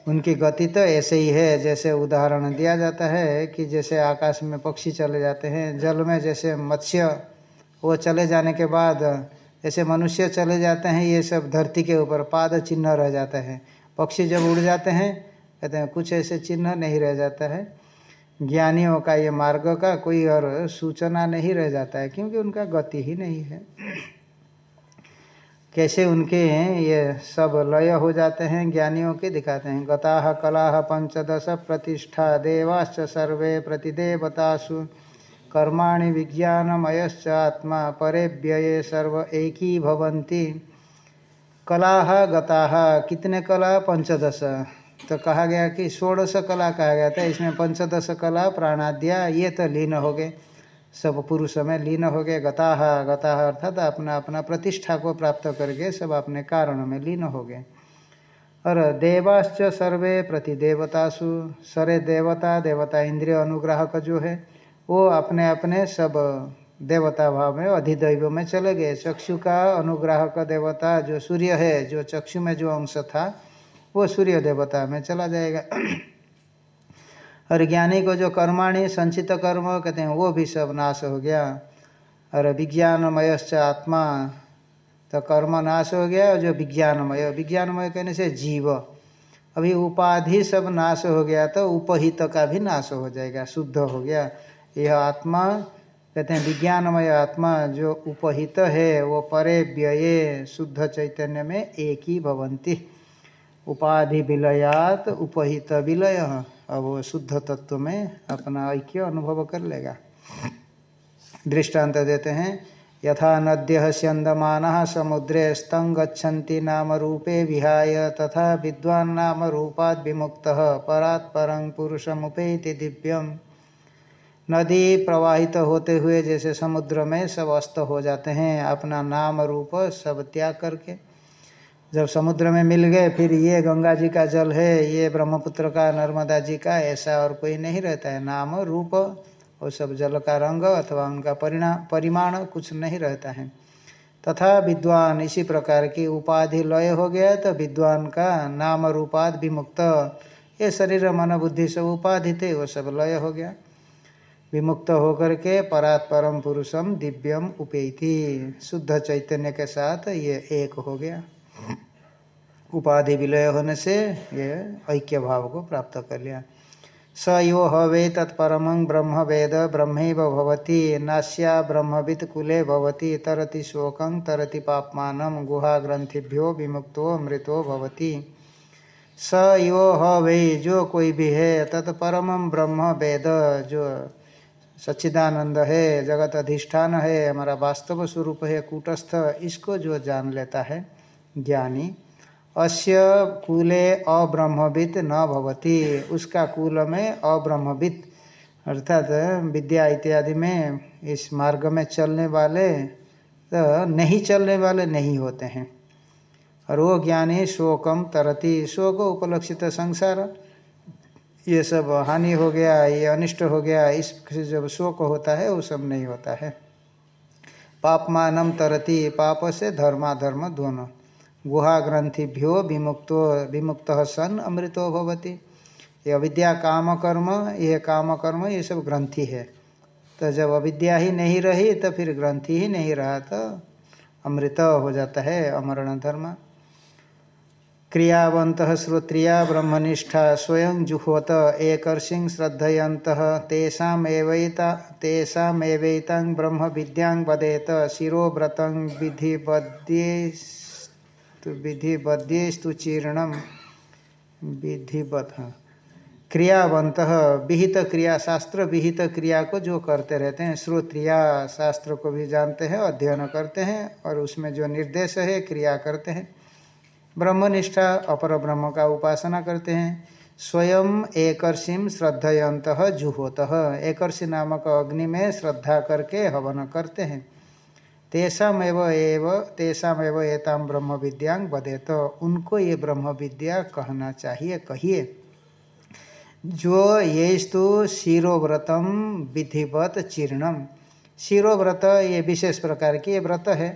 उनकी गति तो ऐसे ही है, जैसे उदाहरण दिया जाता है कि जैसे आकाश में पक्षी चले जाते हैं, जल में जैसे मत्स्य, वो चले जाने के बाद जैसे मनुष्य चले जाते हैं, ये सब धरती के ऊपर पाद चिन्ह रह जाता है। पक्षी जब उड़ जाते हैं, कहते हैं, कुछ ऐसे चिन्ह नहीं रह जाता है। ज्ञानियों का ये मार्ग का कोई और सूचना नहीं रह जाता है, क्योंकि उनका गति ही नहीं है। कैसे उनके ये सब लय हो जाते हैं, ज्ञानियों के दिखाते हैं। गता कला पंचदश प्रतिष्ठा देवाश्च सर्वे प्रतिदेवतासु कर्माणि विज्ञानमयश्च आत्मा परे व्यये सर्व एक ही भवंती कला गता कितने कला? पंचदश। तो कहा गया कि षोड़श कला कहा गया था, इसमें पंचदश कला प्राणाद्या ये तो लीन हो गए। सब पुरुष में लीन हो गए, गताह गताह अर्थात अपना अपना प्रतिष्ठा को प्राप्त करके सब अपने कारण में लीन हो गए। और देवाश्च सर्वे प्रति देवतासु सरे देवता देवता इंद्रिय अनुग्राहक जो है, वो अपने अपने सब देवता भाव में, अधिदैव में चले गए। चक्षु का अनुग्राहक देवता जो सूर्य है, जो चक्षु में जो अंश था, वो सूर्य देवता में चला जाएगा। और ज्ञानी को जो कर्माणी संचित कर्म कहते हैं, वो भी सब नाश हो गया। और विज्ञानमयश्च आत्मा तो कर्म नाश हो गया और जो विज्ञानमय विज्ञानमय कहने से जीव। अभी उपाधि सब नाश हो गया तो उपहित का भी नाश हो जाएगा, शुद्ध हो गया। यह आत्मा, कहते हैं विज्ञानमय आत्मा, जो उपहित है, वो परे व्यय, शुद्ध चैतन्य में एक ही भवंती। उपाधि विलयात, उपहित विलय। अब वो शुद्ध तत्व में अपना ऐक्य अनुभव कर लेगा। दृष्टांत देते हैं, यथा नद्य स्यंदमान समुद्रे स्तंग गच्छन्ति नाम रूपे विहाय, तथा विद्वान नाम रूपाद विमुक्त, परात् दिव्यम। नदी प्रवाहित होते हुए जैसे समुद्र में सब अस्त हो जाते हैं, अपना नाम रूप सब त्याग करके। जब समुद्र में मिल गए, फिर ये गंगा जी का जल है, ये ब्रह्मपुत्र का, नर्मदा जी का, ऐसा और कोई नहीं रहता है। नाम, रूप, वो सब जल का रंग अथवा उनका परिणाम परिमाण कुछ नहीं रहता है। तथा विद्वान, इसी प्रकार की उपाधि लय हो गया तो विद्वान का नाम रूपाद विमुक्त। ये शरीर, मन, बुद्धि सब उपाधि थे वो सब लय हो गया। विमुक्त होकर के परात परम पुरुषम दिव्यम उपेति। शुद्ध चैतन्य के साथ ये एक हो गया। उपाधि विलय होने से ये ऐक्य भाव को प्राप्त कर लिया। स यो हवे तत्परम ब्रह्म वेद ब्रह्म भवती, नास्या ब्रह्मविद कुले भवती, तरति शोक तरति पापमान, गुहा ग्रंथिभ्यो विमुक्तो मृतो भवती। स यो हवे, जो कोई भी है, तत्परम ब्रह्म वेद, जो सच्चिदानंद है, जगत अधिष्ठान है, हमारा वास्तव स्वरूप है, कूटस्थ, इसको जो जान लेता है ज्ञानी। अस्य कुले अब्रह्मविद न भवती। उसका कुल में अब्रह्मविद अर्थात विद्या इत्यादि में इस मार्ग में चलने वाले तो नहीं चलने वाले नहीं होते हैं। और वो ज्ञानी शोकम तरती, शोक उपलक्षित संसार। ये सब हानि हो गया, ये अनिष्ट हो गया, इस जब शोक होता है, वो सब नहीं होता है। पापमानम तरती, पाप से धर्माधर्म दोनों। गुहा ग्रंथिभ्यो विमुक्तो विमुक्त सन अमृतो भवती। ये अविद्या काम कर्म ये काम कर्म ये सब ग्रंथि है। तो जब अविद्या ही नहीं रही तो फिर ग्रंथि ही नहीं रहा तो अमृत हो जाता है अमरण धर्म। क्रियावंत श्रोत्रिया ब्रह्मनिष्ठा स्वयं जुहोत एकर्षिं श्रद्धयंत तेषामेवैतां ब्रह्म विद्यांग वदेत। शिरोव्रत विधिबद्ये तो विधिबद्यस्तु चीर्णम विधिवत क्रियावंत, विहित क्रिया, शास्त्र विहित क्रिया को जो करते रहते हैं, श्रोत्रिया शास्त्र को भी जानते हैं, अध्ययन करते हैं, और उसमें जो निर्देश है, क्रिया करते हैं। ब्रह्मनिष्ठा, अपर ब्रह्म का उपासना करते हैं। स्वयं एकर्षिम श्रद्धयंत जुहोत। एकर्षि नामक अग्नि में श्रद्धा करके हवन करते हैं। तेषामेव एव तेषामेव एताम ब्रह्म विद्यांग बदे तो उनको ये ब्रह्म विद्या कहना चाहिए, कहिए। जो ये स्तु शिरोव्रतम विधिवत चीर्णम शिरोव्रत, ये विशेष प्रकार की ये व्रत है।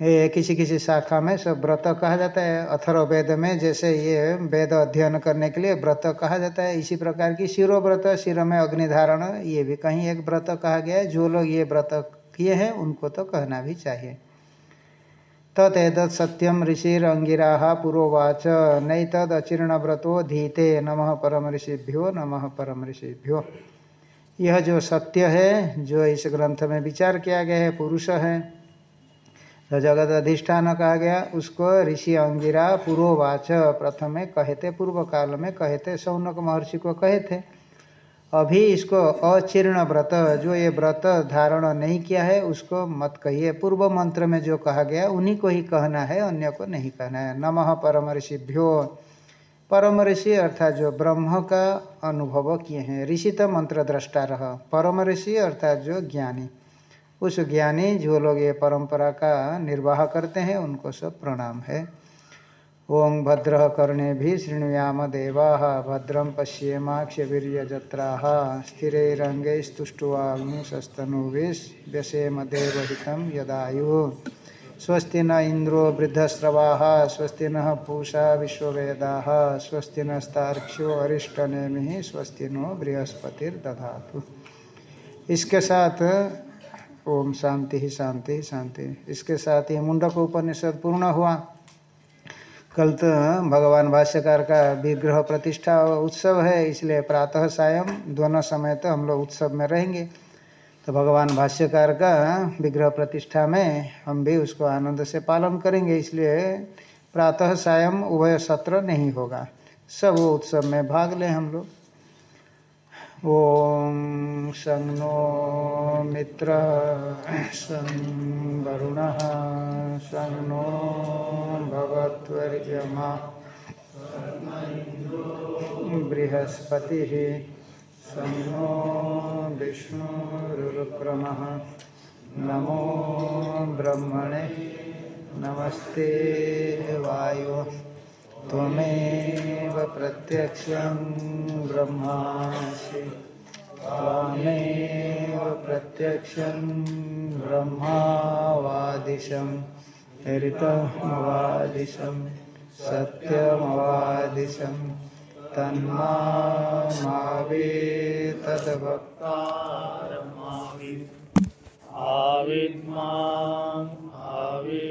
ये किसी किसी शाखा में सब व्रत कहा जाता है। अथर्व वेद में जैसे ये वेद अध्ययन करने के लिए व्रत कहा जाता है। इसी प्रकार की शिरोव्रत, शिरो में अग्निधारण, ये भी कहीं एक व्रत कहा गया है। जो लोग ये व्रत किए हैं, उनको तो कहना भी चाहिए। तदेद सत्यम ऋषिर अंगिरा पुरोवाच नई तद अचीर्ण व्रतो धीते, नम परम ऋषिभ्यो, नम परम ऋषिभ्यो। यह जो सत्य है, जो इस ग्रंथ में विचार किया गया है, पुरुष है तो जगत अधिष्ठान कहा गया, उसको ऋषि अंगिरा पुरोवाच, प्रथम कहते पूर्व काल में कहते सौनक महर्षि को कहे थे। अभी इसको अचीर्ण व्रत, जो ये व्रत धारण नहीं किया है, उसको मत कहिए। पूर्व मंत्र में जो कहा गया, उन्हीं को ही कहना है, अन्य को नहीं कहना है। नमः परम ऋषिभ्यो परम ऋषि अर्थात जो ब्रह्म का अनुभव किए हैं। ऋषि तो मंत्र दृष्टा रह। परम ऋषि अर्थात जो ज्ञानी। उस ज्ञानी, जो लोग ये परंपरा का निर्वाह करते हैं, उनको सब प्रणाम है। ओं भद्र कर्णे शृणुयाम देवा भद्रम पश्येमाक्षवीर्यजत्रा स्थिरंगैस्तुष्टुवाग्निशस्तनुभिः व्यसेम देवहितं यदायु। स्वस्ति न इंद्रो वृद्धस्रवा, स्वस्ति न पूषा विश्ववेदा, स्वस्ति नस्तार्क्ष्यो अरिष्टनेमि, स्वस्ति नो बृहस्पतिर्दधा इसके साथ, ओम शांति ही शांति शांति। इसके साथ ही मुंडक उपनिषद पूर्ण हुआ। कल तो भगवान भाष्यकार का विग्रह प्रतिष्ठा उत्सव है, इसलिए प्रातः सायं दोनों समय तो हम लोग उत्सव में रहेंगे। तो भगवान भाष्यकार का विग्रह प्रतिष्ठा में हम भी उसको आनंद से पालन करेंगे, इसलिए प्रातः सायं उभय सत्र नहीं होगा। सब वो उत्सव में भाग लें हम लोग। ॐ शं नो मित्र, शं वरुणः, शं नो भगवत्वर्यमा बृहस्पतिः, शं नो विष्णुरुक्रमः, नमो ब्रह्मणे, नमस्ते वायु। त्वमेव प्रत्यक्षं ब्रह्मासि। त्वां त्वमेव प्रत्यक्षं ब्रह्मावादिशं ऋतमवादिशं सत्यमवादिशं तन्मावे